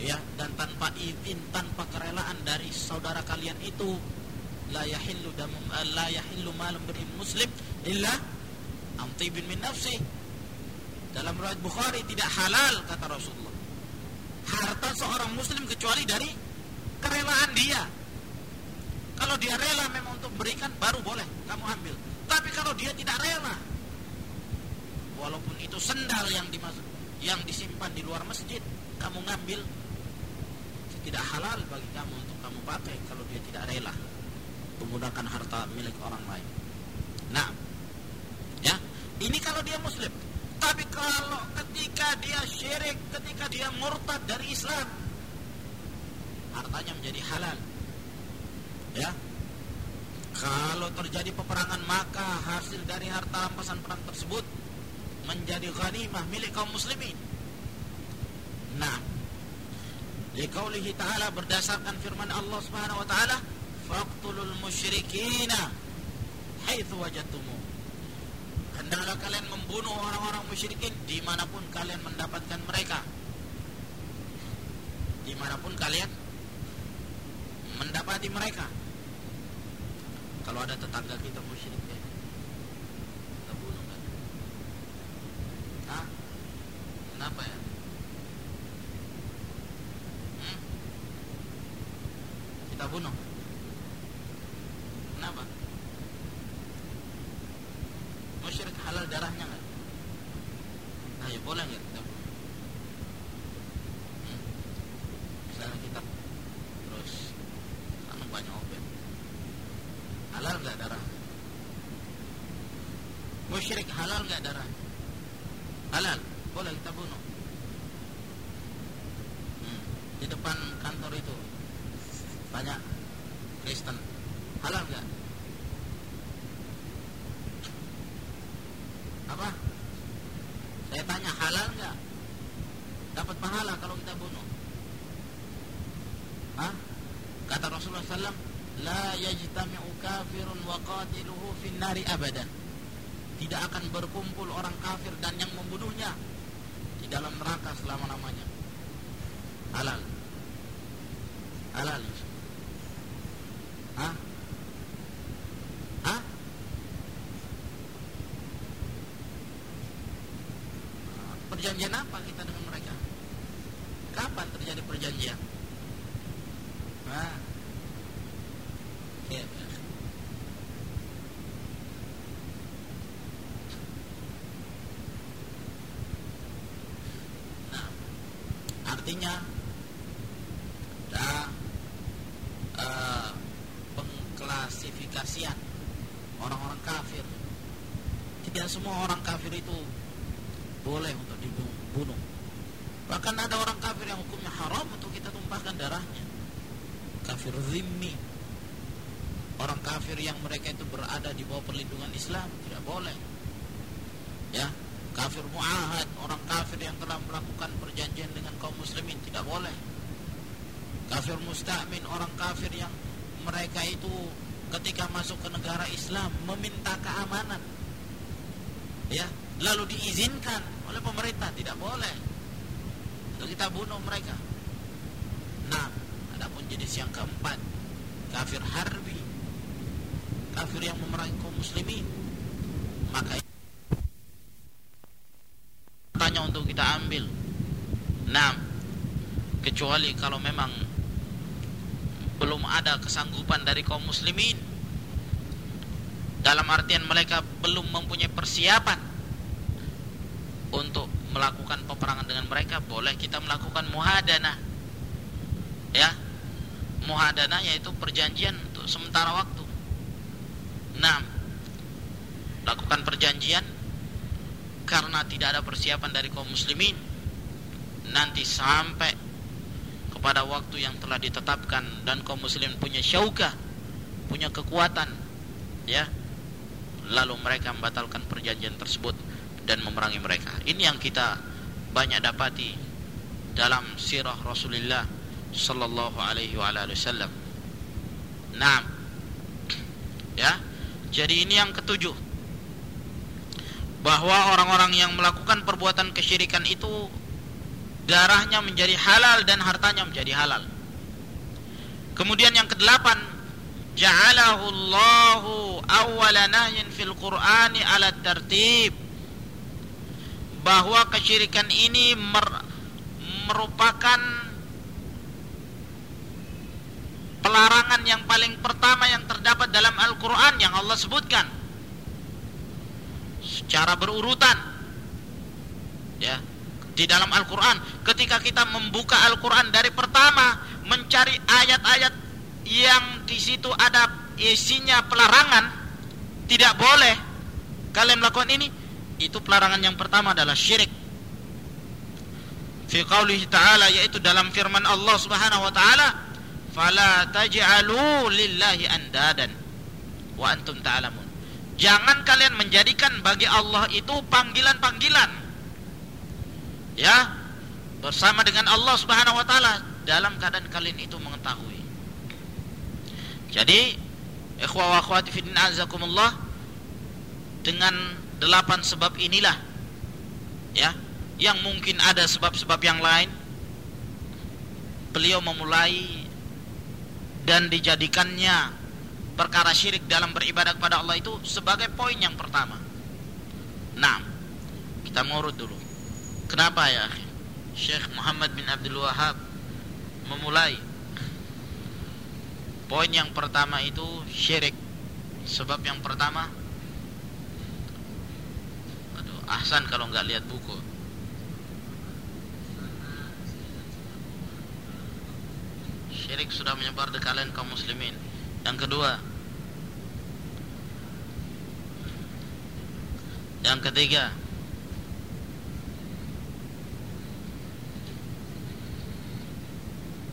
ya, dan tanpa izin, tanpa kerelaan dari saudara kalian itu, la yahillu damum, la yahillu malum muslim illa amtibin min nafsi. Dalam riwayat Bukhari tidak halal kata Rasulullah. Harta seorang muslim kecuali dari kerelaan dia kalau dia rela memang untuk berikan baru boleh kamu ambil. Tapi kalau dia tidak rela, walaupun itu sendal yang dimasuk, yang disimpan di luar masjid, kamu ngambil tidak halal bagi kamu untuk kamu pakai kalau dia tidak rela menggunakan harta milik orang lain. Nah, ya ini kalau dia muslim. Tapi kalau ketika dia syirik, ketika dia murtad dari Islam, hartanya menjadi halal ya kalau terjadi peperangan maka hasil dari harta rampasan perang tersebut menjadi ghanimah milik kaum muslimin nah liqaulihi ta'ala berdasarkan firman Allah Subhanahu wa taala faqtulul musyrikina haitsu wajadtumu. Hendaklah kalian membunuh orang-orang musyrikin di mana pun kalian mendapatkan mereka. Di mana pun kalian mendapati mereka. Kalau ada tetangga kita musyrik ya. Kita bunuh kan? Hah? kenapa ya hmm? Kita bunuh. Kenapa? Musyrik halal darahnya nggak? Nah ya boleh nggak kita bunuh? Hmm? misalnya kita terus anu banyak obat. Halal nggak darah? Musyrik halal nggak darah? Halal boleh kita bunuh. Hmm. di depan kantor itu banyak Kristen halal nggak apa saya tanya halal nggak dapat pahala kalau kita bunuh Hah? kata Rasulullah SAW la yajtami'u kafirun wa qatiluhu fin nari abadan tidak akan berkumpul orang kafir dan yang membunuhnya di dalam neraka selama-lamanya. Halal. Halal. Hah? Hah? Perjanjian apa kita dengan mereka? Kapan terjadi perjanjian? Hah? Ya. Nah, artinya ada uh, pengklasifikasian orang-orang kafir. Tidak semua orang kafir itu boleh untuk dibunuh. Bahkan ada orang kafir yang hukumnya haram untuk kita tumpahkan darahnya. Kafir zimmi. Orang kafir yang mereka itu berada di bawah perlindungan Islam tidak boleh. Ya, kafir muahad, orang kafir yang telah melakukan perjanjian dengan kaum muslimin tidak boleh. Musta'min, orang kafir yang mereka itu ketika masuk ke negara Islam meminta keamanan. Ya, lalu diizinkan oleh pemerintah tidak boleh untuk kita bunuh mereka. Nah, adapun jenis yang keempat, kafir harbi, kafir yang memerangi kaum muslimin, maka tanya untuk kita ambil. Nah, kecuali kalau memang ada kesanggupan dari kaum muslimin. Dalam artian mereka belum mempunyai persiapan untuk melakukan peperangan dengan mereka boleh kita melakukan muhadana ya muhadana yaitu perjanjian untuk sementara waktu. Nah lakukan perjanjian karena tidak ada persiapan dari kaum muslimin. Nanti sampai kepada waktu yang telah ditetapkan dan kaum muslimin punya syaukah punya kekuatan ya lalu mereka membatalkan perjanjian tersebut dan memerangi mereka. Ini yang kita banyak dapati dalam sirah Rasulullah sallallahu alaihi wasallam. Nah, ya. Jadi ini yang ketujuh. Bahwa orang-orang yang melakukan perbuatan kesyirikan itu darahnya menjadi halal dan hartanya menjadi halal. Kemudian yang kedelapan, ja'alahu Allahu awwala nahyin fil Qur'ani ala tertib bahwa kesyirikan ini mer merupakan pelarangan yang paling pertama yang terdapat dalam Al-Quran yang Allah sebutkan. Secara berurutan. Ya di dalam Al-Quran. Ketika kita membuka Al-Quran dari pertama mencari ayat-ayat yang di situ ada isinya pelarangan tidak boleh kalian melakukan ini itu pelarangan yang pertama adalah syirik. Fi qaulihi ta'ala yaitu dalam firman Allah Subhanahu wa taala fala taj'alu lillahi andadan wa antum ta'lamun. Jangan kalian menjadikan bagi Allah itu panggilan-panggilan ya bersama dengan Allah Subhanahu wa taala dalam keadaan kalian itu mengetahui jadi ikhwah wa akhwati fi dengan delapan sebab inilah ya yang mungkin ada sebab-sebab yang lain beliau memulai dan dijadikannya perkara syirik dalam beribadah kepada Allah itu sebagai poin yang pertama. Nah, kita mengurut dulu. Kenapa ya? Syekh Muhammad bin Abdul Wahab memulai poin yang pertama itu syirik. Sebab yang pertama ahsan kalau nggak lihat buku syirik sudah menyebar di kalian kaum muslimin yang kedua yang ketiga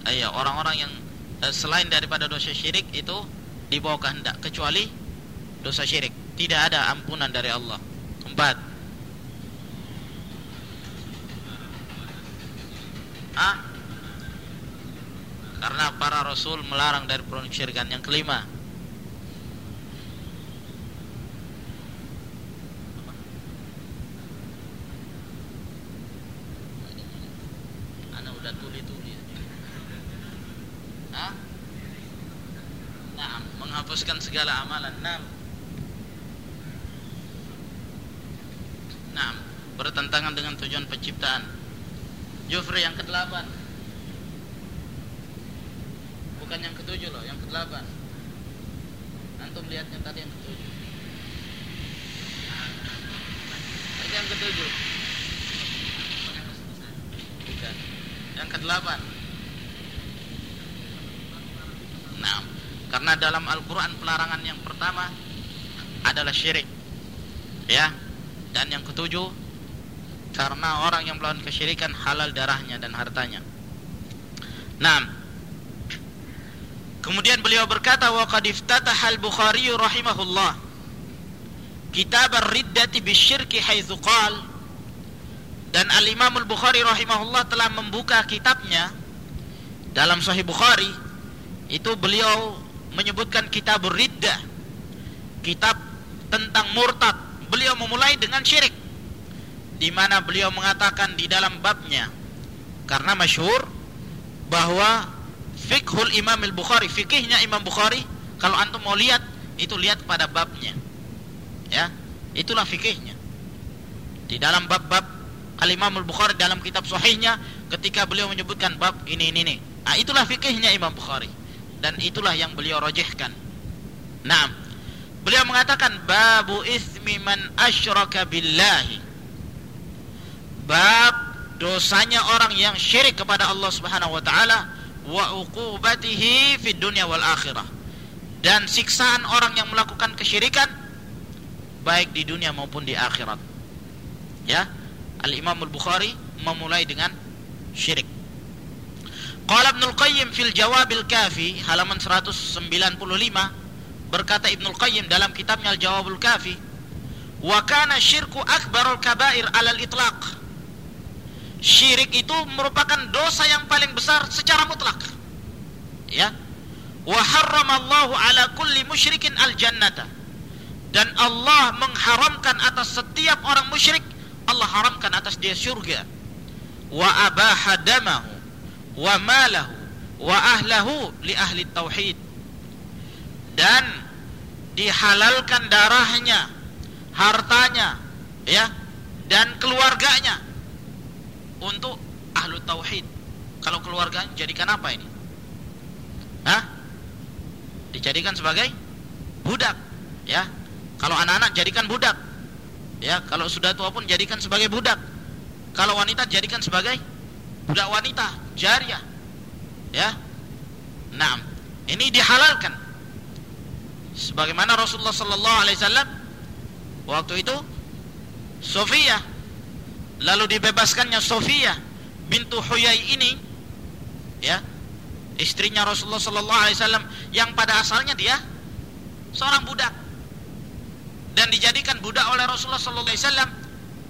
Iya, orang-orang yang eh, selain daripada dosa syirik itu dibawa kehendak kecuali dosa syirik. Tidak ada ampunan dari Allah. Empat. Hah? Karena para rasul melarang dari persyirikan. Yang kelima. Hah? Menghapuskan segala amalan. Nah, nah bertentangan dengan tujuan penciptaan. Jufri yang ke-8. Bukan yang ke-7 loh, yang ke-8. Antum lihatnya tadi yang ke-7. Itu yang ke-7. Bukan. Yang ke-8. Nah, karena dalam Al-Qur'an pelarangan yang pertama adalah syirik. Ya. Dan yang ketujuh karena orang yang melakukan kesyirikan halal darahnya dan hartanya. Nah, kemudian beliau berkata wa iftataha al-Bukhari rahimahullah kitab ar-riddati bisyirki haitsu dan al-Imam al-Bukhari rahimahullah telah membuka kitabnya dalam Sahih Bukhari itu beliau menyebutkan kitab riddah kitab tentang murtad beliau memulai dengan syirik di mana beliau mengatakan di dalam babnya karena masyhur bahwa fikhul Imam Al-Bukhari, fikihnya Imam Bukhari kalau antum mau lihat itu lihat pada babnya. Ya, itulah fikihnya. Di dalam bab-bab Al-Imam Al-Bukhari dalam kitab sahihnya ketika beliau menyebutkan bab ini ini ini. Nah, itulah fikihnya Imam Bukhari dan itulah yang beliau rojihkan. Nah, beliau mengatakan babu ismi man asyraka billahi bab dosanya orang yang syirik kepada Allah Subhanahu wa taala wa uqubatihi fid dunya wal akhirah dan siksaan orang yang melakukan kesyirikan baik di dunia maupun di akhirat. Ya. Al Imam Al Bukhari memulai dengan syirik. Qala Ibnu Qayyim fil Jawab al Kafi halaman 195 berkata Ibnu Qayyim dalam kitabnya Al Jawab al Kafi wa kana syirku akbarul kabair alal itlaq syirik itu merupakan dosa yang paling besar secara mutlak. Ya. Wa harramallahu ala kulli musyrikin al jannata. Dan Allah mengharamkan atas setiap orang musyrik, Allah haramkan atas dia surga. Wa abaha damahu wa malahu wa ahlahu li ahli tauhid. Dan dihalalkan darahnya, hartanya, ya, dan keluarganya untuk ahlu tauhid. Kalau keluarga jadikan apa ini? Hah? Dijadikan sebagai budak, ya. Kalau anak-anak jadikan budak. Ya, kalau sudah tua pun jadikan sebagai budak. Kalau wanita jadikan sebagai budak wanita, jariah. Ya. Nah, ini dihalalkan. Sebagaimana Rasulullah sallallahu alaihi wasallam waktu itu Sofia lalu dibebaskannya Sofia bintu Huyai ini ya istrinya Rasulullah sallallahu alaihi wasallam yang pada asalnya dia seorang budak dan dijadikan budak oleh Rasulullah sallallahu alaihi wasallam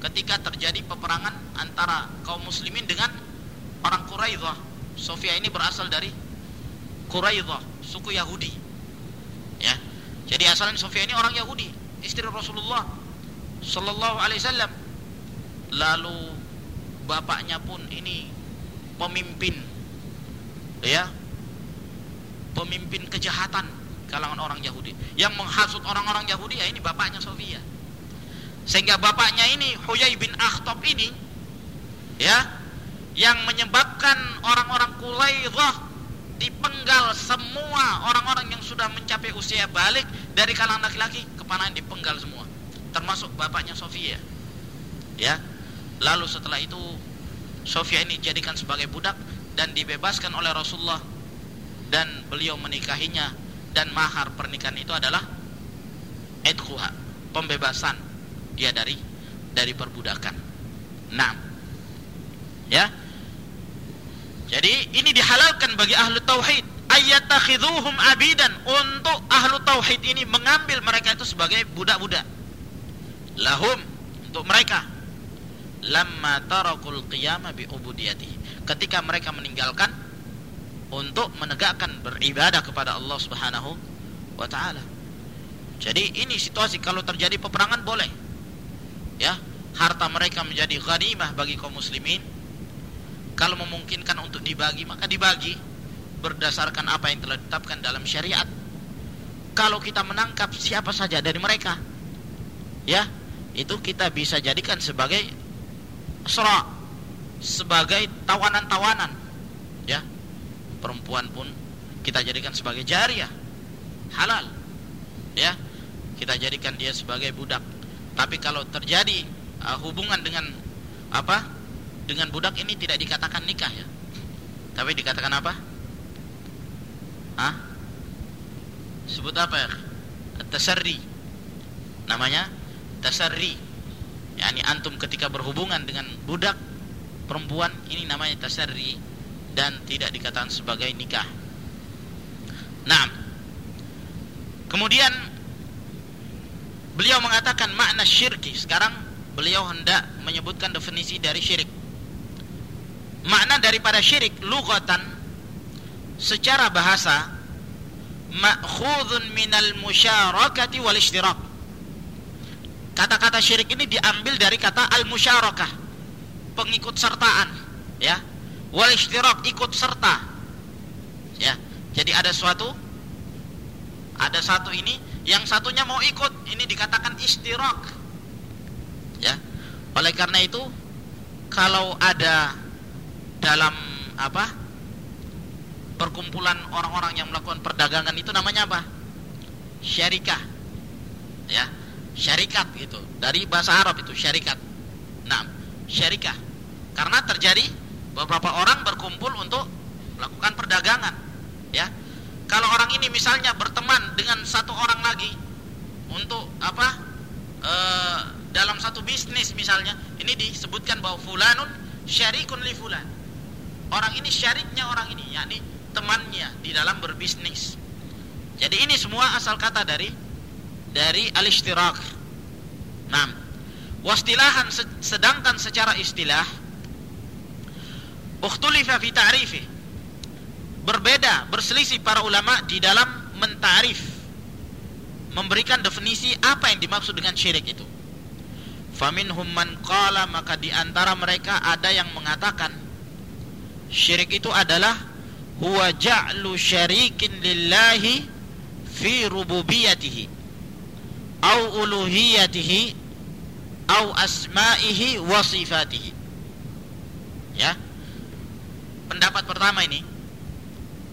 ketika terjadi peperangan antara kaum muslimin dengan orang Quraidah. Sofia ini berasal dari Quraidah, suku Yahudi. Ya. Jadi asalnya Sofia ini orang Yahudi, istri Rasulullah sallallahu alaihi wasallam lalu bapaknya pun ini pemimpin ya pemimpin kejahatan kalangan orang Yahudi yang menghasut orang-orang Yahudi ya ini bapaknya Sofia sehingga bapaknya ini Huyai bin Akhtab ini ya yang menyebabkan orang-orang Quraidah dipenggal semua orang-orang yang sudah mencapai usia balik dari kalangan laki-laki kepanahan dipenggal semua termasuk bapaknya Sofia ya Lalu setelah itu Sofia ini dijadikan sebagai budak dan dibebaskan oleh Rasulullah dan beliau menikahinya dan mahar pernikahan itu adalah edkuha pembebasan dia dari dari perbudakan. Nah, ya. Jadi ini dihalalkan bagi ahlu tauhid ayatakhidhuhum abidan untuk ahlu tauhid ini mengambil mereka itu sebagai budak-budak. Lahum untuk mereka lamma tarakul qiyama bi ubudiyati ketika mereka meninggalkan untuk menegakkan beribadah kepada Allah Subhanahu wa taala. Jadi ini situasi kalau terjadi peperangan boleh. Ya, harta mereka menjadi ghanimah bagi kaum muslimin. Kalau memungkinkan untuk dibagi maka dibagi. berdasarkan apa yang telah ditetapkan dalam syariat. Kalau kita menangkap siapa saja dari mereka ya itu kita bisa jadikan sebagai sera sebagai tawanan-tawanan ya. Perempuan pun kita jadikan sebagai jariah halal ya. Kita jadikan dia sebagai budak. Tapi kalau terjadi uh, hubungan dengan apa dengan budak ini tidak dikatakan nikah ya? Tapi dikatakan apa? Ah sebut apa? Ya tasarri namanya tasarri. Yakni antum ketika berhubungan dengan budak perempuan ini namanya tasarri dan tidak dikatakan sebagai nikah. Nah kemudian beliau mengatakan makna syirki. Sekarang beliau hendak menyebutkan definisi dari syirik makna daripada syirik lugatan secara bahasa ma'khudhun minal musyarakati wal ishtirak. Kata-kata syirik ini diambil dari kata al musyarakah pengikut sertaan ya. Wal ishtirak ikut serta ya. Jadi ada suatu ada satu ini yang satunya mau ikut ini dikatakan istirak ya. Oleh karena itu kalau ada dalam apa perkumpulan orang-orang yang melakukan perdagangan itu namanya apa? Syarikah. Ya syarikat gitu. Dari bahasa Arab itu syarikat. Nah syarikah. Karena terjadi beberapa orang berkumpul untuk melakukan perdagangan ya. Kalau orang ini misalnya berteman dengan satu orang lagi untuk apa e, dalam satu bisnis misalnya ini disebutkan bahwa fulanun syarikun li fulan orang ini syariknya orang ini yakni temannya di dalam berbisnis. Jadi ini semua asal kata dari dari al-ishtirak. Nah wastilahan sedangkan secara istilah ukhtulifa fi ta'rifi. Berbeda berselisih para ulama di dalam mentarif. Memberikan definisi apa yang dimaksud dengan syirik itu. Faminhum man qala maka di antara mereka ada yang mengatakan Syirik itu adalah huwa ja'lu syarikin lillahi fi rububiyatihi au uluhiyatihi au asma'ihi wa sifatihi. Ya. Pendapat pertama ini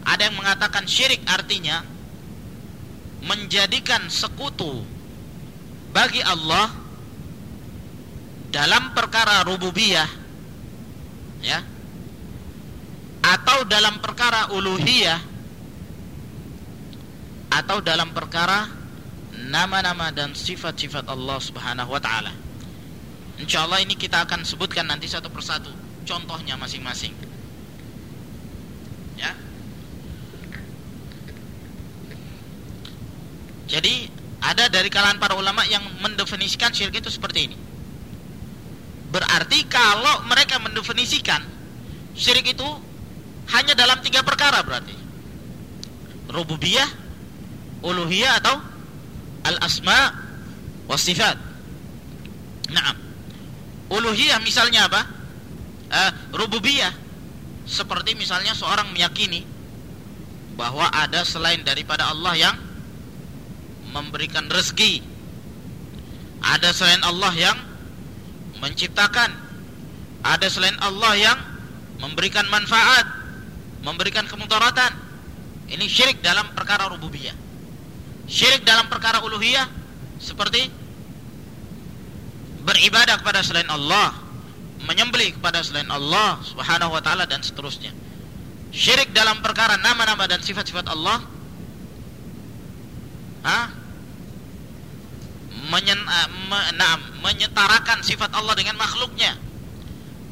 ada yang mengatakan syirik artinya menjadikan sekutu bagi Allah dalam perkara rububiyah ya atau dalam perkara uluhiyah atau dalam perkara nama-nama dan sifat-sifat Allah Subhanahu wa taala. Insyaallah ini kita akan sebutkan nanti satu persatu contohnya masing-masing. Ya. Jadi ada dari kalangan para ulama yang mendefinisikan syirik itu seperti ini. Berarti kalau mereka mendefinisikan syirik itu hanya dalam tiga perkara berarti. Rububiyah uluhiyah atau al asma wa sifat. Nah uluhiyah misalnya apa? Uh, rububiyah. Seperti misalnya seorang meyakini bahwa ada selain daripada Allah yang memberikan rezeki. Ada selain Allah yang menciptakan. Ada selain Allah yang memberikan manfaat memberikan kemudaratan. Ini syirik dalam perkara rububiyah. Syirik dalam perkara uluhiyah seperti beribadah kepada selain Allah menyembelih kepada selain Allah subhanahu wa ta'ala dan seterusnya. Syirik dalam perkara nama-nama dan sifat-sifat Allah ha? Menyen, uh, me, nah, menyetarakan sifat Allah dengan makhluknya.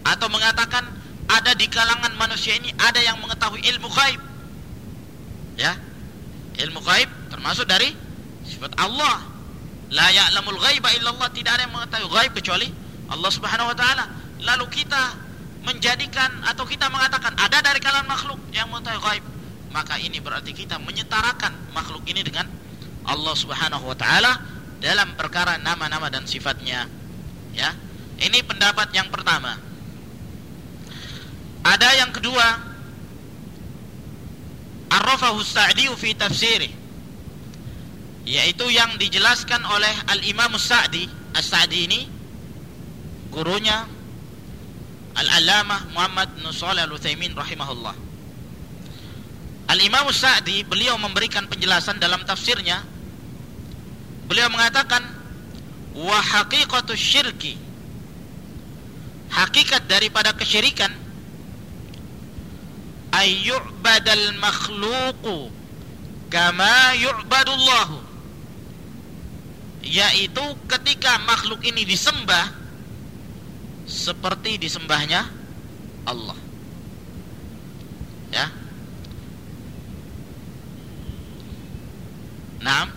Atau mengatakan ada di kalangan manusia ini ada yang mengetahui ilmu gaib. Ya. Ilmu gaib termasuk dari sifat Allah. La ya'lamul ghaiba illallah, tidak ada yang mengetahui gaib kecuali Allah Subhanahu wa taala. Lalu kita menjadikan atau kita mengatakan ada dari kalangan makhluk yang mengetahui gaib, maka ini berarti kita menyetarakan makhluk ini dengan Allah Subhanahu wa taala dalam perkara nama-nama dan sifatnya. Ya. Ini pendapat yang pertama. Ada yang kedua. Arrafahu Sa'di fi tafsirih yaitu yang dijelaskan oleh Al-Imam Sa'di. As-Sa'di ini gurunya Al-Alamah Muhammad Nusalih Al-Uthaymin rahimahullah. Al-Imam Sa'di beliau memberikan penjelasan dalam tafsirnya. Beliau mengatakan wa haqiqatu syirki. Hakikat daripada kesyirikan ayyu'badal makhluqu kama yu'badullahu yaitu ketika makhluk ini disembah seperti disembahnya Allah. Ya. Nah,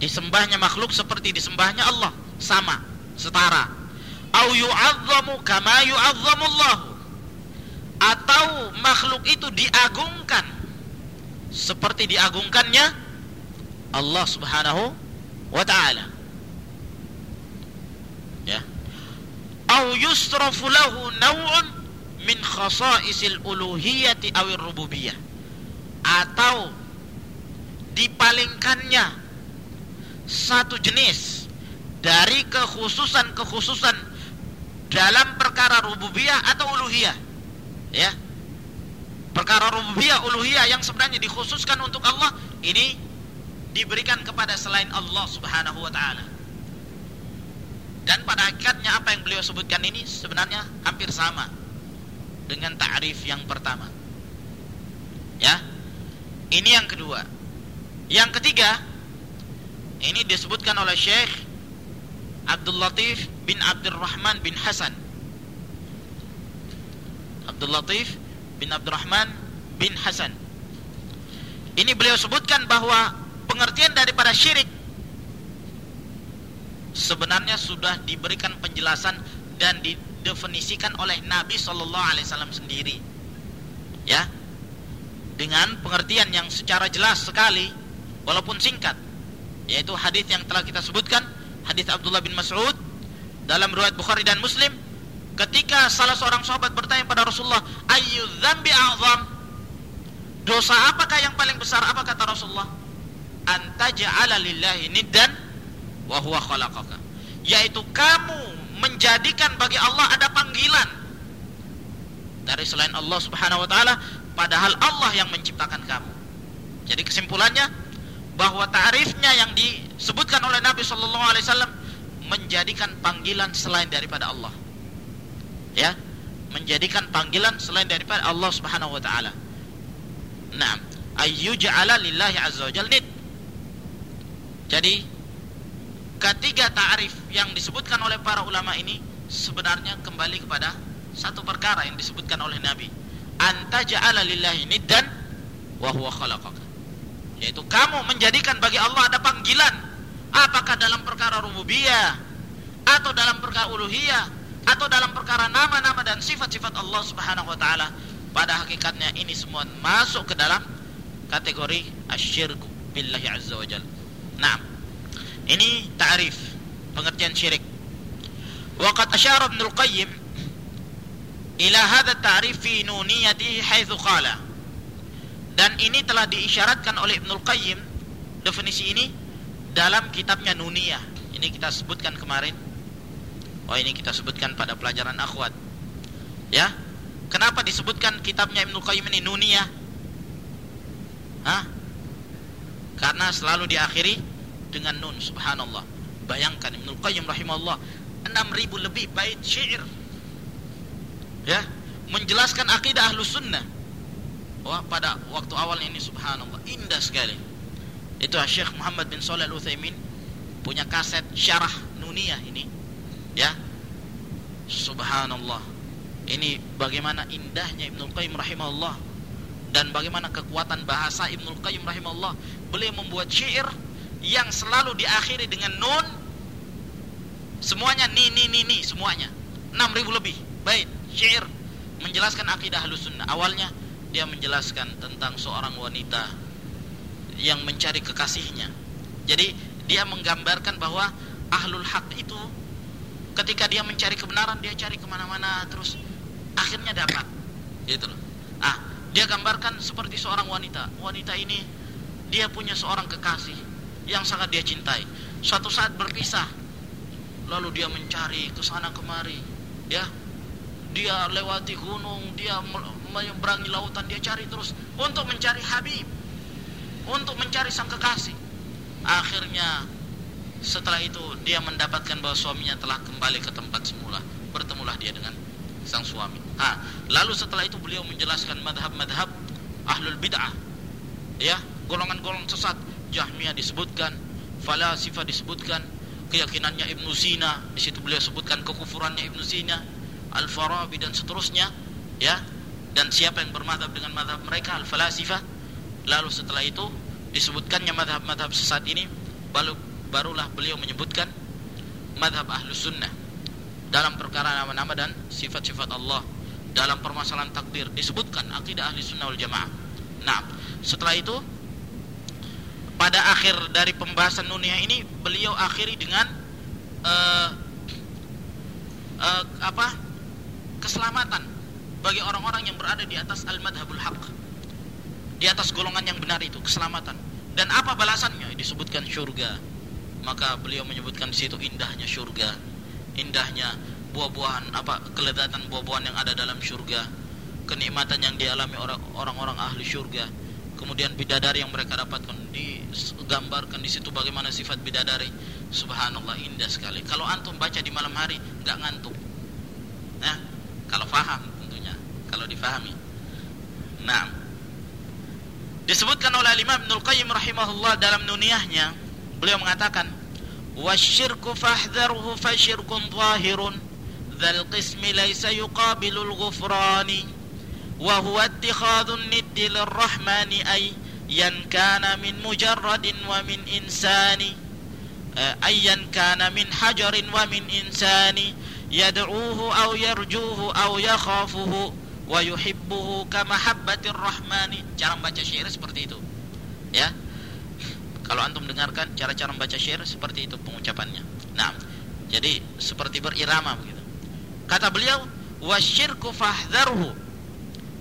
disembahnya makhluk seperti disembahnya Allah, sama, setara. Au yu'azzamu kama yu'azzamullah. Atau makhluk itu diagungkan. Seperti diagungkannya Allah Subhanahu wa ta'ala. Ya. Au yusrafu lahu naw'un min khasa'isil uluhiyati awir rububiyah. Atau dipalingkannya satu jenis dari kekhususan-kekhususan dalam perkara rububiyah atau uluhiyah ya perkara rububiyah uluhiyah yang sebenarnya dikhususkan untuk Allah ini diberikan kepada selain Allah Subhanahu wa taala. Dan pada hakikatnya apa yang beliau sebutkan ini sebenarnya hampir sama dengan ta'rif yang pertama. Ya. Ini yang kedua. Yang ketiga ini disebutkan oleh Syekh Abdul Latif bin Abdurrahman bin Hasan. Abdul Latif bin Abdurrahman bin Hasan. Ini beliau sebutkan bahwa pengertian daripada syirik sebenarnya sudah diberikan penjelasan dan didefinisikan oleh Nabi Shallallahu Alaihi Wasallam sendiri, ya, dengan pengertian yang secara jelas sekali, walaupun singkat, yaitu hadis yang telah kita sebutkan, hadis Abdullah bin Mas'ud dalam riwayat Bukhari dan Muslim, ketika salah seorang sahabat bertanya pada Rasulullah, ayu dzambi azam, dosa apakah yang paling besar? Apa kata Rasulullah? antaja'ala lillahi niddan wa huwa khalaqaka yaitu kamu menjadikan bagi Allah ada panggilan dari selain Allah Subhanahu wa taala padahal Allah yang menciptakan kamu. Jadi kesimpulannya bahwa ta'rifnya yang disebutkan oleh Nabi sallallahu alaihi wasallam menjadikan panggilan selain daripada Allah. Ya, menjadikan panggilan selain daripada Allah Subhanahu wa taala. Naam, ayyuj'ala lillahi azza wajalla nid jadi ketiga ta'rif yang disebutkan oleh para ulama ini sebenarnya kembali kepada satu perkara yang disebutkan oleh Nabi. Anta ja'ala lillahi niddan wa huwa khalaqaka. Yaitu kamu menjadikan bagi Allah ada panggilan apakah dalam perkara rububiyah atau dalam perkara uluhiyah atau dalam perkara nama-nama dan sifat-sifat Allah Subhanahu wa taala pada hakikatnya ini semua masuk ke dalam kategori asyirku billahi azza wa jalla Nah, ini ta'rif pengertian syirik. Waqad asyara Ibnu Al-Qayyim ila hadha ta'rif fi nuniyatihi haitsu qala. Dan ini telah diisyaratkan oleh Ibnu Al-Qayyim definisi ini dalam kitabnya Nuniyah. Ini kita sebutkan kemarin. Oh, ini kita sebutkan pada pelajaran akhwat. Ya. Kenapa disebutkan kitabnya Ibnu Qayyim ini Nuniyah? Hah? karena selalu diakhiri dengan nun subhanallah bayangkan Ibnu Qayyim rahimahullah 6000 lebih bait syair ya menjelaskan akidah ahlu sunnah wah pada waktu awal ini subhanallah indah sekali itu Syekh Muhammad bin Shalih Al Utsaimin punya kaset syarah nuniyah ini ya. Subhanallah. Ini bagaimana indahnya Ibnu Qayyim rahimahullah dan bagaimana kekuatan bahasa Ibnu Qayyim rahimahullah. Beliau membuat syair yang selalu diakhiri dengan nun. Semuanya ni ni ni ni semuanya. 6000 lebih. Baik syair menjelaskan akidah sunnah. Awalnya dia menjelaskan tentang seorang wanita yang mencari kekasihnya. Jadi dia menggambarkan bahwa ahlul haq itu ketika dia mencari kebenaran dia cari ke mana-mana terus akhirnya dapat gitu loh ah Dia gambarkan seperti seorang wanita. Wanita ini dia punya seorang kekasih yang sangat dia cintai. Suatu saat berpisah, lalu dia mencari ke sana kemari, ya. Dia lewati gunung, dia menyeberangi lautan, dia cari terus untuk mencari Habib, untuk mencari sang kekasih. Akhirnya setelah itu dia mendapatkan bahwa suaminya telah kembali ke tempat semula. Bertemulah dia dengan sang suami. Ah, lalu setelah itu beliau menjelaskan madhab-madhab ahlul bid'ah. Ya, golongan-golongan sesat. Jahmiyah disebutkan, Falasifa disebutkan, keyakinannya Ibnu Sina, di situ beliau sebutkan kekufurannya Ibnu Sina, Al-Farabi dan seterusnya, ya. Dan siapa yang bermadhab dengan madhab mereka Al-Falasifa? Lalu setelah itu disebutkannya madhab-madhab sesat ini, baru barulah beliau menyebutkan madhab Ahlus Sunnah dalam perkara nama-nama dan sifat-sifat Allah dalam permasalahan takdir disebutkan akidah ahli sunnah wal jamaah. Nah, setelah itu pada akhir dari pembahasan nuniyah ini beliau akhiri dengan uh, uh, apa keselamatan bagi orang-orang yang berada di atas al-madhabul haq di atas golongan yang benar itu keselamatan. Dan apa balasannya? Disebutkan surga maka beliau menyebutkan di situ indahnya surga indahnya buah-buahan apa kelezatan buah-buahan yang ada dalam surga kenikmatan yang dialami orang-orang ahli surga kemudian bidadari yang mereka dapatkan digambarkan di situ bagaimana sifat bidadari. Subhanallah indah sekali. Kalau antum baca di malam hari nggak ngantuk. Nah kalau faham tentunya. Kalau difahami. Nah disebutkan oleh Imam Ibnul Qayyim rahimahullah dalam nuniyahnya Beliau mengatakan, "Wasyirku fahdharhu fasyirkun zahirun dzal qismi laysa yuqabilul ghufrani wa huwa ittikhadhun niddi lirrahmani ay yan kana min mujarradin wa min insani eh, ayyan kana min hajarin wa min insani yad'uhu aw yarjuhu aw yakhafuhu wa yuhibbuhu kama rahmani." Cara membaca syair seperti itu. Ya. Kalau antum dengarkan cara-cara membaca syair seperti itu pengucapannya. Nah, jadi seperti berirama begitu. Kata beliau, wasyirku fahdharhu.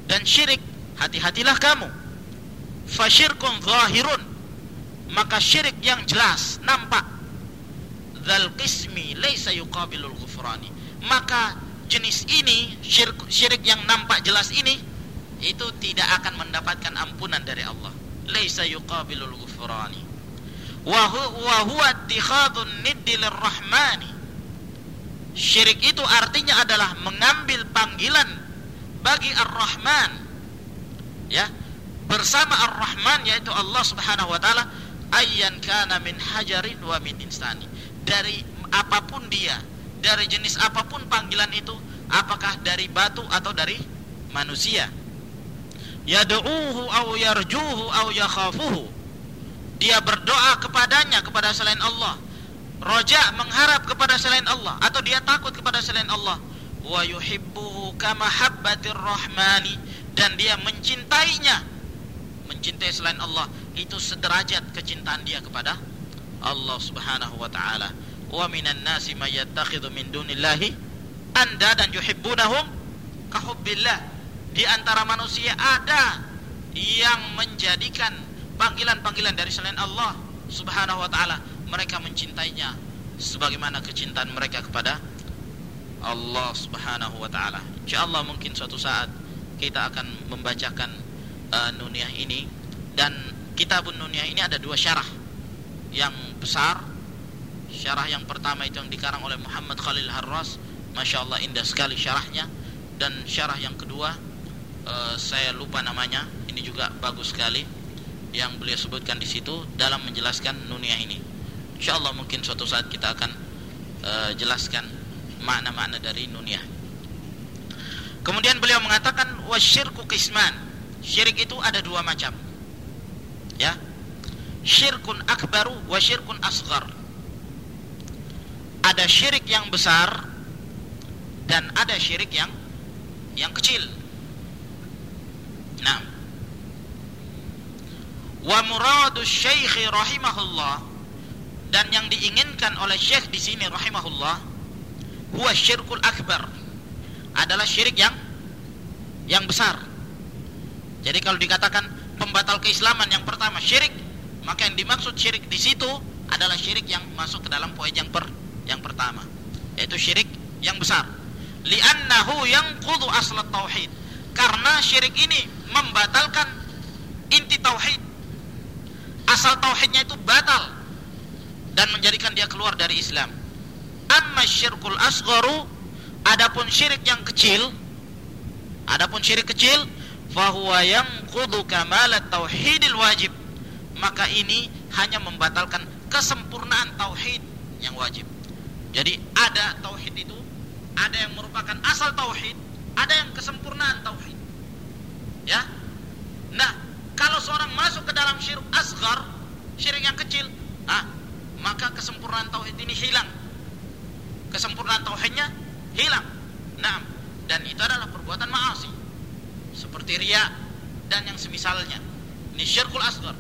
Dan syirik, hati-hatilah kamu. Fasyirkun zahirun. Maka syirik yang jelas, nampak. Dzal qismi laisa yuqabilul. Maka jenis ini, syirik, syirik yang nampak jelas ini, itu tidak akan mendapatkan ampunan dari Allah. Laisa yuqabilul wa huwa ittikhadun niddil rahmani syirik itu artinya adalah mengambil panggilan bagi ar-rahman. Ya bersama ar-rahman yaitu Allah Subhanahu wa taala ayyan kana min hajarin wa min insani. Dari apa pun dia dari jenis apa pun panggilan itu apakah dari batu atau dari manusia? Yad'uhu aw yarjuhu aw yakhafuhu dia berdoa kepadanya kepada selain Allah. Roja mengharap kepada selain Allah atau dia takut kepada selain Allah. Wa yuhibbuhu kama habbatir rahmani dan dia mencintainya. Mencintai selain Allah itu sederajat kecintaan dia kepada Allah Subhanahu wa taala. Wa minan nasi may yattakhidhu min dunillahi anda dan yuhibbunahum kahubbillah di antara manusia ada yang menjadikan panggilan-panggilan dari selain Allah Subhanahu wa taala, mereka mencintainya. Sebagaimana kecintaan mereka kepada Allah Subhanahu wa taala. Insyaallah mungkin suatu saat kita akan membacakan uh, nuniyah ini. Dan kitabun nuniyah ini ada dua syarah. Yang besar. Syarah yang pertama itu yang dikarang oleh Muhammad Khalil Harras, Masya Allah indah sekali syarahnya. Dan syarah yang kedua uh, saya lupa namanya, ini juga bagus sekali yang beliau sebutkan di situ dalam menjelaskan nuniyah ini. Insya Allah mungkin suatu saat kita akan uh, jelaskan makna-makna dari nuniyah. Kemudian beliau mengatakan wasyirku kisman. Syirik itu ada dua macam. Ya. Syirkun akbaru wa syirkun asghar. Ada syirik yang besar dan ada syirik yang yang kecil. Nah, wa muradu syekh rahimahullah dan yang diinginkan oleh syekh di sini rahimahullah huwa syirkul akbar adalah syirik yang yang besar Jadi kalau dikatakan pembatal keislaman yang pertama syirik, maka yang dimaksud syirik di situ adalah syirik yang masuk ke dalam poin yang per yang pertama, yaitu syirik yang besar. Li'annahu yang kudu aslat tauhid. Karena syirik ini membatalkan inti tauhid. Asal tauhidnya itu batal dan menjadikan dia keluar dari Islam. Amma syirkul asgharu adapun syirik yang kecil adapun syirik kecil fahuwa yanqudu kamalat tauhidil wajib maka ini hanya membatalkan kesempurnaan tauhid yang wajib. Jadi ada tauhid itu, ada yang merupakan asal tauhid, ada yang kesempurnaan tauhid. Ya. Nah, kalau seorang masuk ke dalam syirik asgar, syirik yang kecil, ah, maka kesempurnaan tauhid ini hilang. Kesempurnaan tauhidnya hilang. Nah, dan itu adalah perbuatan maasi. Seperti ria dan yang semisalnya. Ini syirkul asgar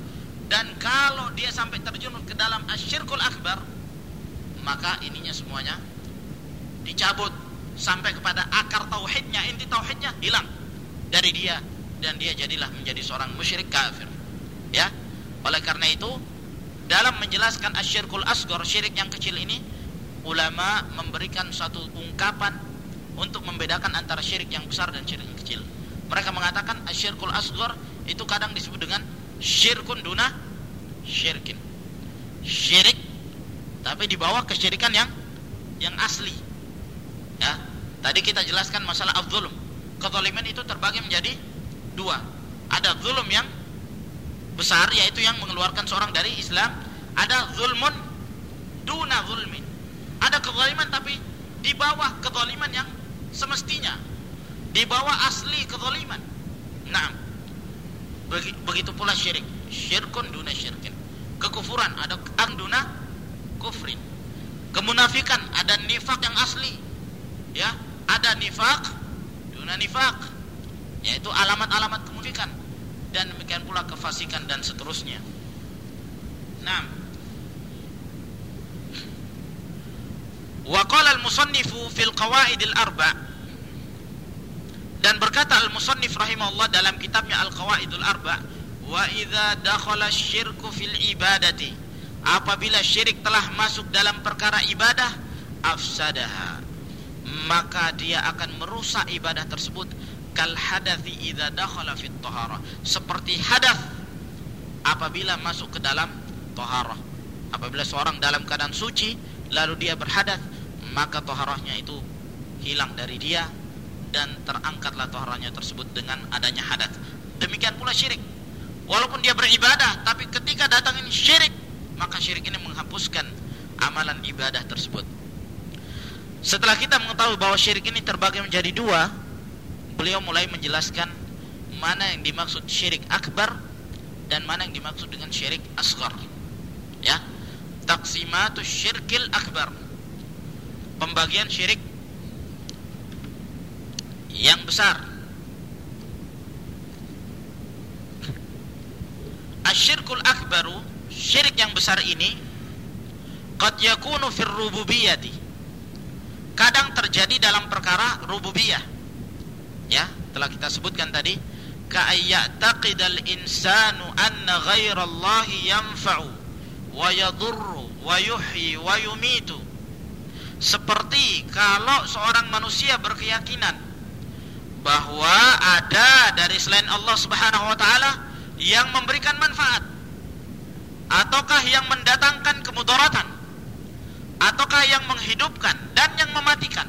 dan kalau dia sampai terjun ke dalam asyirkul akbar maka ininya semuanya dicabut sampai kepada akar tauhidnya inti tauhidnya hilang dari dia dan dia jadilah menjadi seorang musyrik kafir. Ya? Oleh karena itu dalam menjelaskan asyirkul asgar syirik yang kecil ini ulama memberikan satu ungkapan untuk membedakan antara syirik yang besar dan syirik yang kecil. Mereka mengatakan asyirkul asgar itu kadang disebut dengan syirkun duna syirkin. Syirik tapi dibawa kesyirikan yang yang asli. Ya? Tadi kita jelaskan masalah az-zulm. Kezaliman itu terbagi menjadi dua ada zulm yang besar yaitu yang mengeluarkan seorang dari Islam. Ada zulmun duna zulmin ada kezaliman tapi di bawah kezaliman yang semestinya. Di bawah asli kezaliman. Nah begitu pula syirik. Syirkun duna syirkin. Kekufuran ada anduna kufrin. Kemunafikan ada nifak yang asli. Ya ada nifak duna nifak yaitu alamat-alamat kemunafikan dan demikian pula kefasikan dan seterusnya. Nah wa qala al-musannifu fil qawaidil arba' Dan berkata al-musannif rahimahullah dalam kitabnya Al-Qawaidul Arba, wa idza dakhala syirku fil ibadati. Apabila syirik telah masuk dalam perkara ibadah afsadaha. Maka dia akan merusak ibadah tersebut kal hadathi idza dakhala fit taharah seperti hadath apabila masuk ke dalam taharah apabila seorang dalam keadaan suci lalu dia berhadath maka taharahnya itu hilang dari dia dan terangkatlah toharannya tersebut dengan adanya hadat. Demikian pula syirik. Walaupun dia beribadah, tapi ketika datang ini syirik, maka syirik ini menghapuskan amalan ibadah tersebut. Setelah kita mengetahui bahwa syirik ini terbagi menjadi dua, beliau mulai menjelaskan mana yang dimaksud syirik akbar dan mana yang dimaksud dengan syirik asghar. Ya. Taksimatus syirkil akbar. Pembagian syirik yang besar asyirkul akbaru syirik yang besar ini qad yakunu fir rububiyati kadang terjadi dalam perkara rububiyah ya telah kita sebutkan tadi ka ayyataqidal insanu anna ghairallahi yanfa'u wa yadurru wa yuhyi wa yumitu. Seperti kalau seorang manusia berkeyakinan bahwa ada dari selain Allah Subhanahu wa taala yang memberikan manfaat ataukah yang mendatangkan kemudaratan ataukah yang menghidupkan dan yang mematikan.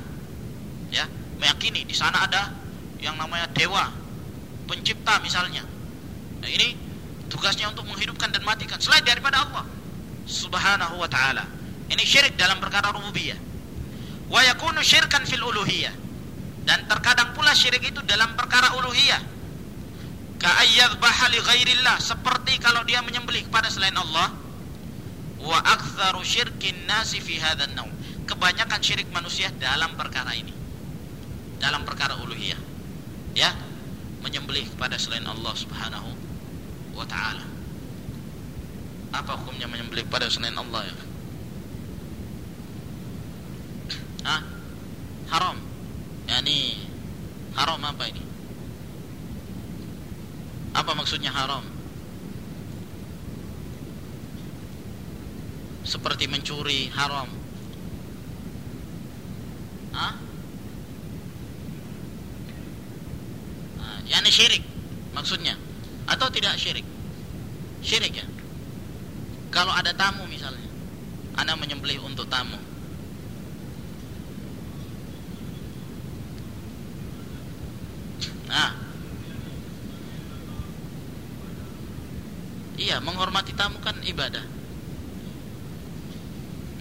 Ya meyakini di sana ada yang namanya dewa pencipta misalnya. Nah ini tugasnya untuk menghidupkan dan matikan selain daripada Allah Subhanahu wa taala. Ini syirik dalam perkara rububiyah. Wa yakunu syirkan fil uluhiyah. Dan terkadang pula syirik itu dalam perkara uluhiyah. Ka'ayyadbaha li ghairillah. Seperti kalau dia menyembelih kepada selain Allah. Wa aktsaru syirkin nasi fi hadzal naum. Kebanyakan syirik manusia dalam perkara ini. Dalam perkara uluhiyah ya menyembelih kepada selain Allah Subhanahu wa taala apa hukumnya menyembelih kepada selain Allah ya Hah? haram yani haram apa ini Apa maksudnya haram? Seperti mencuri haram. Hah? Yani syirik maksudnya atau tidak syirik? Syirik ya. Kalau ada tamu misalnya, Anda menyembelih untuk tamu. Nah, Iya, menghormati tamu kan ibadah.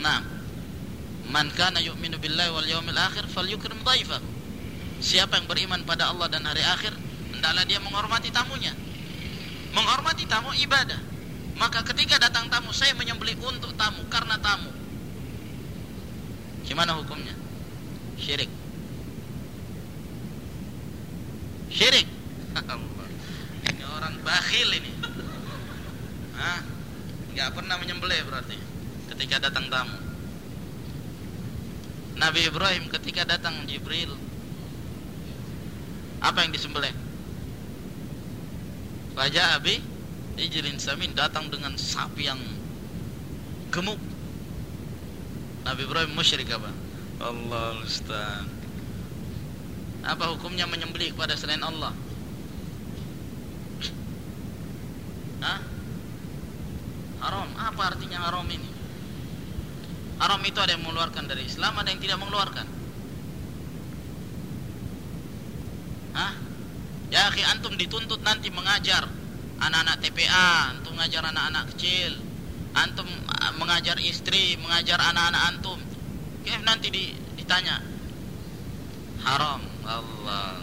Nah, man kana yu'minu billahi wal yawmil akhir falyukrim dhaifahu. Siapa yang beriman pada Allah dan hari akhir, hendaklah dia menghormati tamunya. Menghormati tamu ibadah. Maka ketika datang tamu, saya menyembelih untuk tamu karena tamu. Gimana hukumnya? Syirik. Syirik. Ini orang bakhil ini. Hah? Pernah menyembelih berarti ketika datang tamu. Nabi Ibrahim ketika datang Jibril apa yang disembelih? Raja Abi Ijrin Samin datang dengan sapi yang gemuk. Nabi Ibrahim musyrik apa? Allah Ustaz. Apa hukumnya menyembelih kepada selain Allah? Hah? Haram. Apa artinya haram ini? Haram itu ada yang mengeluarkan dari Islam, ada yang tidak mengeluarkan. Hah? Ya, akhi antum dituntut nanti mengajar anak-anak TPA, antum mengajar anak-anak kecil, antum ah, mengajar istri, mengajar anak-anak antum. Kayak nanti ditanya haram Allah.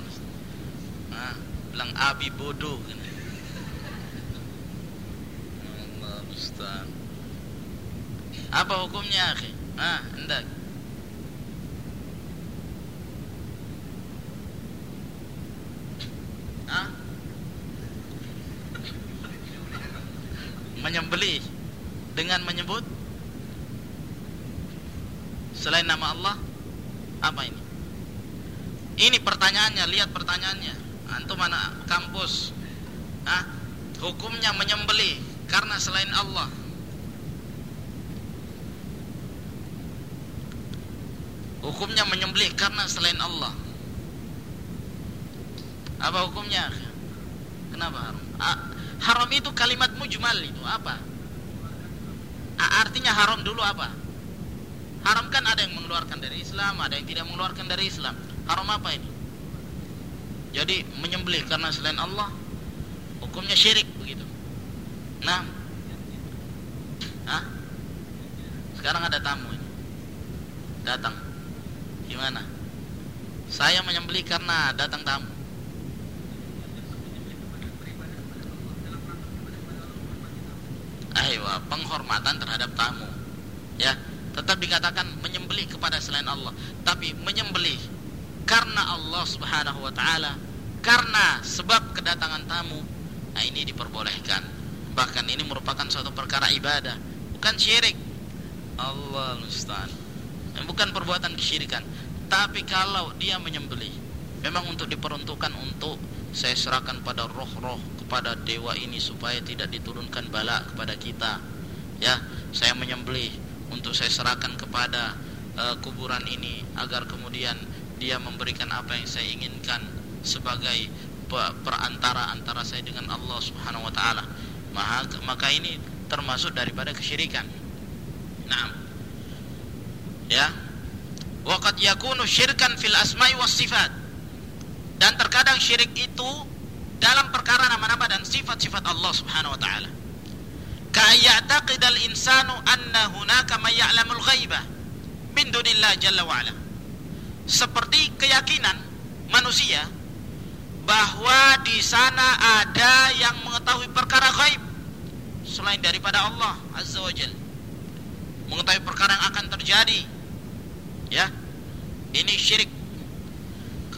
Nah, bilang abi bodoh. Ustaz. Apa hukumnya, akhi? Ah, hendak. Ah? Menyembelih dengan menyebut selain nama Allah apa ini? Ini pertanyaannya, lihat pertanyaannya. Antum mana kampus? Ah, hukumnya menyembelih karena selain Allah hukumnya menyembelih karena selain Allah apa hukumnya kenapa haram haram itu kalimat mujmal itu apa artinya haram dulu apa haram kan ada yang mengeluarkan dari Islam ada yang tidak mengeluarkan dari Islam haram apa ini jadi menyembelih karena selain Allah hukumnya syirik begitu Nah, Hah? Sekarang ada tamu ini. Datang. Gimana? Saya menyembeli karena datang tamu. Ayo, penghormatan terhadap tamu. Ya, tetap dikatakan menyembeli kepada selain Allah, tapi menyembeli karena Allah Subhanahu wa taala, karena sebab kedatangan tamu. Nah, ini diperbolehkan. Bahkan ini merupakan suatu perkara ibadah bukan syirik. Allah musta'an bukan perbuatan kesyirikan. Tapi kalau dia menyembelih memang untuk diperuntukkan untuk saya serahkan pada roh-roh kepada dewa ini supaya tidak diturunkan bala kepada kita ya saya menyembelih untuk saya serahkan kepada uh, kuburan ini agar kemudian dia memberikan apa yang saya inginkan sebagai perantara antara saya dengan Allah Subhanahu wa taala maka, maka ini termasuk daripada kesyirikan. Nah, ya, waqad yakunu syirkan fil asma'i was sifat. Dan terkadang syirik itu dalam perkara nama-nama dan sifat-sifat Allah Subhanahu wa taala. al insanu anna hunaka may ya'lamul ghaibah min dunillah jalla wa ala. Seperti keyakinan manusia bahwa di sana ada yang mengetahui perkara gaib selain daripada Allah Azza wa mengetahui perkara yang akan terjadi ya ini syirik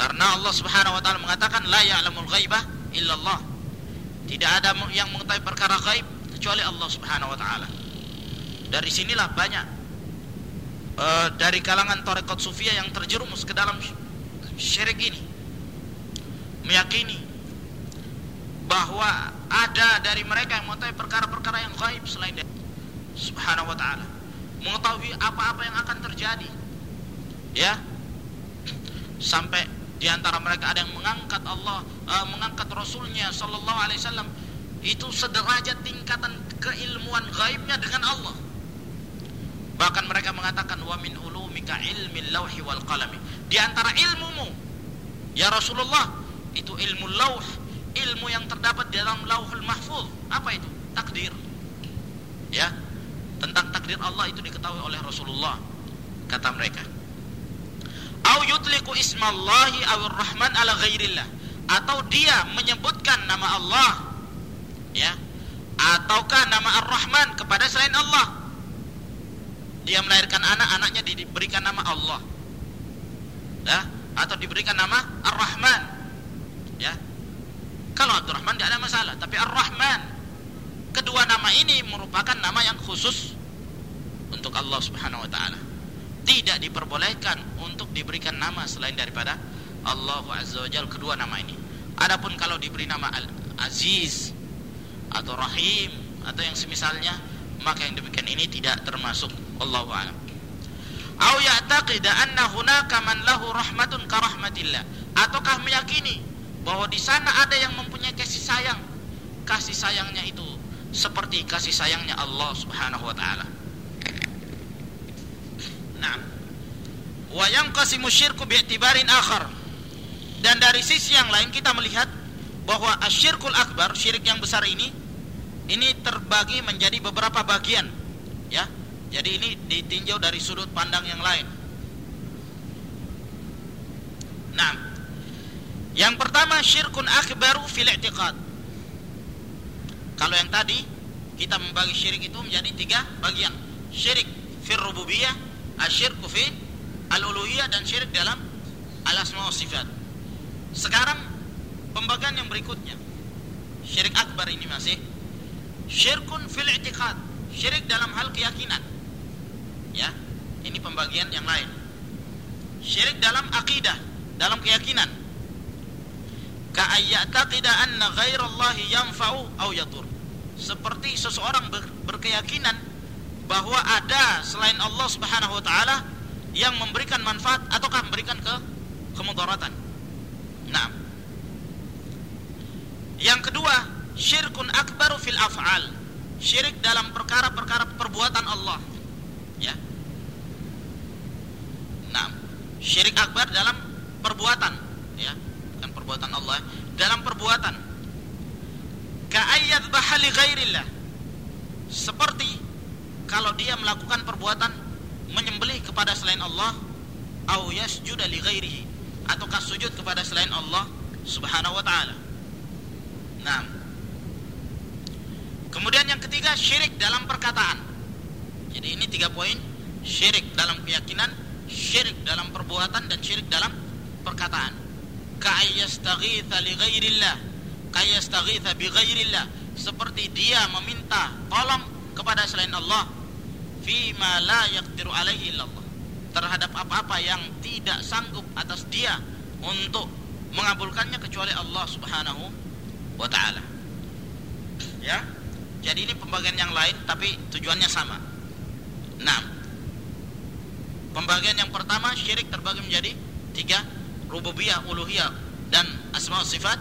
karena Allah Subhanahu wa taala mengatakan la ya'lamul ghaibah illallah tidak ada yang mengetahui perkara gaib kecuali Allah Subhanahu wa taala dari sinilah banyak uh, dari kalangan tarekat sufia yang terjerumus ke dalam syirik ini meyakini bahwa ada dari mereka yang mengetahui perkara-perkara yang gaib selain dari Subhanahu wa taala. Mengetahui apa-apa yang akan terjadi. Ya. Sampai di antara mereka ada yang mengangkat Allah, uh, mengangkat Rasulnya Sallallahu Alaihi Wasallam itu sederajat tingkatan keilmuan gaibnya dengan Allah. Bahkan mereka mengatakan wa min ulumika ilmi lauhi wal qalami. Di antara ilmumu ya Rasulullah itu ilmu lauh, ilmu yang terdapat di dalam lauhul mahfuz. Apa itu? Takdir. Ya. Tentang takdir Allah itu diketahui oleh Rasulullah kata mereka. Au yutliqu ismallahi awir rahman ala ghairillah. Atau dia menyebutkan nama Allah ya ataukah nama Ar-Rahman kepada selain Allah? Dia melahirkan anak anaknya diberikan nama Allah. Ya atau diberikan nama Ar-Rahman. Ya. Kalau Abdurrahman tidak ada masalah tapi Ar-Rahman kedua nama ini merupakan nama yang khusus untuk Allah Subhanahu wa taala tidak diperbolehkan untuk diberikan nama selain daripada Allah Azza wa Jalla kedua nama ini. Adapun kalau diberi nama Al-Aziz atau Rahim atau yang semisalnya maka yang demikian ini tidak termasuk. Allah a'lam. Au ya'taqida anna hunaka man lahu rahmatun ka rahmatillah. Ataukah meyakini bahwa di sana ada yang mempunyai kasih sayang? Kasih sayangnya itu seperti kasih sayangnya Allah Subhanahu wa taala Nah, wa yanqasimu syirku bi'tibarin akhar. Dan dari sisi yang lain kita melihat bahwa asyirkul akbar, syirik yang besar ini ini terbagi menjadi beberapa bagian ya. Jadi ini ditinjau dari sudut pandang yang lain. Nah yang pertama syirkun akbaru fil i'tiqad. Kalau yang tadi kita membagi syirik itu menjadi tiga bagian. Syirik fir rububiyah asyirku fi al-uluhiyah dan syirik dalam al-asma sifat. Sekarang pembagian yang berikutnya. Syirik akbar ini masih. Syirkun fil i'tiqad. Syirik dalam hal keyakinan. Ya ini pembagian yang lain. Syirik dalam akidah dalam keyakinan. Ka ayyataqida anna ghairallahi yanfa'u aw yadur. Seperti seseorang ber, berkeyakinan bahwa ada selain Allah Subhanahu wa taala yang memberikan manfaat ataukah memberikan ke kemudaratan. Nah. Yang kedua, syirkun akbaru fil af'al. Syirik dalam perkara-perkara perbuatan Allah. Ya. Nah syirik akbar dalam perbuatan. Ya. Bukan perbuatan Allah dalam perbuatan. Ka'ayyad bahali ghairillah. Seperti kalau dia melakukan perbuatan menyembelih kepada selain Allah au yasjuda li ghairihi ataukah sujud kepada selain Allah subhanahu wa ta'ala nah Kemudian yang ketiga syirik dalam perkataan. Jadi ini tiga poin syirik dalam keyakinan, syirik dalam perbuatan dan syirik dalam perkataan. Ka'ayyastaghitha li ghairillah, ka'ayyastaghitha bi ghairillah, seperti dia meminta tolong kepada selain Allah ma la yaqdiru alaihi illallah terhadap apa-apa yang tidak sanggup atas dia untuk mengabulkannya kecuali Allah Subhanahu wa taala. Ya. Jadi ini pembagian yang lain tapi tujuannya sama. Nah, pembagian yang pertama syirik terbagi menjadi tiga, rububiyah, uluhiyah dan asma sifat.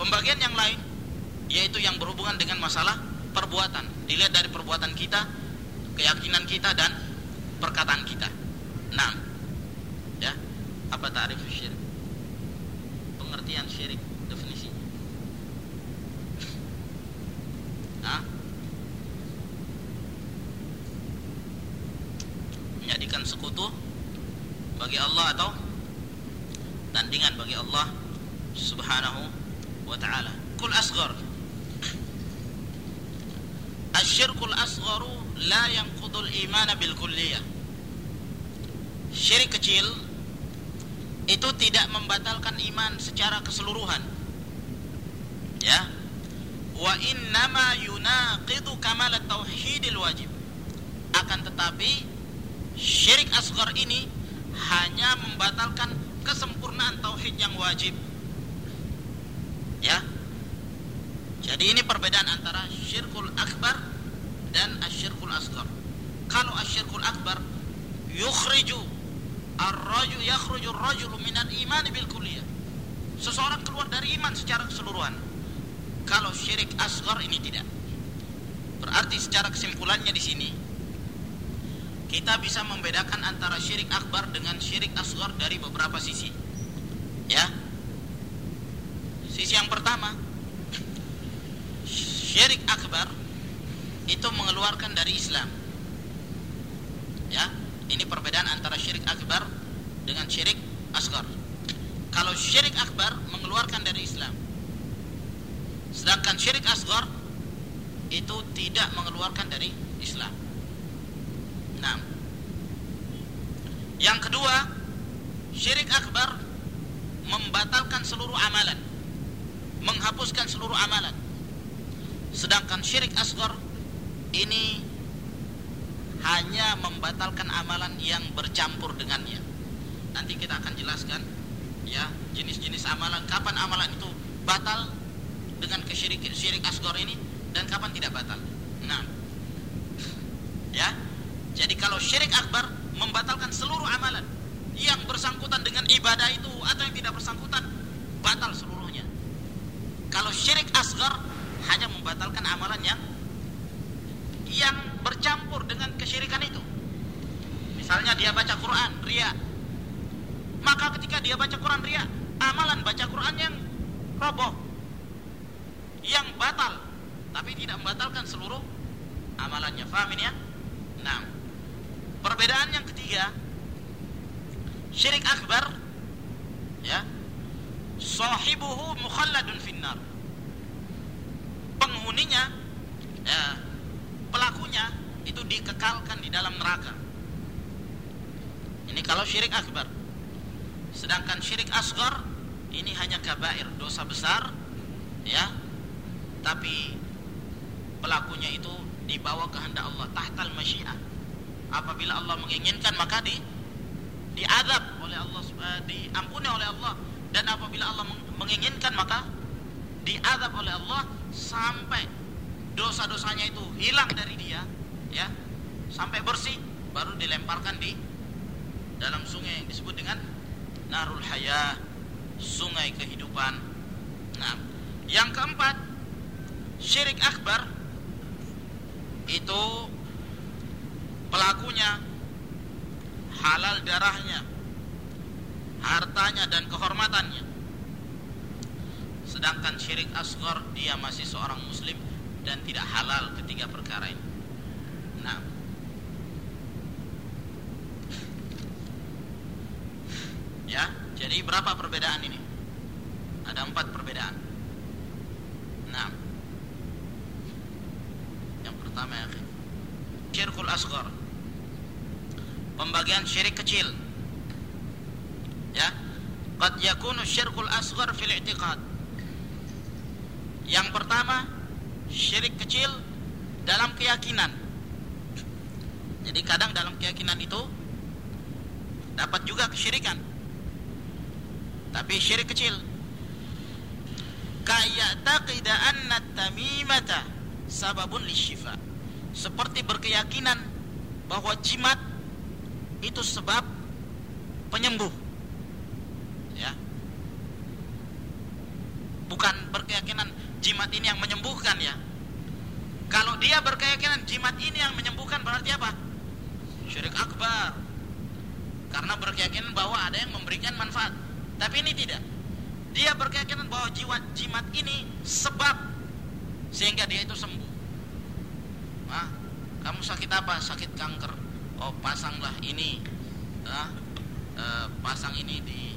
Pembagian yang lain yaitu yang berhubungan dengan masalah perbuatan. Dilihat dari perbuatan kita, keyakinan kita dan perkataan kita. Nah, ya, apa tarif syirik? Pengertian syirik Hah? menjadikan sekutu bagi Allah atau tandingan bagi Allah Subhanahu wa taala. Kul asghar. Asyirkul asgharu la yanqudul iman bil kulliyah. Syirik kecil itu tidak membatalkan iman secara keseluruhan. Ya, wa innama yunaqidu kamal tauhidil wajib akan tetapi syirik asghar ini hanya membatalkan kesempurnaan tauhid yang wajib ya Jadi ini perbedaan antara syirkul akbar dan asyirkul asghar. Kalau asyirkul akbar yukhriju ar-rajul yakhruju ar-rajulu al-iman bil kulliyah. Seseorang keluar dari iman secara keseluruhan. Kalau syirik asghar ini tidak. Berarti secara kesimpulannya di sini kita bisa membedakan antara syirik akbar dengan syirik asghar dari beberapa sisi. Ya. Sisi yang pertama, syirik akbar itu mengeluarkan dari Islam. Ya, ini perbedaan antara syirik akbar dengan syirik asghar. Kalau syirik akbar mengeluarkan dari Islam. Sedangkan syirik asghar itu tidak mengeluarkan dari Islam. Nah, yang kedua, syirik akbar membatalkan seluruh amalan, menghapuskan seluruh amalan. Sedangkan syirik asghar ini hanya membatalkan amalan yang bercampur dengannya. Nanti kita akan jelaskan ya jenis-jenis amalan, kapan amalan itu batal dengan kesyirik syirik asghar ini dan kapan tidak batal. Nah, ya. Jadi kalau syirik akbar membatalkan seluruh amalan yang bersangkutan dengan ibadah itu atau yang tidak bersangkutan batal seluruhnya. Kalau syirik asgar hanya membatalkan amalan yang yang bercampur dengan kesyirikan itu. Misalnya dia baca Quran, ria. Maka ketika dia baca Quran ria, amalan baca Quran yang roboh, yang batal, tapi tidak membatalkan seluruh amalannya. Faham ini ya? Nah, perbedaan yang ketiga, syirik akbar, ya, sahibuhu mukhalladun finnar. Penghuninya, ya, pelakunya itu dikekalkan di dalam neraka. Ini kalau syirik akbar. Sedangkan syirik asgar ini hanya kabair, dosa besar, ya, tapi pelakunya itu dibawa kehendak Allah tahtal masyiah apabila Allah menginginkan maka di diadab oleh Allah uh, diampuni oleh Allah dan apabila Allah menginginkan maka diadab oleh Allah sampai dosa-dosanya itu hilang dari dia ya sampai bersih baru dilemparkan di dalam sungai yang disebut dengan narul haya sungai kehidupan. Nah yang keempat syirik akbar itu pelakunya halal darahnya hartanya dan kehormatannya. Sedangkan syirik asghar dia masih seorang muslim dan tidak halal ketiga perkara ini. Nah. Ya jadi berapa perbedaan ini? Ada empat perbedaan. Nah. Yang pertama ya syirkul asghar. Pembagian syirik kecil. Ya. Qad yakunu syirkul asghar fil i'tiqad. Yang pertama syirik kecil dalam keyakinan. Jadi kadang dalam keyakinan itu dapat juga kesyirikan. Tapi syirik kecil. Kayak taqida anna tamimata sababun lisyifa. Seperti berkeyakinan bahwa jimat itu sebab penyembuh. Ya. Bukan berkeyakinan jimat ini yang menyembuhkan ya. Kalau dia berkeyakinan jimat ini yang menyembuhkan berarti apa? Syirik akbar. Karena berkeyakinan bahwa ada yang memberikan manfaat. Tapi ini tidak. Dia berkeyakinan bahwa jiwa jimat ini sebab sehingga dia itu sembuh. Ah kamu sakit apa? Sakit kanker. Oh pasanglah ini. Ah, eh, pasang ini di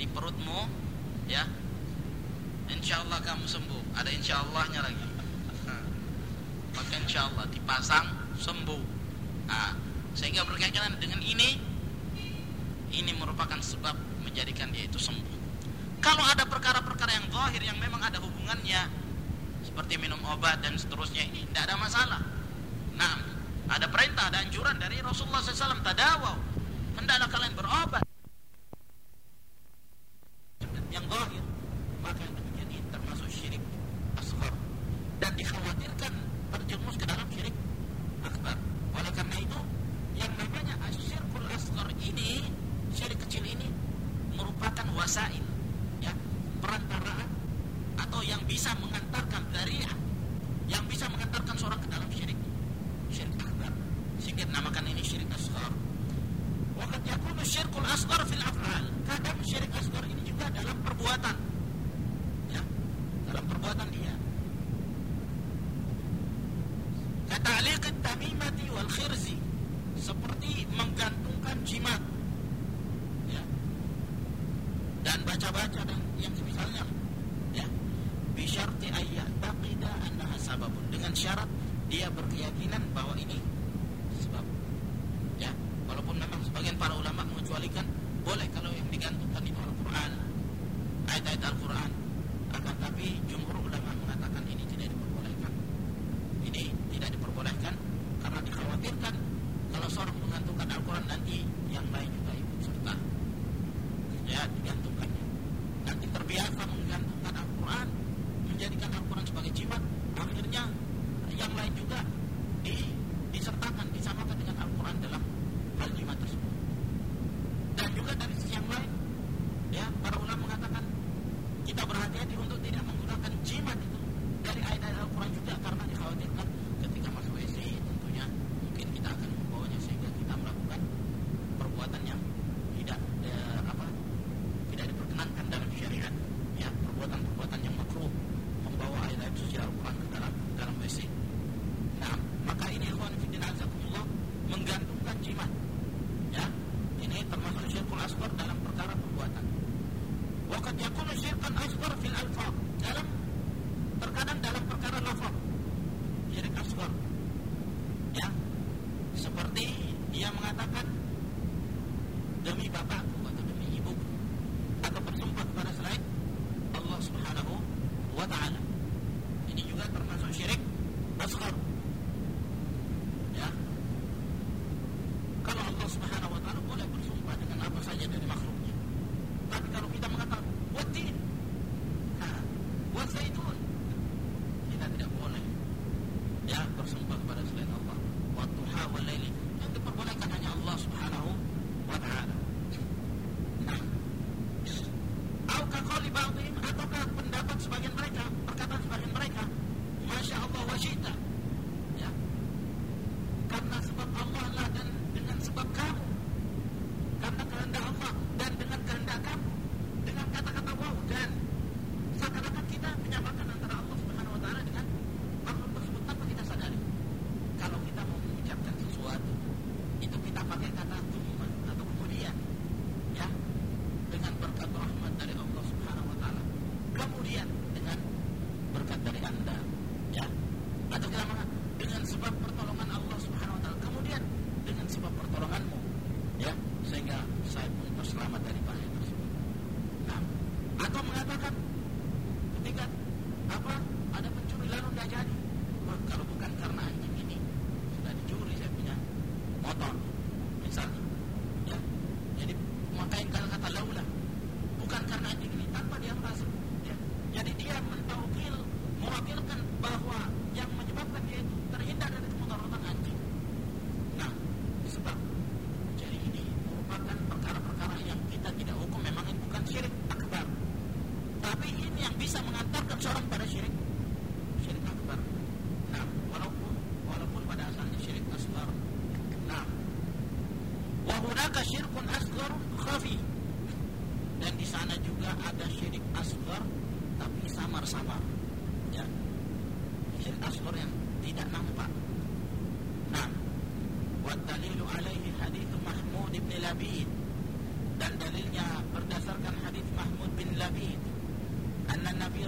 di perutmu ya insya Allah kamu sembuh. Ada insya Allahnya lagi. Maka insya Allah dipasang sembuh. Nah, sehingga berkeyakinan dengan ini ini merupakan sebab menjadikan dia itu sembuh. Kalau ada perkara-perkara yang zahir yang memang ada hubungannya seperti minum obat dan seterusnya ini tidak ada masalah. Nah ada perintah ada anjuran dari Rasulullah SAW tadawau. Hendaklah kalian berobat. Yang zahir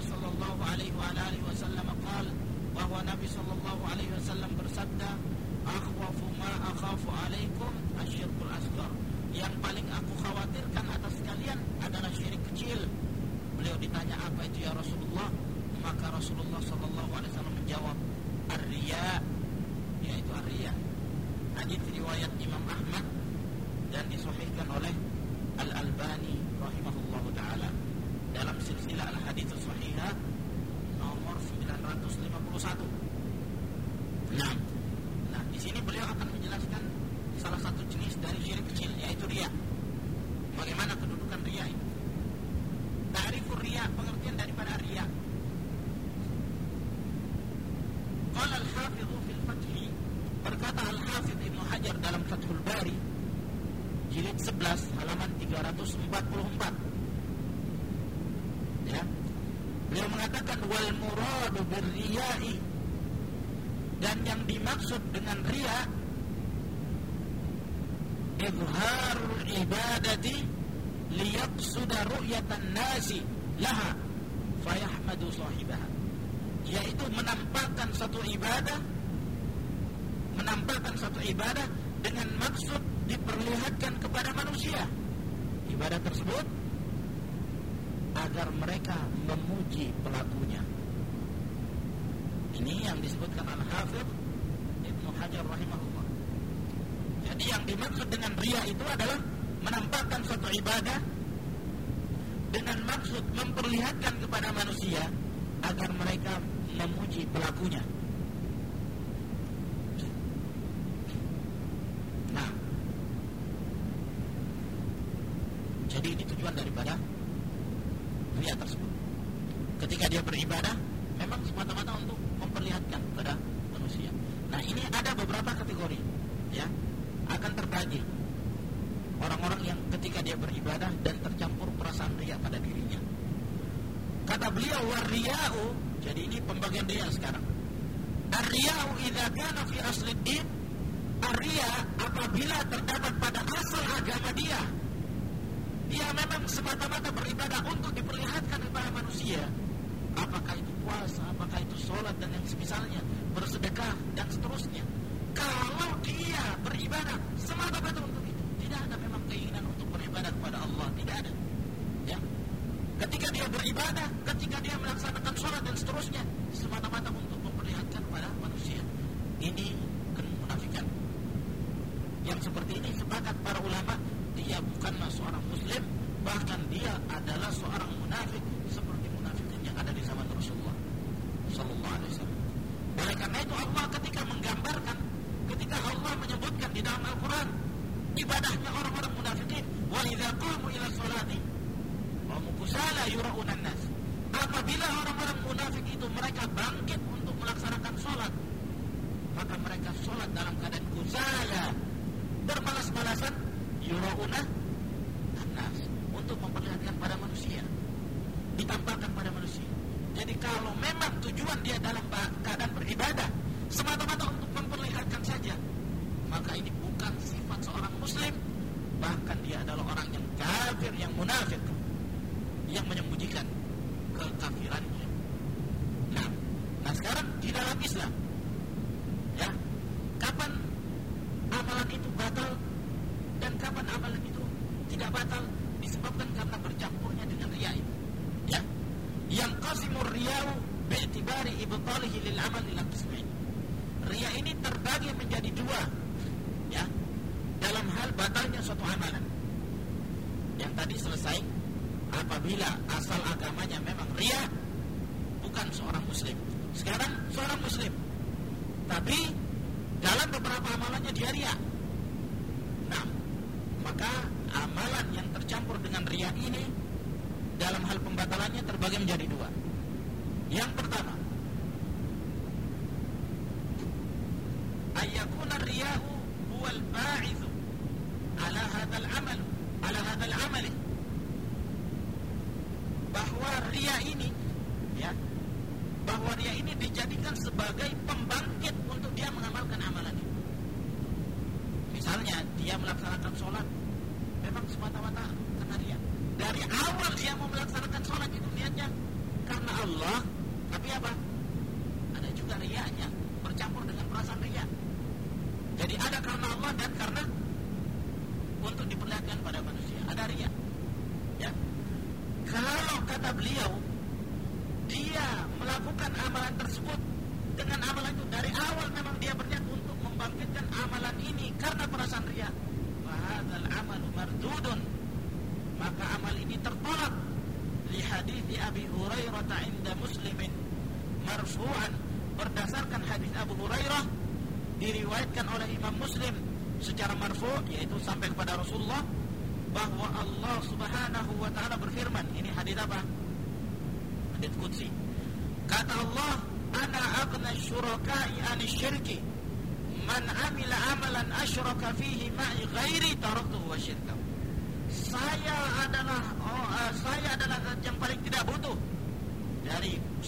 صلى الله عليه وعلى آله وسلم قال وهو نبي صلى الله عليه وسلم bersabda akhwafu ma akhafu alaikum asyirkul asghar. Yang paling aku khawatirkan atas kalian adalah syirik kecil. Beliau ditanya apa itu ya Rasulullah? Maka Rasulullah sallallahu alaihi wasallam menjawab ar-riya yaitu ar-riya. Hadis riwayat Imam Ahmad dan disahihkan oleh Al-Albani rahimahullahu taala dalam silsilah al-hadits sahih. Al-Maidah nomor 951. Nah, nah di sini beliau akan menjelaskan salah satu jenis dari syirik kecil yaitu riya. berriyai dan yang dimaksud dengan ria izharul ibadati liyaqsuda ru'yatan nasi laha fayahmadu sahibaha. Yaitu menampakkan satu ibadah menampakkan satu ibadah dengan maksud diperlihatkan kepada manusia. Ibadah tersebut agar mereka memuji pelakunya. Ini yang disebutkan Al-Hafidh Ibnu Hajar rahimahullah. Jadi yang dimaksud dengan riyah itu adalah menampakkan suatu ibadah dengan maksud memperlihatkan kepada manusia agar mereka memuji pelakunya.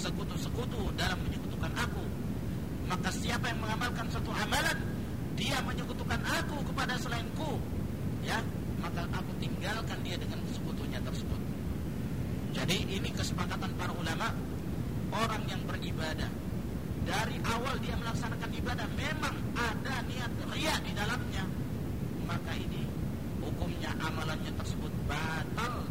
sekutu-sekutu dalam menyekutukan aku. Maka siapa yang mengamalkan satu amalan dia menyekutukan aku kepada selainku. Ya maka aku tinggalkan dia dengan sekutunya tersebut. Jadi ini kesepakatan para ulama. Orang yang beribadah dari awal dia melaksanakan ibadah memang ada niat ria di dalamnya. Maka ini hukumnya amalannya tersebut batal.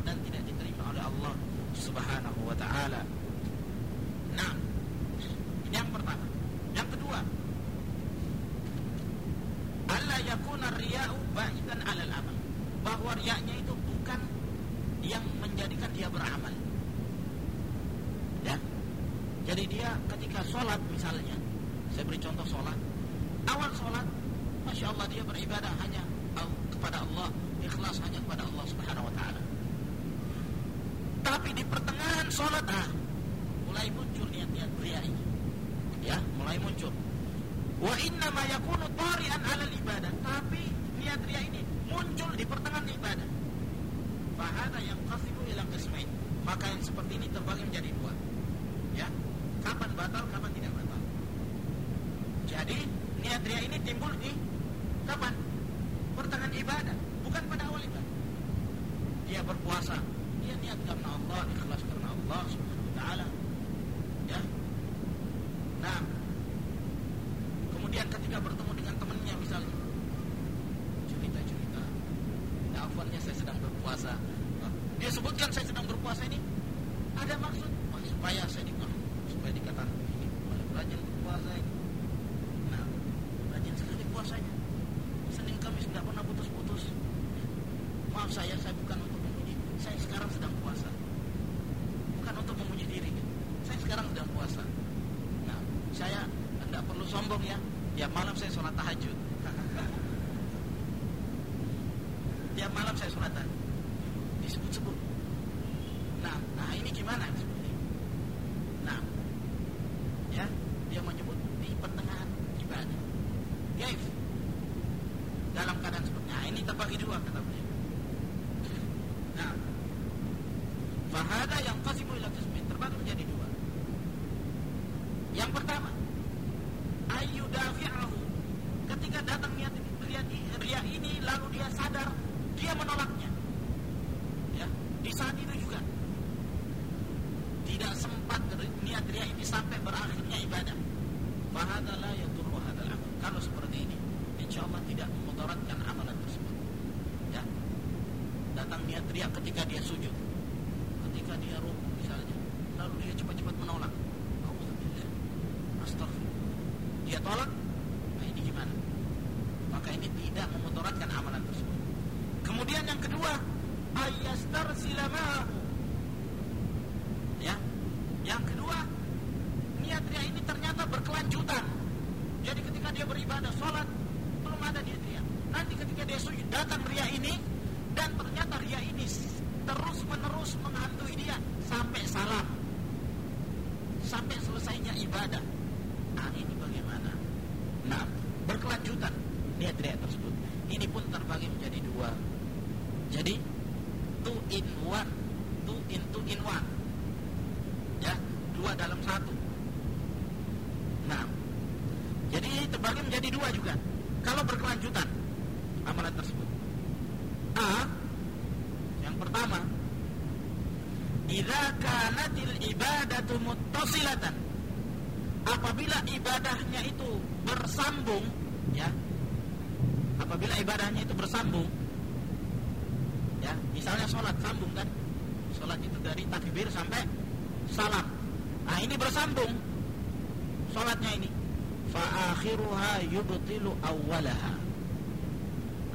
yuhsilu awalaha,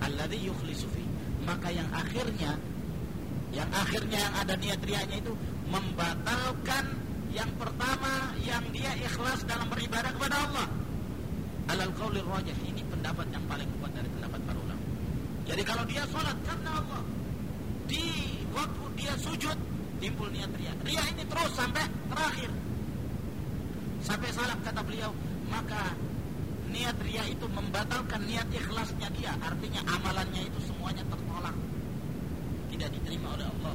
alladhi yukhlisu fi. Maka yang akhirnya yang akhirnya yang ada niat riaknya itu membatalkan yang pertama yang dia ikhlas dalam beribadah kepada Allah. Alal qawli rajih. Ini pendapat yang paling kuat dari pendapat para ulama. Jadi kalau dia sholat karena Allah di waktu dia sujud timbul niat riak. Riak ini terus sampai terakhir. Sampai salam kata beliau maka itu membatalkan niat ikhlasnya dia. Artinya amalannya itu semuanya tertolak. Tidak diterima oleh Allah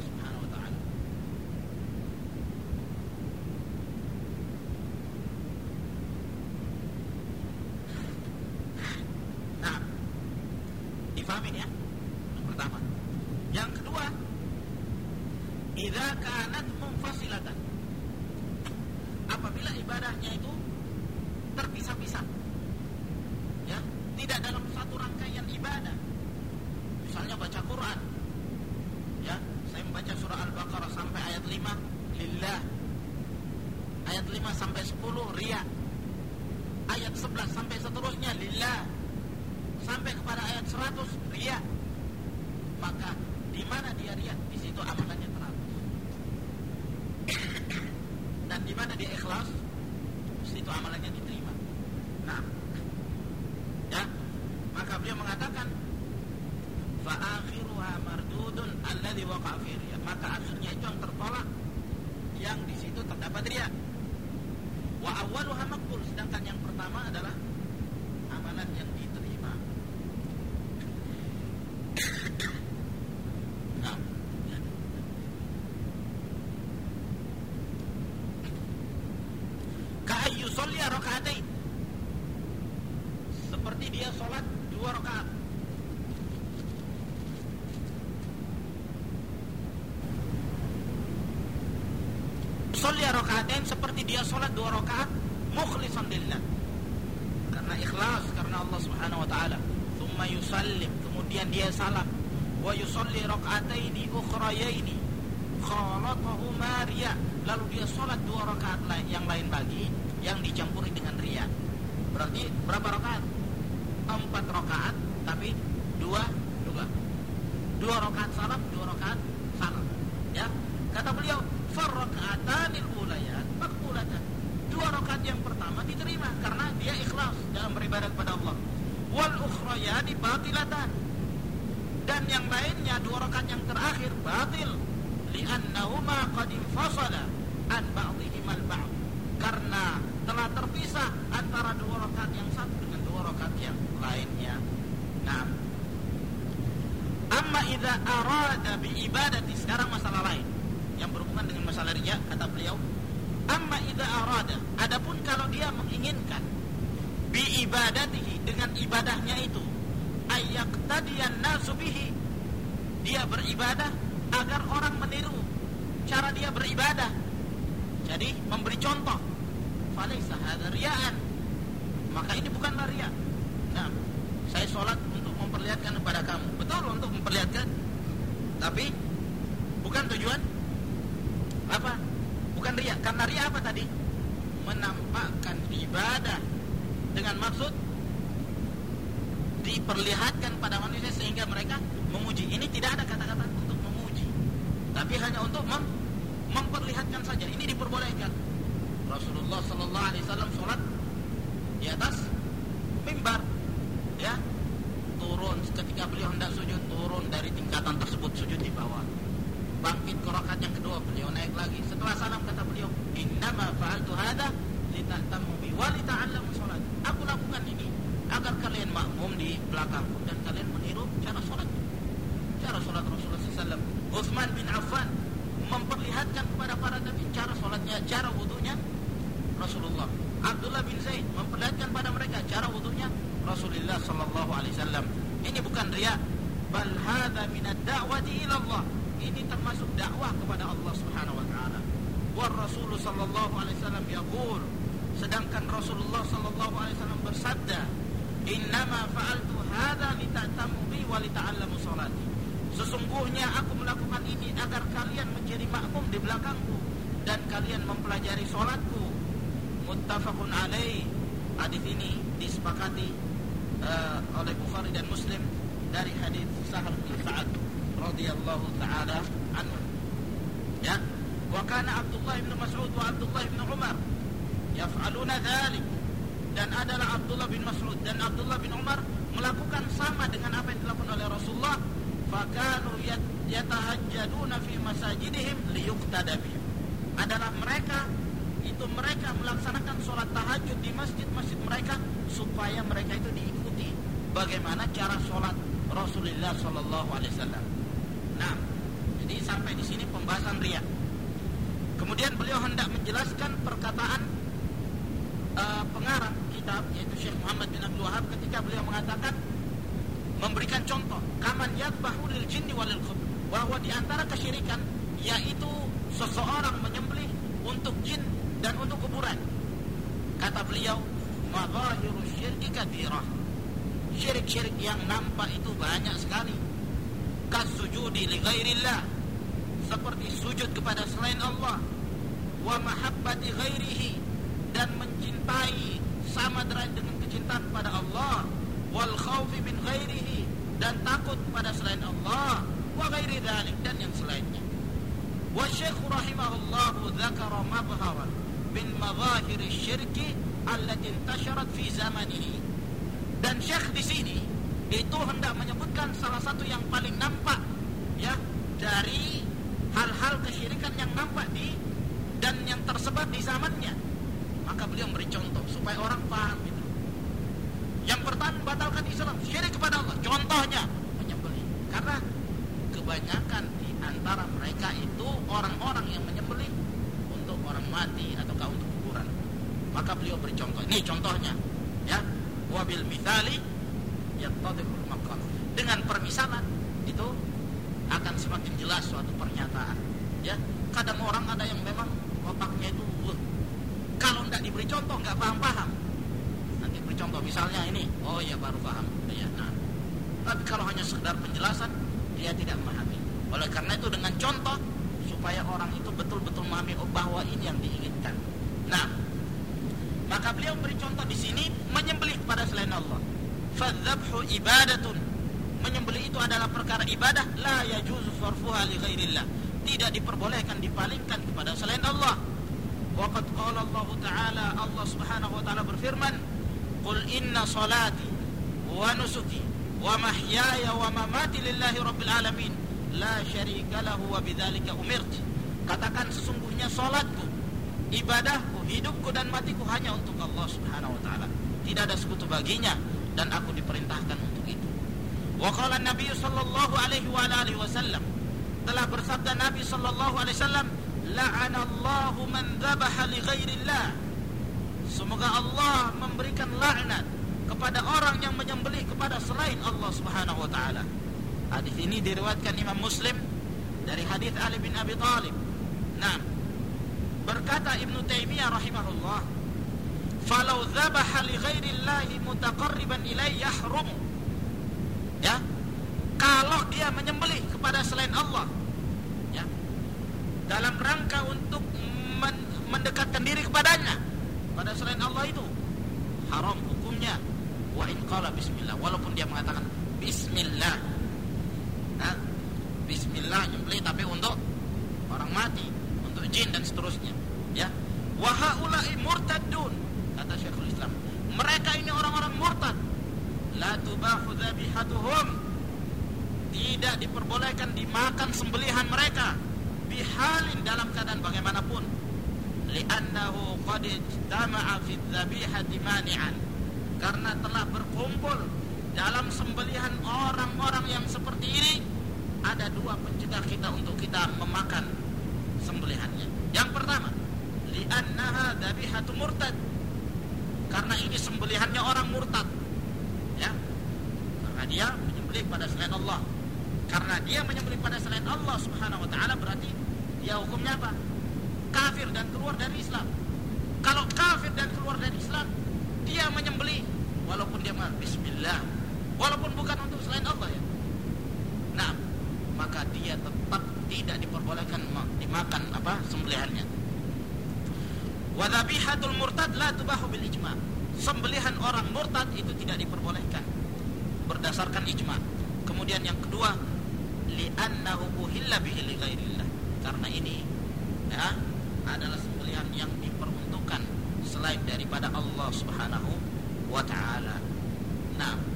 summa yusallim. Kemudian dia salam. Wa yusalli raka'ataini ukhrayaini. Khalatahuma riya lalu dia salat dua rakaat lain yang lain lagi, yang dicampuri dengan riya. Berarti berapa rakaat? Empat rakaat tapi dua dua dua rakaat mamati lillahi rabbil alamin, la syarika lahu wa bidzalika umirtu." Katakan sesungguhnya salatku ibadahku, hidupku dan matiku hanya untuk Allah Subhanahu wa taala. Tidak ada sekutu baginya dan aku diperintahkan untuk itu. Wa qala Nabi sallallahu alaihi wa alihi wasallam telah bersabda Nabi sallallahu alaihi wasallam la'anallahu man dzabaha li ghairillah. Semoga Allah memberikan laknat kepada orang yang menyembelih kepada selain Allah Subhanahu wa taala. Hadis ini diriwayatkan Imam Muslim dari hadis Ali bin Abi Thalib. Nah, Berkata Ibnu Taimiyah rahimahullah, "Falau dzabaha li ghairillahi mutaqarriban ilai yahrum." Ya. Kalau dia menyembelih kepada selain Allah, ya. Dalam rangka untuk men mendekatkan diri kepadanya pada selain Allah itu haram hukumnya wa in qala bismillah walaupun dia mengatakan bismillah nah, bismillah nyembelih tapi untuk orang mati untuk jin dan seterusnya ya. Wahaulai murtadun kata Syekhul Islam. Mereka ini orang-orang murtad. La tubahu dzabihatuhum tidak diperbolehkan dimakan sembelihan mereka. Bihalin dalam keadaan bagaimanapun. Li'annahu qad ijtama'a fi dzabihati mani'an. Karena telah berkumpul dalam sembelihan orang-orang yang seperti ini ada dua pencegah kita untuk kita memakan sembelihannya. Yang pertama, li'annaha dzabihatu murtad. Karena ini sembelihannya orang murtad. Ya. Karena dia menyembelih pada selain Allah. Karena dia menyembelih pada selain Allah Subhanahu wa taala berarti dia hukumnya apa? Kafir dan keluar dari Islam. Kalau kafir dan keluar dari Islam, dia menyembelih walaupun dia bismillah, walaupun bukan untuk selain Allah ya. Nah, maka dia tetap tidak diperbolehkan dimakan apa sembelihannya. Wadhabihatul murtad la tubahu bil ijma. Sembelihan orang murtad itu tidak diperbolehkan berdasarkan ijma. Kemudian yang kedua, li'annahu uhilla bihi li ghairillah. Karena ini ya adalah sembelihan yang diperuntukkan selain daripada Allah Subhanahu wa taala. Nah.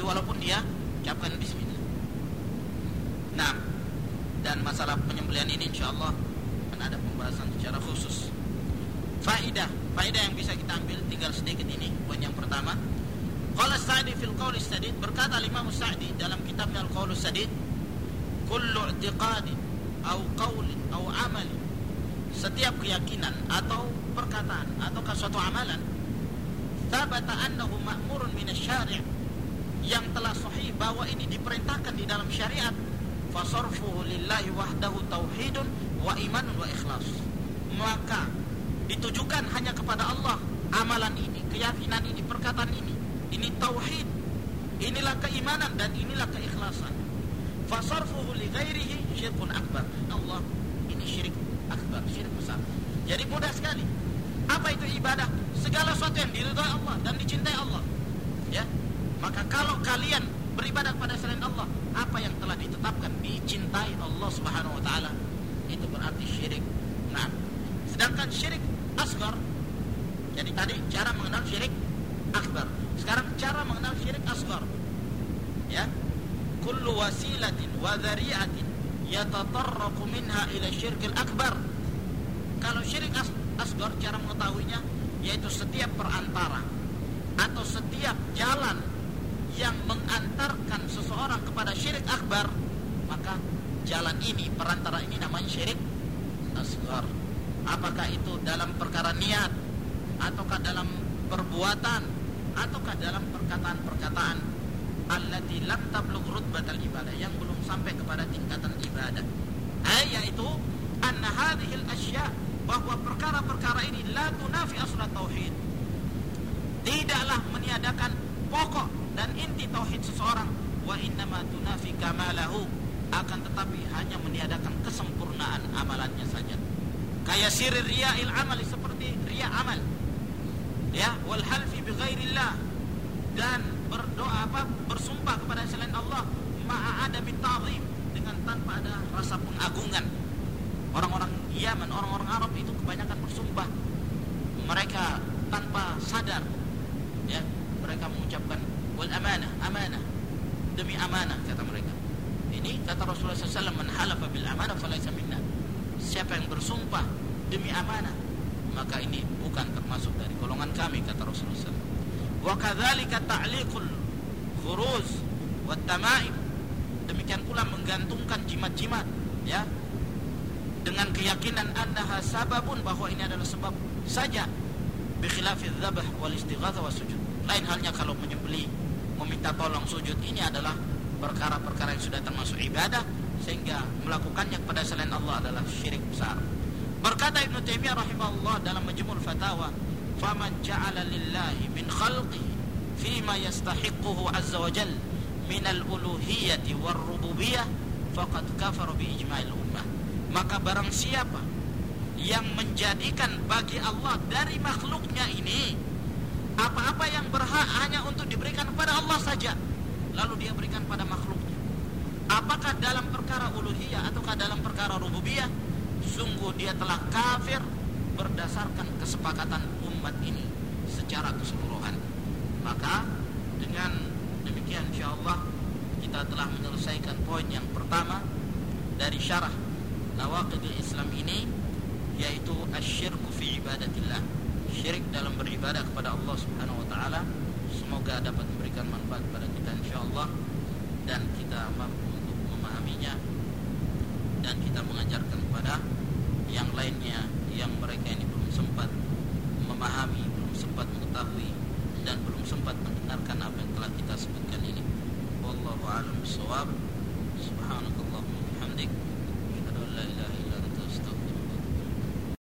Jadi walaupun dia ucapkan bismillah Nah, dan masalah penyembelian ini insya Allah akan ada pembahasan secara khusus. Faidah, faidah yang bisa kita ambil tinggal sedikit ini. Poin yang pertama, Qala Sa'di fil qaul sadid berkata Imam Sa'di dalam kitabnya Al-Qaul Sadid, kullu i'tiqadin au qaulin au amali setiap keyakinan atau perkataan atau suatu amalan thabata annahu ma'murun min syari' yang telah sahih bahwa ini diperintahkan di dalam syariat fasarfuhu lillahi wahdahu tauhidun wa imanun wa ikhlas. Maka ditujukan hanya kepada Allah amalan ini keyakinan ini perkataan ini. Ini tauhid inilah keimanan dan inilah keikhlasan. Fasarfuhu li ghairihi syirkun akbar. Allah ini syirik akbar syirik besar. Jadi mudah sekali. Apa itu ibadah? Segala sesuatu yang diridhoi Allah dan dicintai Allah. Ya maka kalau kalian beribadah kepada selain Allah, apa yang telah ditetapkan dicintai Allah Subhanahu wa taala, itu berarti syirik. Nah, sedangkan syirik asgar jadi tadi cara mengenal syirik akbar. Sekarang cara mengenal syirik asgar. Ya. Kullu wasilatin wa dhari'atin yatatarraqu minha ila syirkil akbar. Kalau syirik asgar cara mengetahuinya yaitu setiap perantara atau setiap jalan yang mengantarkan seseorang kepada syirik akbar maka jalan ini perantara ini namanya syirik asgar apakah itu dalam perkara niat ataukah dalam perbuatan ataukah dalam perkataan-perkataan allati lam tablugh rutbatal ibadah yang belum sampai kepada tingkatan ibadah. Ay yaitu anna hadhil asya bahwa perkara-perkara ini la tunafi asla tauhid. Tidaklah meniadakan pokok dan inti tauhid seseorang wa innama tunafi kamalahu akan tetapi hanya meniadakan kesempurnaan amalannya saja. Kayak sirir riya'il amali seperti riya amal. Ya wal halfi bi ghairillah dan berdoa apa? Bersumpah kepada selain Allah ma'a adami ta'zim dengan tanpa ada rasa pengagungan. Orang-orang Yaman orang-orang Arab itu kebanyakan bersumpah. Mereka tanpa sadar ya mereka mengucapkan wal amanah amanah. Demi amanah kata mereka. Ini kata Rasulullah SAW man halafa bil amanah falaysa minna. Siapa yang bersumpah demi amanah maka ini bukan termasuk dari golongan kami kata Rasulullah SAW wa kadzalika ta'liqul khuruz wa tamaim. Demikian pula menggantungkan jimat-jimat ya. Dengan keyakinan annaha sababun bahwa ini adalah sebab saja. Bi khilafi dzabh wal istighatsah was sujud. Lain halnya kalau menyembelih meminta tolong sujud ini adalah perkara-perkara yang sudah termasuk ibadah sehingga melakukannya kepada selain Allah adalah syirik besar. Berkata Ibn Taimiyah rahimahullah dalam Majmul Fatawa, "Faman ja'ala lillahi min khalqihi fima yastahiquhu azza wa jal min al-uluhiyyati war-rububiyyah faqad kafara bi ijma'il ummah." Maka barang siapa yang menjadikan bagi Allah dari makhluknya ini apa-apa yang berhak hanya untuk diberikan kepada Allah saja lalu dia berikan pada makhluknya. Apakah dalam perkara uluhiyah ataukah dalam perkara rububiyah sungguh dia telah kafir berdasarkan kesepakatan umat ini secara keseluruhan. Maka dengan demikian insyaallah kita telah menyelesaikan poin yang pertama dari syarah nawaqidul Islam ini yaitu asyirku fi ibadatillah syirik dalam beribadah kepada Allah Subhanahu wa taala semoga dapat memberikan manfaat kepada kita insyaallah dan kita mampu untuk memahaminya dan kita mengajarkan kepada yang lainnya yang mereka ini belum sempat memahami, belum sempat mengetahui dan belum sempat mendengarkan apa yang telah kita sebutkan ini. Wallahu a'lam bishawab. Subhanallah.